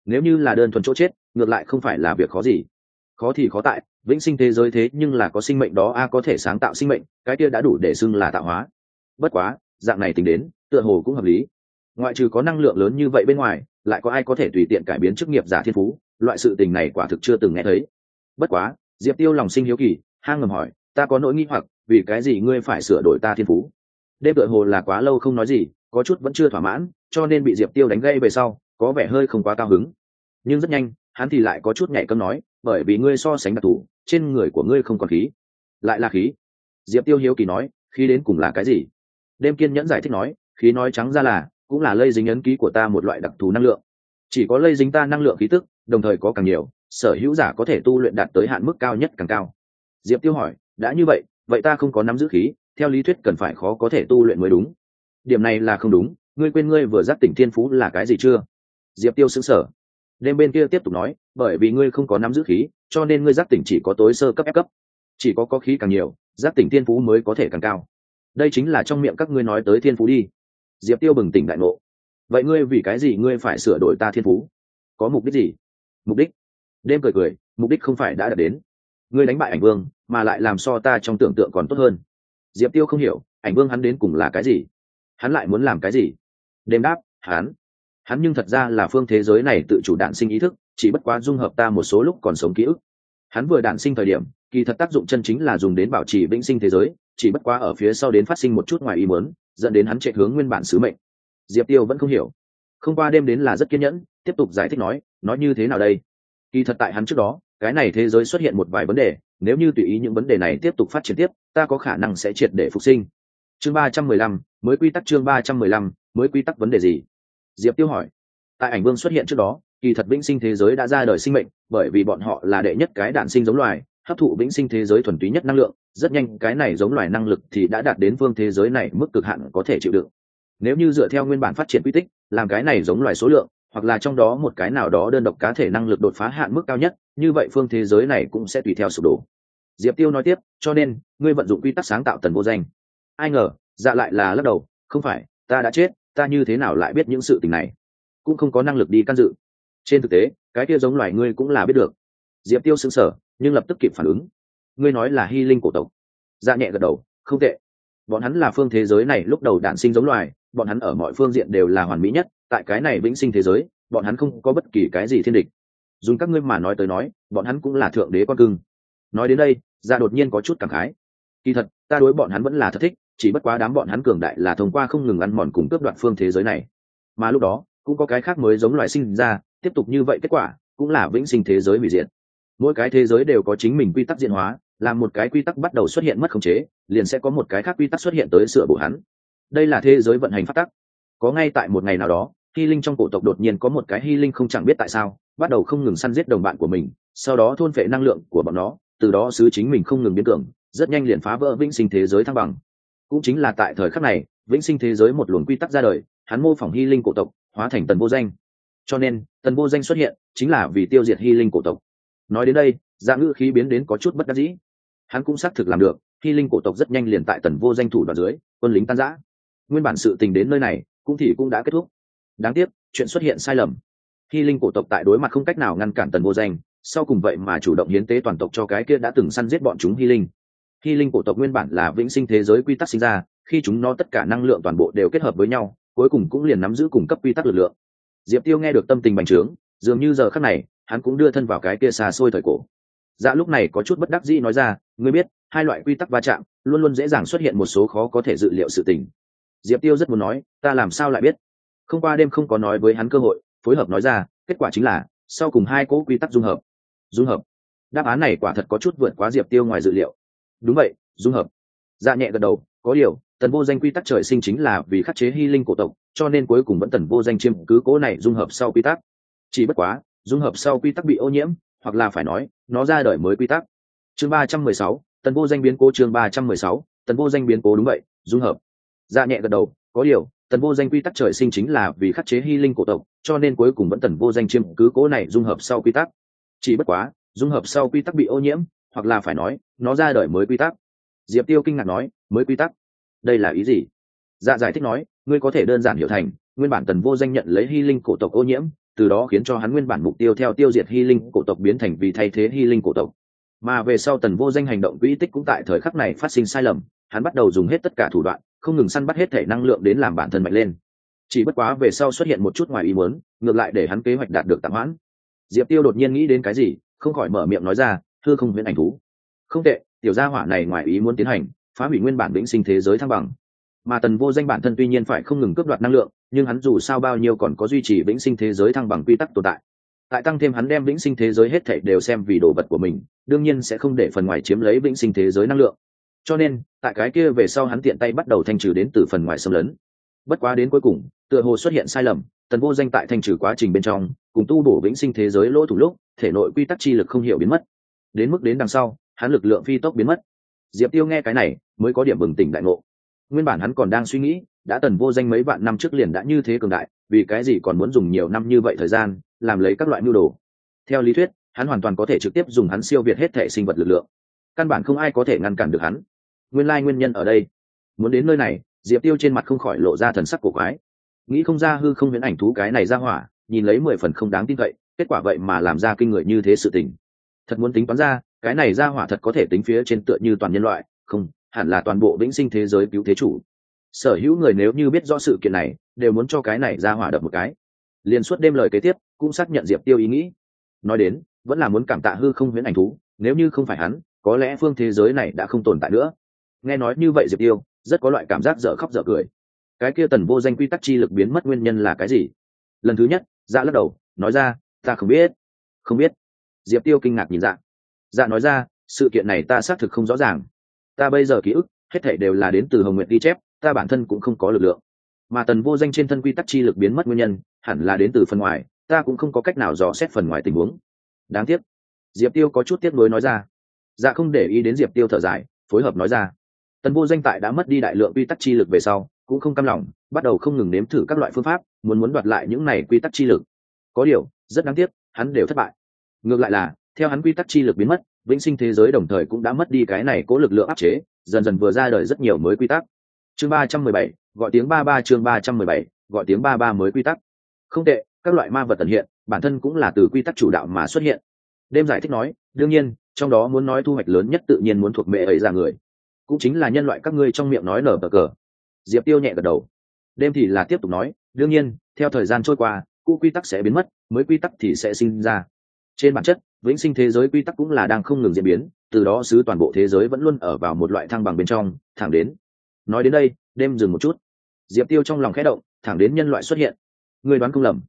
Nếu như là đơn thuần chỗ chết, ngược lại không phải là việc khó gì khó thì khó tại, vĩnh sinh thế giới thế nhưng là có sinh mệnh đó, a, có thể sáng tạo sinh mệnh, cái kia đã đủ để xưng là tạo hóa. Bất quá, dạng này tính đến, tựa hồ cũng hợp lý. Ngoại trừ có năng lượng lớn như vậy bên ngoài, lại có ai có thể tùy tiện cải biến chức nghiệp giả thiên phú? Loại sự tình này quả thực chưa từng nghe thấy. Bất quá, diệp tiêu lòng sinh hiếu kỳ, hang ngầm hỏi, ta có nỗi nghi hoặc, vì cái gì ngươi phải sửa đổi ta thiên phú? Đêm tựa hồ là quá lâu không nói gì, có chút vẫn chưa thỏa mãn, cho nên bị diệp tiêu đánh gây về sau, có vẻ hơi không quá cao hứng. Nhưng rất nhanh, hắn thì lại có chút nhảy cấm nói bởi vì ngươi so sánh đặc thù, trên người của ngươi không còn khí. Lại là khí. Diệp tiêu hiếu kỳ nói, khí đến cùng là cái gì? Đêm kiên nhẫn giải thích nói, khí nói trắng ra là, cũng là lây dính ấn ký của ta một loại đặc thù năng lượng. Chỉ có lây dính ta năng lượng khí tức, đồng thời có càng nhiều, sở hữu giả có thể tu luyện đạt tới hạn mức cao nhất càng cao. Diệp tiêu hỏi, đã như vậy vậy ta không có nắm giữ khí, theo lý thuyết cần phải khó có thể tu luyện mới đúng. Điểm này là không đúng, ngươi quên ngươi vừa giác tỉnh thiên phú là cái gì chưa? Diệp tiêu xứng sở đêm bên kia tiếp tục nói, bởi vì ngươi không có nắm giữ khí, cho nên ngươi giác tỉnh chỉ có tối sơ cấp ép cấp. Chỉ có có khí càng nhiều, giác tỉnh thiên phú mới có thể càng cao. Đây chính là trong miệng các ngươi nói tới thiên phú đi. Diệp tiêu bừng tỉnh đại ngộ. Vậy ngươi vì cái gì ngươi phải sửa đổi ta thiên phú? Có mục đích gì? Mục đích? Đêm cười cười, mục đích không phải đã đạt đến. Ngươi đánh bại ảnh vương, mà lại làm so ta trong tưởng tượng còn tốt hơn. Diệp tiêu không hiểu, ảnh vương hắn đến cùng là cái gì? Hắn lại muốn làm cái gì? Đêm đáp, hắn hắn nhưng thật ra là phương thế giới này tự chủ đạn sinh ý thức, chỉ bất quá dung hợp ta một số lúc còn sống ký ức. Hắn vừa đạn sinh thời điểm, kỳ thật tác dụng chân chính là dùng đến bảo trì vĩnh sinh thế giới, chỉ bất quá ở phía sau đến phát sinh một chút ngoài ý muốn, dẫn đến hắn chạy hướng nguyên bản sứ mệnh. Diệp tiêu vẫn không hiểu. Không qua đêm đến là rất kiên nhẫn, tiếp tục giải thích nói nói như thế nào đây? Kỳ thật tại hắn trước đó, cái này thế giới xuất hiện một vài vấn đề, nếu như tùy ý những vấn đề này tiếp tục phát triển tiếp, ta có khả năng sẽ triệt để phục sinh. Chương ba trăm mười lăm, mới quy tắc chương ba trăm mười lăm, mới quy tắc vấn đề gì? Diệp tiêu hỏi. Tại ảnh vương xuất hiện trước đó, kỳ thật vĩnh sinh thế giới đã ra đời sinh mệnh, bởi vì bọn họ là đệ nhất cái đạn sinh giống loài, hấp thụ vĩnh sinh thế giới thuần túy nhất năng lượng, rất nhanh cái này giống loài năng lực thì đã đạt đến phương thế giới này mức cực hạn có thể chịu đựng. Nếu như dựa theo nguyên bản phát triển quy tích, làm cái này giống loài số lượng, hoặc là trong đó một cái nào đó đơn độc cá thể năng lực đột phá hạn mức cao nhất, như vậy phương thế giới này cũng sẽ tùy theo sụp đổ. Diệp tiêu nói tiếp, cho nên, ngươi vận dụng quy tắc sáng tạo tần vô danh. Ai ngờ dạ lại là lắc đầu, không phải, ta đã chết ta như thế nào lại biết những sự tình này? Cũng không có năng lực đi can dự. Trên thực tế, cái kia giống loài ngươi cũng là biết được. Diệp tiêu xứng sở nhưng lập tức kịp phản ứng. Ngươi nói là hy linh cổ tộc. Dạ nhẹ gật đầu, không tệ. Bọn hắn là phương thế giới này lúc đầu đản sinh giống loài, bọn hắn ở mọi phương diện đều là hoàn mỹ nhất, tại cái này vĩnh sinh thế giới, bọn hắn không có bất kỳ cái gì thiên địch. Dùng các ngươi mà nói tới nói, bọn hắn cũng là thượng đế con cưng. Nói đến đây dạ đột nhiên có chút cảm khái. Kỳ thật, ta đối bọn hắn vẫn là thật thích chỉ bất quá đám bọn hắn cường đại là thông qua không ngừng ăn mòn cùng cướp đoạt phương thế giới này. Mà lúc đó, cũng có cái khác mới giống loài sinh ra, tiếp tục như vậy kết quả, cũng là vĩnh sinh thế giới hủy diệt. Mỗi cái thế giới đều có chính mình quy tắc diễn hóa làm một cái quy tắc bắt đầu xuất hiện mất khống chế, liền sẽ có một cái khác quy tắc xuất hiện tới sửa bổ hắn. Đây là thế giới vận hành phát tắc. Có ngay tại một ngày nào đó, hy linh trong cổ tộc đột nhiên có một cái hy linh không chẳng biết tại sao, bắt đầu không ngừng săn giết đồng bạn của mình, sau đó thôn phệ năng lượng của bọn nó, từ đó xứ chính mình không ngừng biến tưởng rất nhanh liền phá vỡ vĩnh sinh thế giới thăng bằng cũng chính là tại thời khắc này, vĩnh sinh thế giới một luồng quy tắc ra đời, hắn mô phỏng hy linh cổ tộc, hóa thành tần vô danh. Cho nên, tần vô danh xuất hiện, chính là vì tiêu diệt hy linh cổ tộc. Nói đến đây dạ ngữ khí biến đến có chút bất đắc dĩ. Hắn cũng xác thực làm được hy linh cổ tộc rất nhanh liền tại tần vô danh thủ đoạn dưới, quân lính tan giã nguyên bản sự tình đến nơi này, cũng thì cũng đã kết thúc. Đáng tiếc, chuyện xuất hiện sai lầm. Hy linh cổ tộc tại đối mặt không cách nào ngăn cản tần vô danh, sau cùng vậy mà chủ động hiến tế toàn tộc cho cái kia đã từng săn giết bọn chúng hy linh hy linh cổ tộc nguyên bản là vĩnh sinh thế giới quy tắc sinh ra, khi chúng nó tất cả năng lượng toàn bộ đều kết hợp với nhau, cuối cùng cũng liền nắm giữ cùng cấp quy tắc lực lượng. Diệp tiêu nghe được tâm tình bành trướng, dường như giờ khắc này, hắn cũng đưa thân vào cái kia xa xôi thời cổ. Dạ lúc này có chút bất đắc dĩ nói ra, ngươi biết, hai loại quy tắc va chạm, luôn luôn dễ dàng xuất hiện một số khó có thể dự liệu sự tình. Diệp tiêu rất muốn nói, ta làm sao lại biết? Không qua đêm không có nói với hắn cơ hội, phối hợp nói ra, kết quả chính là, sau cùng hai cỗ quy tắc dung hợp. Dung hợp. Đáp án này quả thật có chút vượt quá diệp tiêu ngoài dự liệu đúng vậy, dung hợp. Dạ nhẹ gật đầu, có điều, tần vô danh quy tắc trời sinh chính là vì khắc chế hy linh cổ tộc, cho nên cuối cùng vẫn tần vô danh chiêm cứ cố này dung hợp sau quy tắc. Chỉ bất quá, dung hợp sau quy tắc bị ô nhiễm, hoặc là phải nói, nó ra đời mới quy tắc. Chương ba trăm mười sáu, tần vô danh biến cố chương ba trăm mười sáu, tần vô danh biến cố đúng vậy, dung hợp. Dạ nhẹ gật đầu, có điều, tần vô danh quy tắc trời sinh chính là vì khắc chế hy linh cổ tộc, cho nên cuối cùng vẫn tần vô danh chiêm cứ cố này dung hợp sau quy tắc. Chỉ bất quá, dung hợp sau quy tắc bị ô nhiễm hoặc là phải nói, nó ra đời mới quy tắc. Diệp tiêu kinh ngạc nói, mới quy tắc? Đây là ý gì? Dạ giải thích nói, ngươi có thể đơn giản hiểu thành, nguyên bản tần vô danh nhận lấy hy linh cổ tộc ô nhiễm, từ đó khiến cho hắn nguyên bản mục tiêu theo tiêu diệt hy linh cổ tộc biến thành vì thay thế hy linh cổ tộc. Mà về sau tần vô danh hành động quỹ tích cũng tại thời khắc này phát sinh sai lầm, hắn bắt đầu dùng hết tất cả thủ đoạn, không ngừng săn bắt hết thể năng lượng đến làm bản thân mạnh lên. Chỉ bất quá về sau xuất hiện một chút ngoài ý muốn, ngược lại để hắn kế hoạch đạt được tạm hoãn. Diệp tiêu đột nhiên nghĩ đến cái gì, không khỏi mở miệng nói ra thưa không huyễn ảnh thú. Không tệ, tiểu gia hỏa này ngoài ý muốn tiến hành, phá hủy nguyên bản vĩnh sinh thế giới thăng bằng. Mà tần vô danh bản thân tuy nhiên phải không ngừng cướp đoạt năng lượng, nhưng hắn dù sao bao nhiêu còn có duy trì vĩnh sinh thế giới thăng bằng quy tắc tồn tại. Tại tăng thêm hắn đem vĩnh sinh thế giới hết thảy đều xem vì đồ vật của mình, đương nhiên sẽ không để phần ngoài chiếm lấy vĩnh sinh thế giới năng lượng. Cho nên, tại cái kia về sau hắn tiện tay bắt đầu thanh trừ đến từ phần ngoài xâm lấn. Bất quá đến cuối cùng, tựa hồ xuất hiện sai lầm, tần vô danh tại thanh trừ quá trình bên trong, cùng tu bổ vĩnh sinh thế giới lỗ thủ lúc, thể nội quy tắc chi lực không hiểu biến mất đến mức đến đằng sau, hắn lực lượng phi tốc biến mất. Diệp tiêu nghe cái này, mới có điểm bừng tỉnh đại ngộ. Nguyên bản hắn còn đang suy nghĩ, đã tần vô danh mấy vạn năm trước liền đã như thế cường đại, vì cái gì còn muốn dùng nhiều năm như vậy thời gian, làm lấy các loại mưu đồ? Theo lý thuyết, hắn hoàn toàn có thể trực tiếp dùng hắn siêu việt hết thể sinh vật lực lượng. Căn bản không ai có thể ngăn cản được hắn. Nguyên lai nguyên nhân ở đây. Muốn đến nơi này, diệp tiêu trên mặt không khỏi lộ ra thần sắc của quái. Nghĩ không ra hư không viễn ảnh thú cái này ra hỏa, nhìn lấy mười phần không đáng tin cậy, kết quả vậy mà làm ra kinh người như thế sự tình thật muốn tính toán ra, cái này ra hỏa thật có thể tính phía trên tựa như toàn nhân loại, không, hẳn là toàn bộ vĩnh sinh thế giới cứu thế chủ. Sở hữu người nếu như biết rõ sự kiện này, đều muốn cho cái này ra hỏa đập một cái. Liền suốt đêm lời kế tiếp, cũng xác nhận diệp tiêu ý nghĩ. Nói đến, vẫn là muốn cảm tạ hư không huyễn ảnh thú, nếu như không phải hắn, có lẽ phương thế giới này đã không tồn tại nữa. Nghe nói như vậy diệp tiêu, rất có loại cảm giác dở khóc dở cười. Cái kia tần vô danh quy tắc chi lực biến mất nguyên nhân là cái gì? Lần thứ nhất dạ lắc đầu, nói ra, ta không biết. Không biết? Diệp tiêu kinh ngạc nhìn dạ. Dạ nói ra, sự kiện này ta xác thực không rõ ràng. Ta bây giờ ký ức, hết thể đều là đến từ hồng nguyện ghi chép, ta bản thân cũng không có lực lượng. Mà tần vô danh trên thân quy tắc chi lực biến mất nguyên nhân, hẳn là đến từ phần ngoài, ta cũng không có cách nào dò xét phần ngoài tình huống. Đáng tiếc. Diệp tiêu có chút tiếc nuối nói ra. Dạ không để ý đến diệp tiêu thở dài, phối hợp nói ra. Tần vô danh tại đã mất đi đại lượng quy tắc chi lực về sau, cũng không cam lòng, bắt đầu không ngừng nếm thử các loại phương pháp, muốn muốn đoạt lại những này quy tắc chi lực. Có điều, rất đáng tiếc, hắn đều thất bại ngược lại là, theo hắn quy tắc chi lực biến mất, vĩnh sinh thế giới đồng thời cũng đã mất đi cái này cố lực lượng áp chế, dần dần vừa ra đời rất nhiều mới quy tắc. Chương ba trăm mười bảy, gọi tiếng ba ba chương ba trăm mười bảy, gọi tiếng ba ba mới quy tắc. Không tệ, các loại ma vật tận hiện, bản thân cũng là từ quy tắc chủ đạo mà xuất hiện. Đêm giải thích nói, đương nhiên, trong đó muốn nói thu hoạch lớn nhất tự nhiên muốn thuộc mẹ ấy ra người. Cũng chính là nhân loại các ngươi trong miệng nói nở bờ cờ. Diệp tiêu nhẹ gật đầu. Đêm thì là tiếp tục nói, đương nhiên, theo thời gian trôi qua, cũ quy tắc sẽ biến mất, mới quy tắc thì sẽ sinh ra trên bản chất, vĩnh sinh thế giới quy tắc cũng là đang không ngừng diễn biến, từ đó xứ toàn bộ thế giới vẫn luôn ở vào một loại thăng bằng bên trong, thẳng đến. Nói đến đây, đêm dừng một chút. Diệp tiêu trong lòng khẽ động, thẳng đến nhân loại xuất hiện. Người đoán không lầm.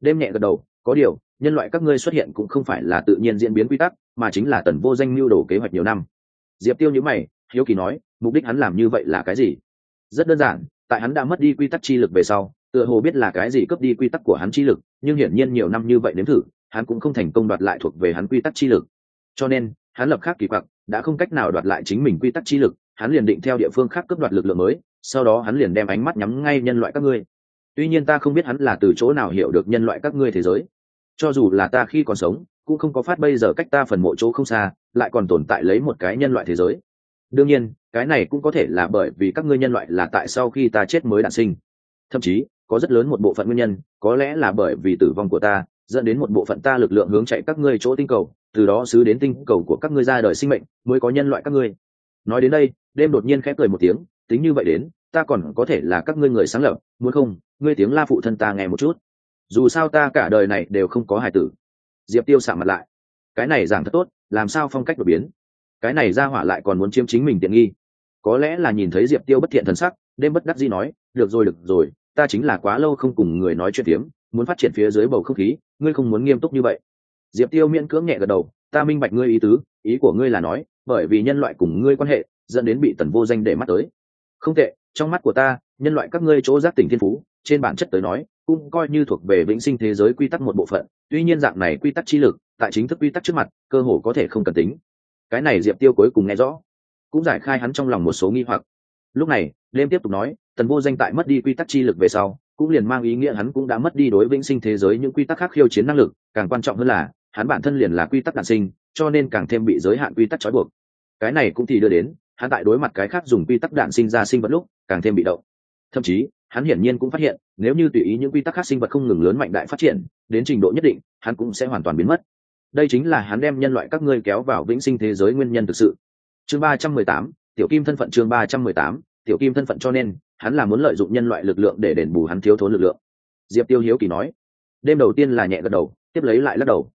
Đêm nhẹ gật đầu, có điều, nhân loại các ngươi xuất hiện cũng không phải là tự nhiên diễn biến quy tắc, mà chính là tần vô danh mưu đồ kế hoạch nhiều năm. Diệp tiêu nhữ mày, hiếu kỳ nói, mục đích hắn làm như vậy là cái gì? Rất đơn giản, tại hắn đã mất đi quy tắc chi lực về sau, tựa hồ biết là cái gì cướp đi quy tắc của hắn chi lực, nhưng hiển nhiên nhiều năm như vậy nếm thử hắn cũng không thành công đoạt lại thuộc về hắn quy tắc chi lực. Cho nên, hắn lập khác kỳ quặc, đã không cách nào đoạt lại chính mình quy tắc chi lực, hắn liền định theo địa phương khác cướp đoạt lực lượng mới, sau đó hắn liền đem ánh mắt nhắm ngay nhân loại các ngươi. Tuy nhiên ta không biết hắn là từ chỗ nào hiểu được nhân loại các ngươi thế giới. Cho dù là ta khi còn sống, cũng không có phát bây giờ cách ta phần mộ chỗ không xa, lại còn tồn tại lấy một cái nhân loại thế giới. Đương nhiên, cái này cũng có thể là bởi vì các ngươi nhân loại là tại sau khi ta chết mới đản sinh. Thậm chí, có rất lớn một bộ phận nguyên nhân, có lẽ là bởi vì tử vong của ta dẫn đến một bộ phận ta lực lượng hướng chạy các ngươi chỗ tinh cầu, từ đó xứ đến tinh cầu của các ngươi ra đời sinh mệnh, mới có nhân loại các ngươi. Nói đến đây, đêm đột nhiên khép cười một tiếng, tính như vậy đến, ta còn có thể là các ngươi người sáng lập, muốn không, ngươi tiếng la phụ thân ta nghe một chút. Dù sao ta cả đời này đều không có hài tử. Diệp tiêu xả mặt lại. Cái này giảng thật tốt, làm sao phong cách đột biến? Cái này ra hỏa lại còn muốn chiếm chính mình tiện nghi. Có lẽ là nhìn thấy diệp tiêu bất thiện thần sắc, đêm bất đắc dĩ nói, được rồi được rồi, ta chính là quá lâu không cùng người nói chuyện tiếng muốn phát triển phía dưới bầu không khí, ngươi không muốn nghiêm túc như vậy. Diệp tiêu miễn cưỡng nhẹ gật đầu, ta minh bạch ngươi ý tứ, ý của ngươi là nói, bởi vì nhân loại cùng ngươi quan hệ, dẫn đến bị tần vô danh để mắt tới. Không tệ, trong mắt của ta, nhân loại các ngươi chỗ giác tỉnh thiên phú, trên bản chất tới nói, cũng coi như thuộc về vĩnh sinh thế giới quy tắc một bộ phận, tuy nhiên dạng này quy tắc chi lực, tại chính thức quy tắc trước mặt, cơ hồ có thể không cần tính. Cái này diệp tiêu cuối cùng nghe rõ, cũng giải khai hắn trong lòng một số nghi hoặc. Lúc này, đêm tiếp tục nói, tần vô danh tại mất đi quy tắc chi lực về sau cũng liền mang ý nghĩa hắn cũng đã mất đi đối vĩnh sinh thế giới những quy tắc khác khiêu chiến năng lực, càng quan trọng hơn là, hắn bản thân liền là quy tắc đản sinh, cho nên càng thêm bị giới hạn quy tắc trói buộc. Cái này cũng thì đưa đến, hắn tại đối mặt cái khác dùng quy tắc đạn sinh ra sinh vật lúc, càng thêm bị động. Thậm chí, hắn hiển nhiên cũng phát hiện, nếu như tùy ý những quy tắc khác sinh vật không ngừng lớn mạnh đại phát triển, đến trình độ nhất định, hắn cũng sẽ hoàn toàn biến mất. Đây chính là hắn đem nhân loại các ngươi kéo vào vĩnh sinh thế giới nguyên nhân thực sự. Chương ba trăm mười tám, tiểu kim thân phận chương ba trăm mười tám, tiểu kim thân phận cho nên hắn là muốn lợi dụng nhân loại lực lượng để đền bù hắn thiếu thốn lực lượng. Diệp tiêu hiếu kỳ nói, đêm đầu tiên là nhẹ gật đầu, tiếp lấy lại lắc đầu.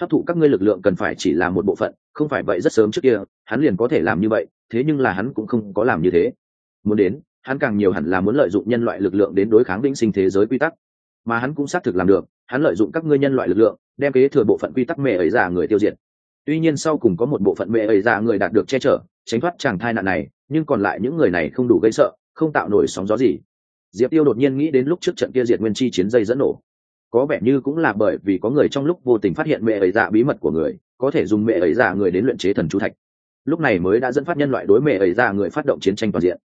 Hấp thụ các ngươi lực lượng cần phải chỉ là một bộ phận, không phải vậy rất sớm trước kia, hắn liền có thể làm như vậy, thế nhưng là hắn cũng không có làm như thế. Muốn đến, hắn càng nhiều hẳn là muốn lợi dụng nhân loại lực lượng đến đối kháng vĩnh sinh thế giới quy tắc. Mà hắn cũng xác thực làm được, hắn lợi dụng các ngươi nhân loại lực lượng, đem kế thừa bộ phận quy tắc mẹ ấy giả người tiêu diệt. Tuy nhiên sau cùng có một bộ phận mẹ ấy giả người đạt được che chở, tránh thoát chàng thai nạn này, nhưng còn lại những người này không đủ gây sợ không tạo nổi sóng gió gì. Diệp tiêu đột nhiên nghĩ đến lúc trước trận kia diệt nguyên chi chiến dây dẫn nổ. Có vẻ như cũng là bởi vì có người trong lúc vô tình phát hiện mẹ ấy dạ bí mật của người, có thể dùng mẹ ấy dạ người đến luyện chế thần chú thạch. Lúc này mới đã dẫn phát nhân loại đối mẹ ấy dạ người phát động chiến tranh toàn diện.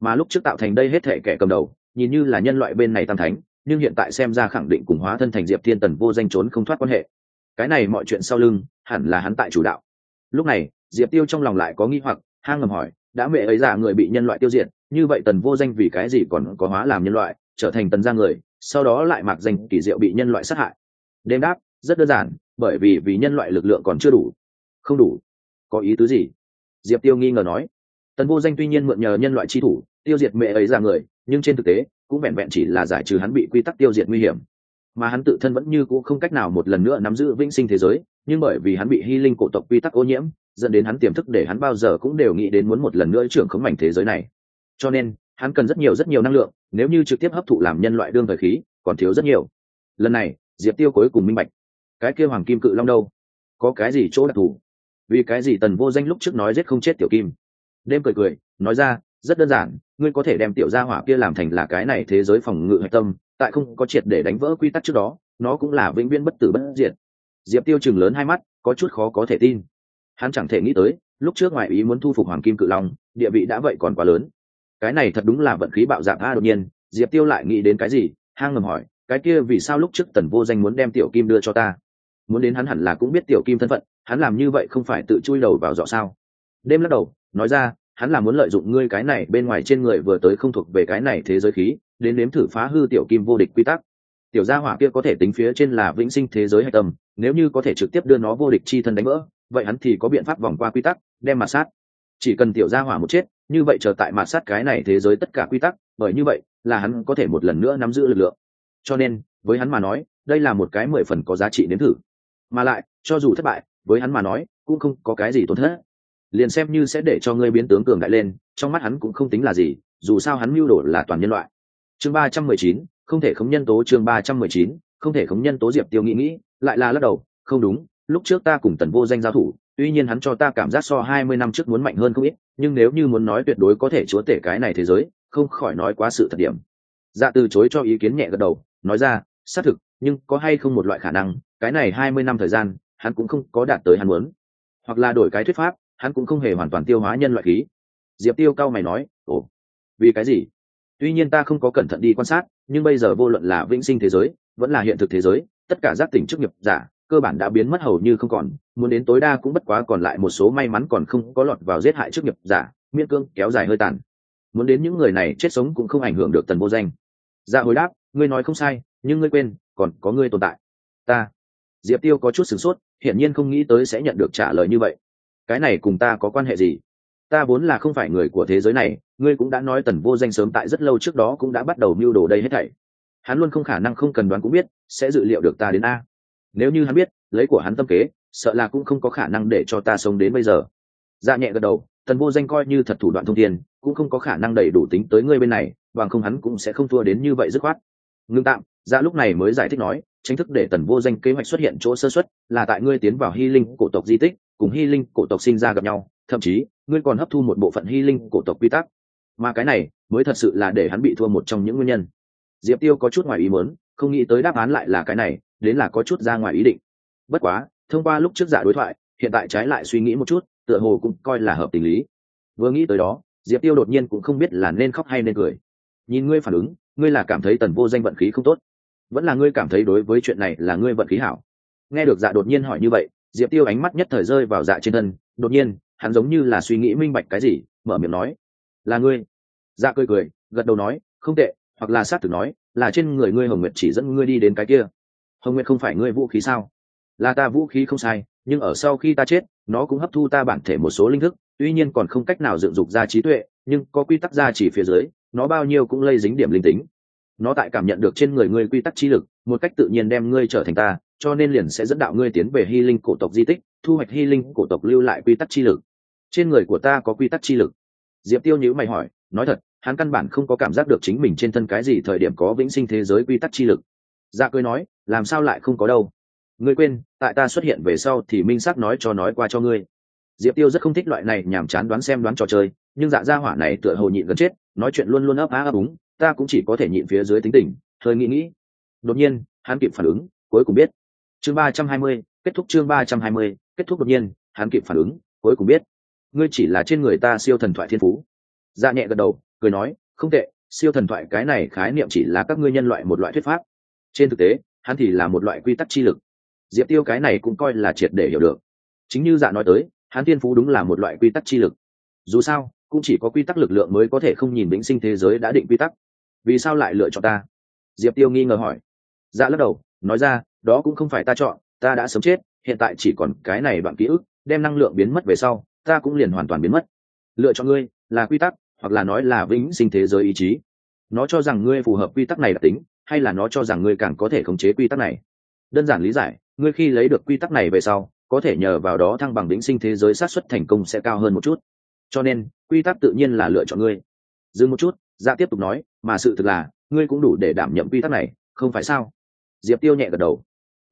Mà lúc trước tạo thành đây hết thể kẻ cầm đầu, nhìn như là nhân loại bên này tam thánh, nhưng hiện tại xem ra khẳng định cùng hóa thân thành diệp thiên tần vô danh trốn không thoát quan hệ. Cái này mọi chuyện sau lưng, hẳn là hắn tại chủ đạo. Lúc này, diệp tiêu trong lòng lại có nghi hoặc, hang ngầm hỏi, đã mẹ ấy dạ người bị nhân loại tiêu diệt như vậy tần vô danh vì cái gì còn có hóa làm nhân loại, trở thành tần gia người, sau đó lại mặc danh kỳ diệu bị nhân loại sát hại? Đêm đáp, rất đơn giản, bởi vì vì nhân loại lực lượng còn chưa đủ. Không đủ. Có ý tứ gì? Diệp tiêu nghi ngờ nói. Tần vô danh tuy nhiên mượn nhờ nhân loại chi thủ, tiêu diệt mẹ ấy ra người, nhưng trên thực tế, cũng vẹn vẹn chỉ là giải trừ hắn bị quy tắc tiêu diệt nguy hiểm. Mà hắn tự thân vẫn như cũ không cách nào một lần nữa nắm giữ vĩnh sinh thế giới, nhưng bởi vì hắn bị hy linh cổ tộc quy tắc ô nhiễm, dẫn đến hắn tiềm thức để hắn bao giờ cũng đều nghĩ đến muốn một lần nữa trưởng khống mảnh thế giới này cho nên hắn cần rất nhiều rất nhiều năng lượng, nếu như trực tiếp hấp thụ làm nhân loại đương thời khí, còn thiếu rất nhiều. Lần này, diệp tiêu cuối cùng minh bạch, cái kia hoàng kim cự long đâu? Có cái gì chỗ đặc thù? Vì cái gì tần vô danh lúc trước nói giết không chết tiểu kim? Đêm cười cười, nói ra, rất đơn giản, ngươi có thể đem tiểu gia hỏa kia làm thành là cái này thế giới phòng ngự hạch tâm, tại không có triệt để đánh vỡ quy tắc trước đó, nó cũng là vĩnh viễn bất tử bất diệt. Diệp tiêu chừng lớn hai mắt, có chút khó có thể tin. Hắn chẳng thể nghĩ tới, lúc trước ngoại ý muốn thu phục hoàng kim cự long, địa vị đã vậy còn quá lớn cái này thật đúng là vận khí bạo dạng a, đột nhiên, diệp tiêu lại nghĩ đến cái gì, hang ngầm hỏi, cái kia vì sao lúc trước tần vô danh muốn đem tiểu kim đưa cho ta? Muốn đến hắn hẳn là cũng biết tiểu kim thân phận, hắn làm như vậy không phải tự chui đầu vào dọ sao? Đêm lắc đầu, nói ra, hắn là muốn lợi dụng ngươi cái này bên ngoài trên người vừa tới không thuộc về cái này thế giới khí, đến nếm thử phá hư tiểu kim vô địch quy tắc. Tiểu gia hỏa kia có thể tính phía trên là vĩnh sinh thế giới hạch tâm, nếu như có thể trực tiếp đưa nó vô địch chi thân đánh vỡ, vậy hắn thì có biện pháp vòng qua quy tắc, đem mà sát. Chỉ cần tiểu gia hỏa một chết như vậy chờ tại mạt sát cái này thế giới tất cả quy tắc, bởi như vậy là hắn có thể một lần nữa nắm giữ lực lượng. Cho nên, với hắn mà nói, đây là một cái mười phần có giá trị nếm thử. Mà lại, cho dù thất bại, với hắn mà nói, cũng không có cái gì tổn thất. Liền xem như sẽ để cho ngươi biến tướng cường đại lên, trong mắt hắn cũng không tính là gì, dù sao hắn mưu đồ là toàn nhân loại. Chương ba trăm mười chín, không thể khống nhân tố chương ba trăm mười chín, không thể khống nhân tố diệp tiêu nghĩ nghĩ lại là lắc đầu, không đúng, lúc trước ta cùng tần vô danh giao thủ tuy nhiên hắn cho ta cảm giác so hai mươi năm trước muốn mạnh hơn không ít, nhưng nếu như muốn nói tuyệt đối có thể chúa tể cái này thế giới, không khỏi nói quá sự thật điểm. Dạ từ chối cho ý kiến nhẹ gật đầu, nói ra, xác thực, nhưng có hay không một loại khả năng, cái này hai mươi năm thời gian, hắn cũng không có đạt tới hắn muốn. Hoặc là đổi cái thuyết pháp, hắn cũng không hề hoàn toàn tiêu hóa nhân loại khí. Diệp tiêu cao mày nói, ồ, vì cái gì? Tuy nhiên ta không có cẩn thận đi quan sát, nhưng bây giờ vô luận là vĩnh sinh thế giới, vẫn là hiện thực thế giới, tất cả giác tỉnh chức nghiệp giả cơ bản đã biến mất hầu như không còn, muốn đến tối đa cũng bất quá còn lại một số may mắn còn không có lọt vào giết hại trước nghiệp giả, miễn cương kéo dài hơi tàn. Muốn đến những người này chết sống cũng không ảnh hưởng được tần vô danh. Dạ hồi đáp, ngươi nói không sai, nhưng ngươi quên, còn có ngươi tồn tại. Ta, diệp tiêu có chút sửng sốt, hiển nhiên không nghĩ tới sẽ nhận được trả lời như vậy. Cái này cùng ta có quan hệ gì? Ta vốn là không phải người của thế giới này, ngươi cũng đã nói tần vô danh sớm tại rất lâu trước đó cũng đã bắt đầu mưu đồ đây hết thảy. Hắn luôn không khả năng không cần đoán cũng biết, sẽ dự liệu được ta đến a nếu như hắn biết lấy của hắn tâm kế sợ là cũng không có khả năng để cho ta sống đến bây giờ. Dạ nhẹ gật đầu tần vô danh coi như thật thủ đoạn thông thiên, cũng không có khả năng đầy đủ tính tới ngươi bên này bằng không hắn cũng sẽ không thua đến như vậy dứt khoát. Ngưng tạm dạ lúc này mới giải thích nói chính thức để tần vô danh kế hoạch xuất hiện chỗ sơ xuất là tại ngươi tiến vào hy linh cổ tộc di tích cùng hy linh cổ tộc sinh ra gặp nhau thậm chí ngươi còn hấp thu một bộ phận hy linh cổ tộc quy tắc. Mà cái này mới thật sự là để hắn bị thua một trong những nguyên nhân. Diệp tiêu có chút ngoài ý muốn không nghĩ tới đáp án lại là cái này đến là có chút ra ngoài ý định. Bất quá, thông qua lúc trước giả đối thoại, hiện tại trái lại suy nghĩ một chút, tựa hồ cũng coi là hợp tình lý. Vừa nghĩ tới đó, diệp tiêu đột nhiên cũng không biết là nên khóc hay nên cười. Nhìn ngươi phản ứng, ngươi là cảm thấy tần vô danh vận khí không tốt. Vẫn là ngươi cảm thấy đối với chuyện này là ngươi vận khí hảo. Nghe được dạ đột nhiên hỏi như vậy, diệp tiêu ánh mắt nhất thời rơi vào dạ trên thân. Đột nhiên, hắn giống như là suy nghĩ minh bạch cái gì, mở miệng nói, là ngươi. Dạ cười cười, gật đầu nói, không tệ, hoặc là sát tử nói, là trên người ngươi hồng nguyệt chỉ dẫn ngươi đi đến cái kia hồng nguyệt không phải ngươi vũ khí sao? Là ta vũ khí không sai, nhưng ở sau khi ta chết, nó cũng hấp thu ta bản thể một số linh thức, tuy nhiên còn không cách nào dựng dục ra trí tuệ, nhưng có quy tắc ra chỉ phía dưới, nó bao nhiêu cũng lây dính điểm linh tính. Nó tại cảm nhận được trên người ngươi quy tắc trí lực, một cách tự nhiên đem ngươi trở thành ta, cho nên liền sẽ dẫn đạo ngươi tiến về hy linh cổ tộc di tích, thu hoạch hy linh cổ tộc lưu lại quy tắc chi lực. Trên người của ta có quy tắc chi lực. Diệp tiêu nhữ mày hỏi, nói thật, hắn căn bản không có cảm giác được chính mình trên thân cái gì thời điểm có vĩnh sinh thế giới quy tắc chi lực. Dạ cười nói làm sao lại không có đâu? Ngươi quên, tại ta xuất hiện về sau thì minh sắc nói cho nói qua cho ngươi. Diệp tiêu rất không thích loại này nhàm chán đoán xem đoán trò chơi, nhưng dạ gia hỏa này tựa hồ nhịn gần chết, nói chuyện luôn luôn ấp á ấp úng, ta cũng chỉ có thể nhịn phía dưới tính tình, hơi nghĩ nghĩ. Đột nhiên, hắn kịp phản ứng, cuối cùng biết. Chương ba trăm hai mươi, kết thúc chương ba trăm hai mươi, kết thúc đột nhiên, hắn kịp phản ứng, cuối cùng biết. Ngươi chỉ là trên người ta siêu thần thoại thiên phú. Dạ nhẹ gật đầu, cười nói, không tệ, siêu thần thoại cái này khái niệm chỉ là các ngươi nhân loại một loại thuyết pháp. Trên thực tế hắn thì là một loại quy tắc chi lực. Diệp tiêu cái này cũng coi là triệt để hiểu được. Chính như dạ nói tới, hắn thiên phú đúng là một loại quy tắc chi lực. Dù sao, cũng chỉ có quy tắc lực lượng mới có thể không nhìn vĩnh sinh thế giới đã định quy tắc. Vì sao lại lựa chọn ta? Diệp tiêu nghi ngờ hỏi. Dạ lắc đầu, nói ra, đó cũng không phải ta chọn, ta đã sớm chết, hiện tại chỉ còn cái này đoạn ký ức, đem năng lượng biến mất về sau, ta cũng liền hoàn toàn biến mất. Lựa chọn ngươi là quy tắc, hoặc là nói là vĩnh sinh thế giới ý chí. Nó cho rằng ngươi phù hợp quy tắc này đặc tính hay là nó cho rằng ngươi càng có thể khống chế quy tắc này? Đơn giản lý giải, ngươi khi lấy được quy tắc này về sau, có thể nhờ vào đó thăng bằng vĩnh sinh thế giới sát xuất thành công sẽ cao hơn một chút. Cho nên, quy tắc tự nhiên là lựa chọn ngươi. Dừng một chút dạ tiếp tục nói, mà sự thực là, ngươi cũng đủ để đảm nhận quy tắc này, không phải sao? Diệp tiêu nhẹ gật đầu.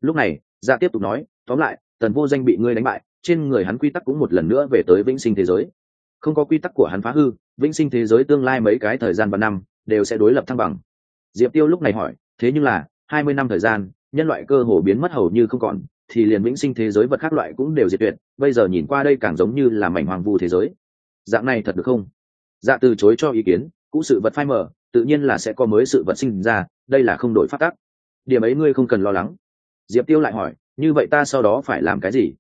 Lúc này dạ tiếp tục nói, tóm lại, tần vô danh bị ngươi đánh bại, trên người hắn quy tắc cũng một lần nữa về tới vĩnh sinh thế giới. Không có quy tắc của hắn phá hư, vĩnh sinh thế giới tương lai mấy cái thời gian và năm đều sẽ đối lập thăng bằng diệp tiêu lúc này hỏi, thế nhưng là, hai mươi năm thời gian, nhân loại cơ hồ biến mất hầu như không còn, thì liền vĩnh sinh thế giới vật khác loại cũng đều diệt tuyệt, bây giờ nhìn qua đây càng giống như là mảnh hoàng vu thế giới. Dạng này thật được không? Dạ từ chối cho ý kiến, cũ sự vật phai mở tự nhiên là sẽ có mới sự vật sinh ra, đây là không đổi phát tắc. Điểm ấy ngươi không cần lo lắng. Diệp tiêu lại hỏi, như vậy ta sau đó phải làm cái gì?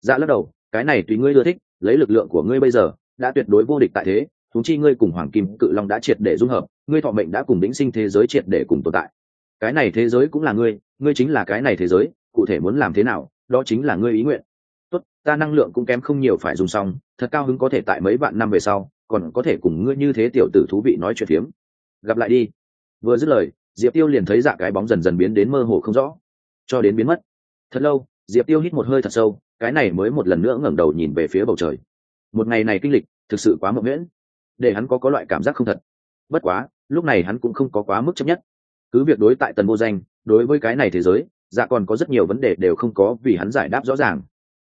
Dạ lắc đầu, cái này tùy ngươi ưa thích, lấy lực lượng của ngươi bây giờ, đã tuyệt đối vô địch tại thế thúng chi ngươi cùng hoàng kim cự long đã triệt để dung hợp ngươi thọ mệnh đã cùng đĩnh sinh thế giới triệt để cùng tồn tại. Cái này thế giới cũng là ngươi ngươi chính là cái này thế giới, cụ thể muốn làm thế nào, đó chính là ngươi ý nguyện. Tốt, ta năng lượng cũng kém không nhiều phải dùng xong, thật cao hứng có thể tại mấy vạn năm về sau, còn có thể cùng ngươi như thế tiểu tử thú vị nói chuyện phiếm. Gặp lại đi. Vừa dứt lời, diệp tiêu liền thấy dạ cái bóng dần dần biến đến mơ hồ không rõ. Cho đến biến mất. Thật lâu, diệp tiêu hít một hơi thật sâu, cái này mới một lần nữa ngẩng đầu nhìn về phía bầu trời. Một ngày này kinh lịch, thực sự quá mộng nguyễn để hắn có có loại cảm giác không thật bất quá, lúc này hắn cũng không có quá mức chấp nhất. Cứ việc đối tại tần vô danh, đối với cái này thế giới dạ còn có rất nhiều vấn đề đều không có vì hắn giải đáp rõ ràng.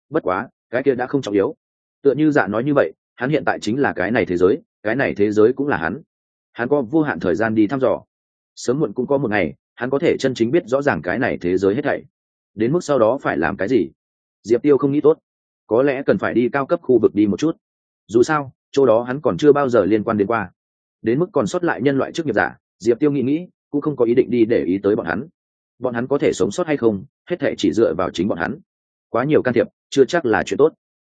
Bất quá, cái kia đã không trọng yếu. Tựa như dạ nói như vậy, hắn hiện tại chính là cái này thế giới, cái này thế giới cũng là hắn. Hắn có vô hạn thời gian đi thăm dò. Sớm muộn cũng có một ngày, hắn có thể chân chính biết rõ ràng cái này thế giới hết thảy. Đến mức sau đó phải làm cái gì? Diệp tiêu không nghĩ tốt. Có lẽ cần phải đi cao cấp khu vực đi một chút. Dù sao, chỗ đó hắn còn chưa bao giờ liên quan đến qua đến mức còn sót lại nhân loại trước nghiệp giả, diệp tiêu nghĩ nghĩ, cũng không có ý định đi để ý tới bọn hắn. Bọn hắn có thể sống sót hay không, hết thể chỉ dựa vào chính bọn hắn. Quá nhiều can thiệp, chưa chắc là chuyện tốt.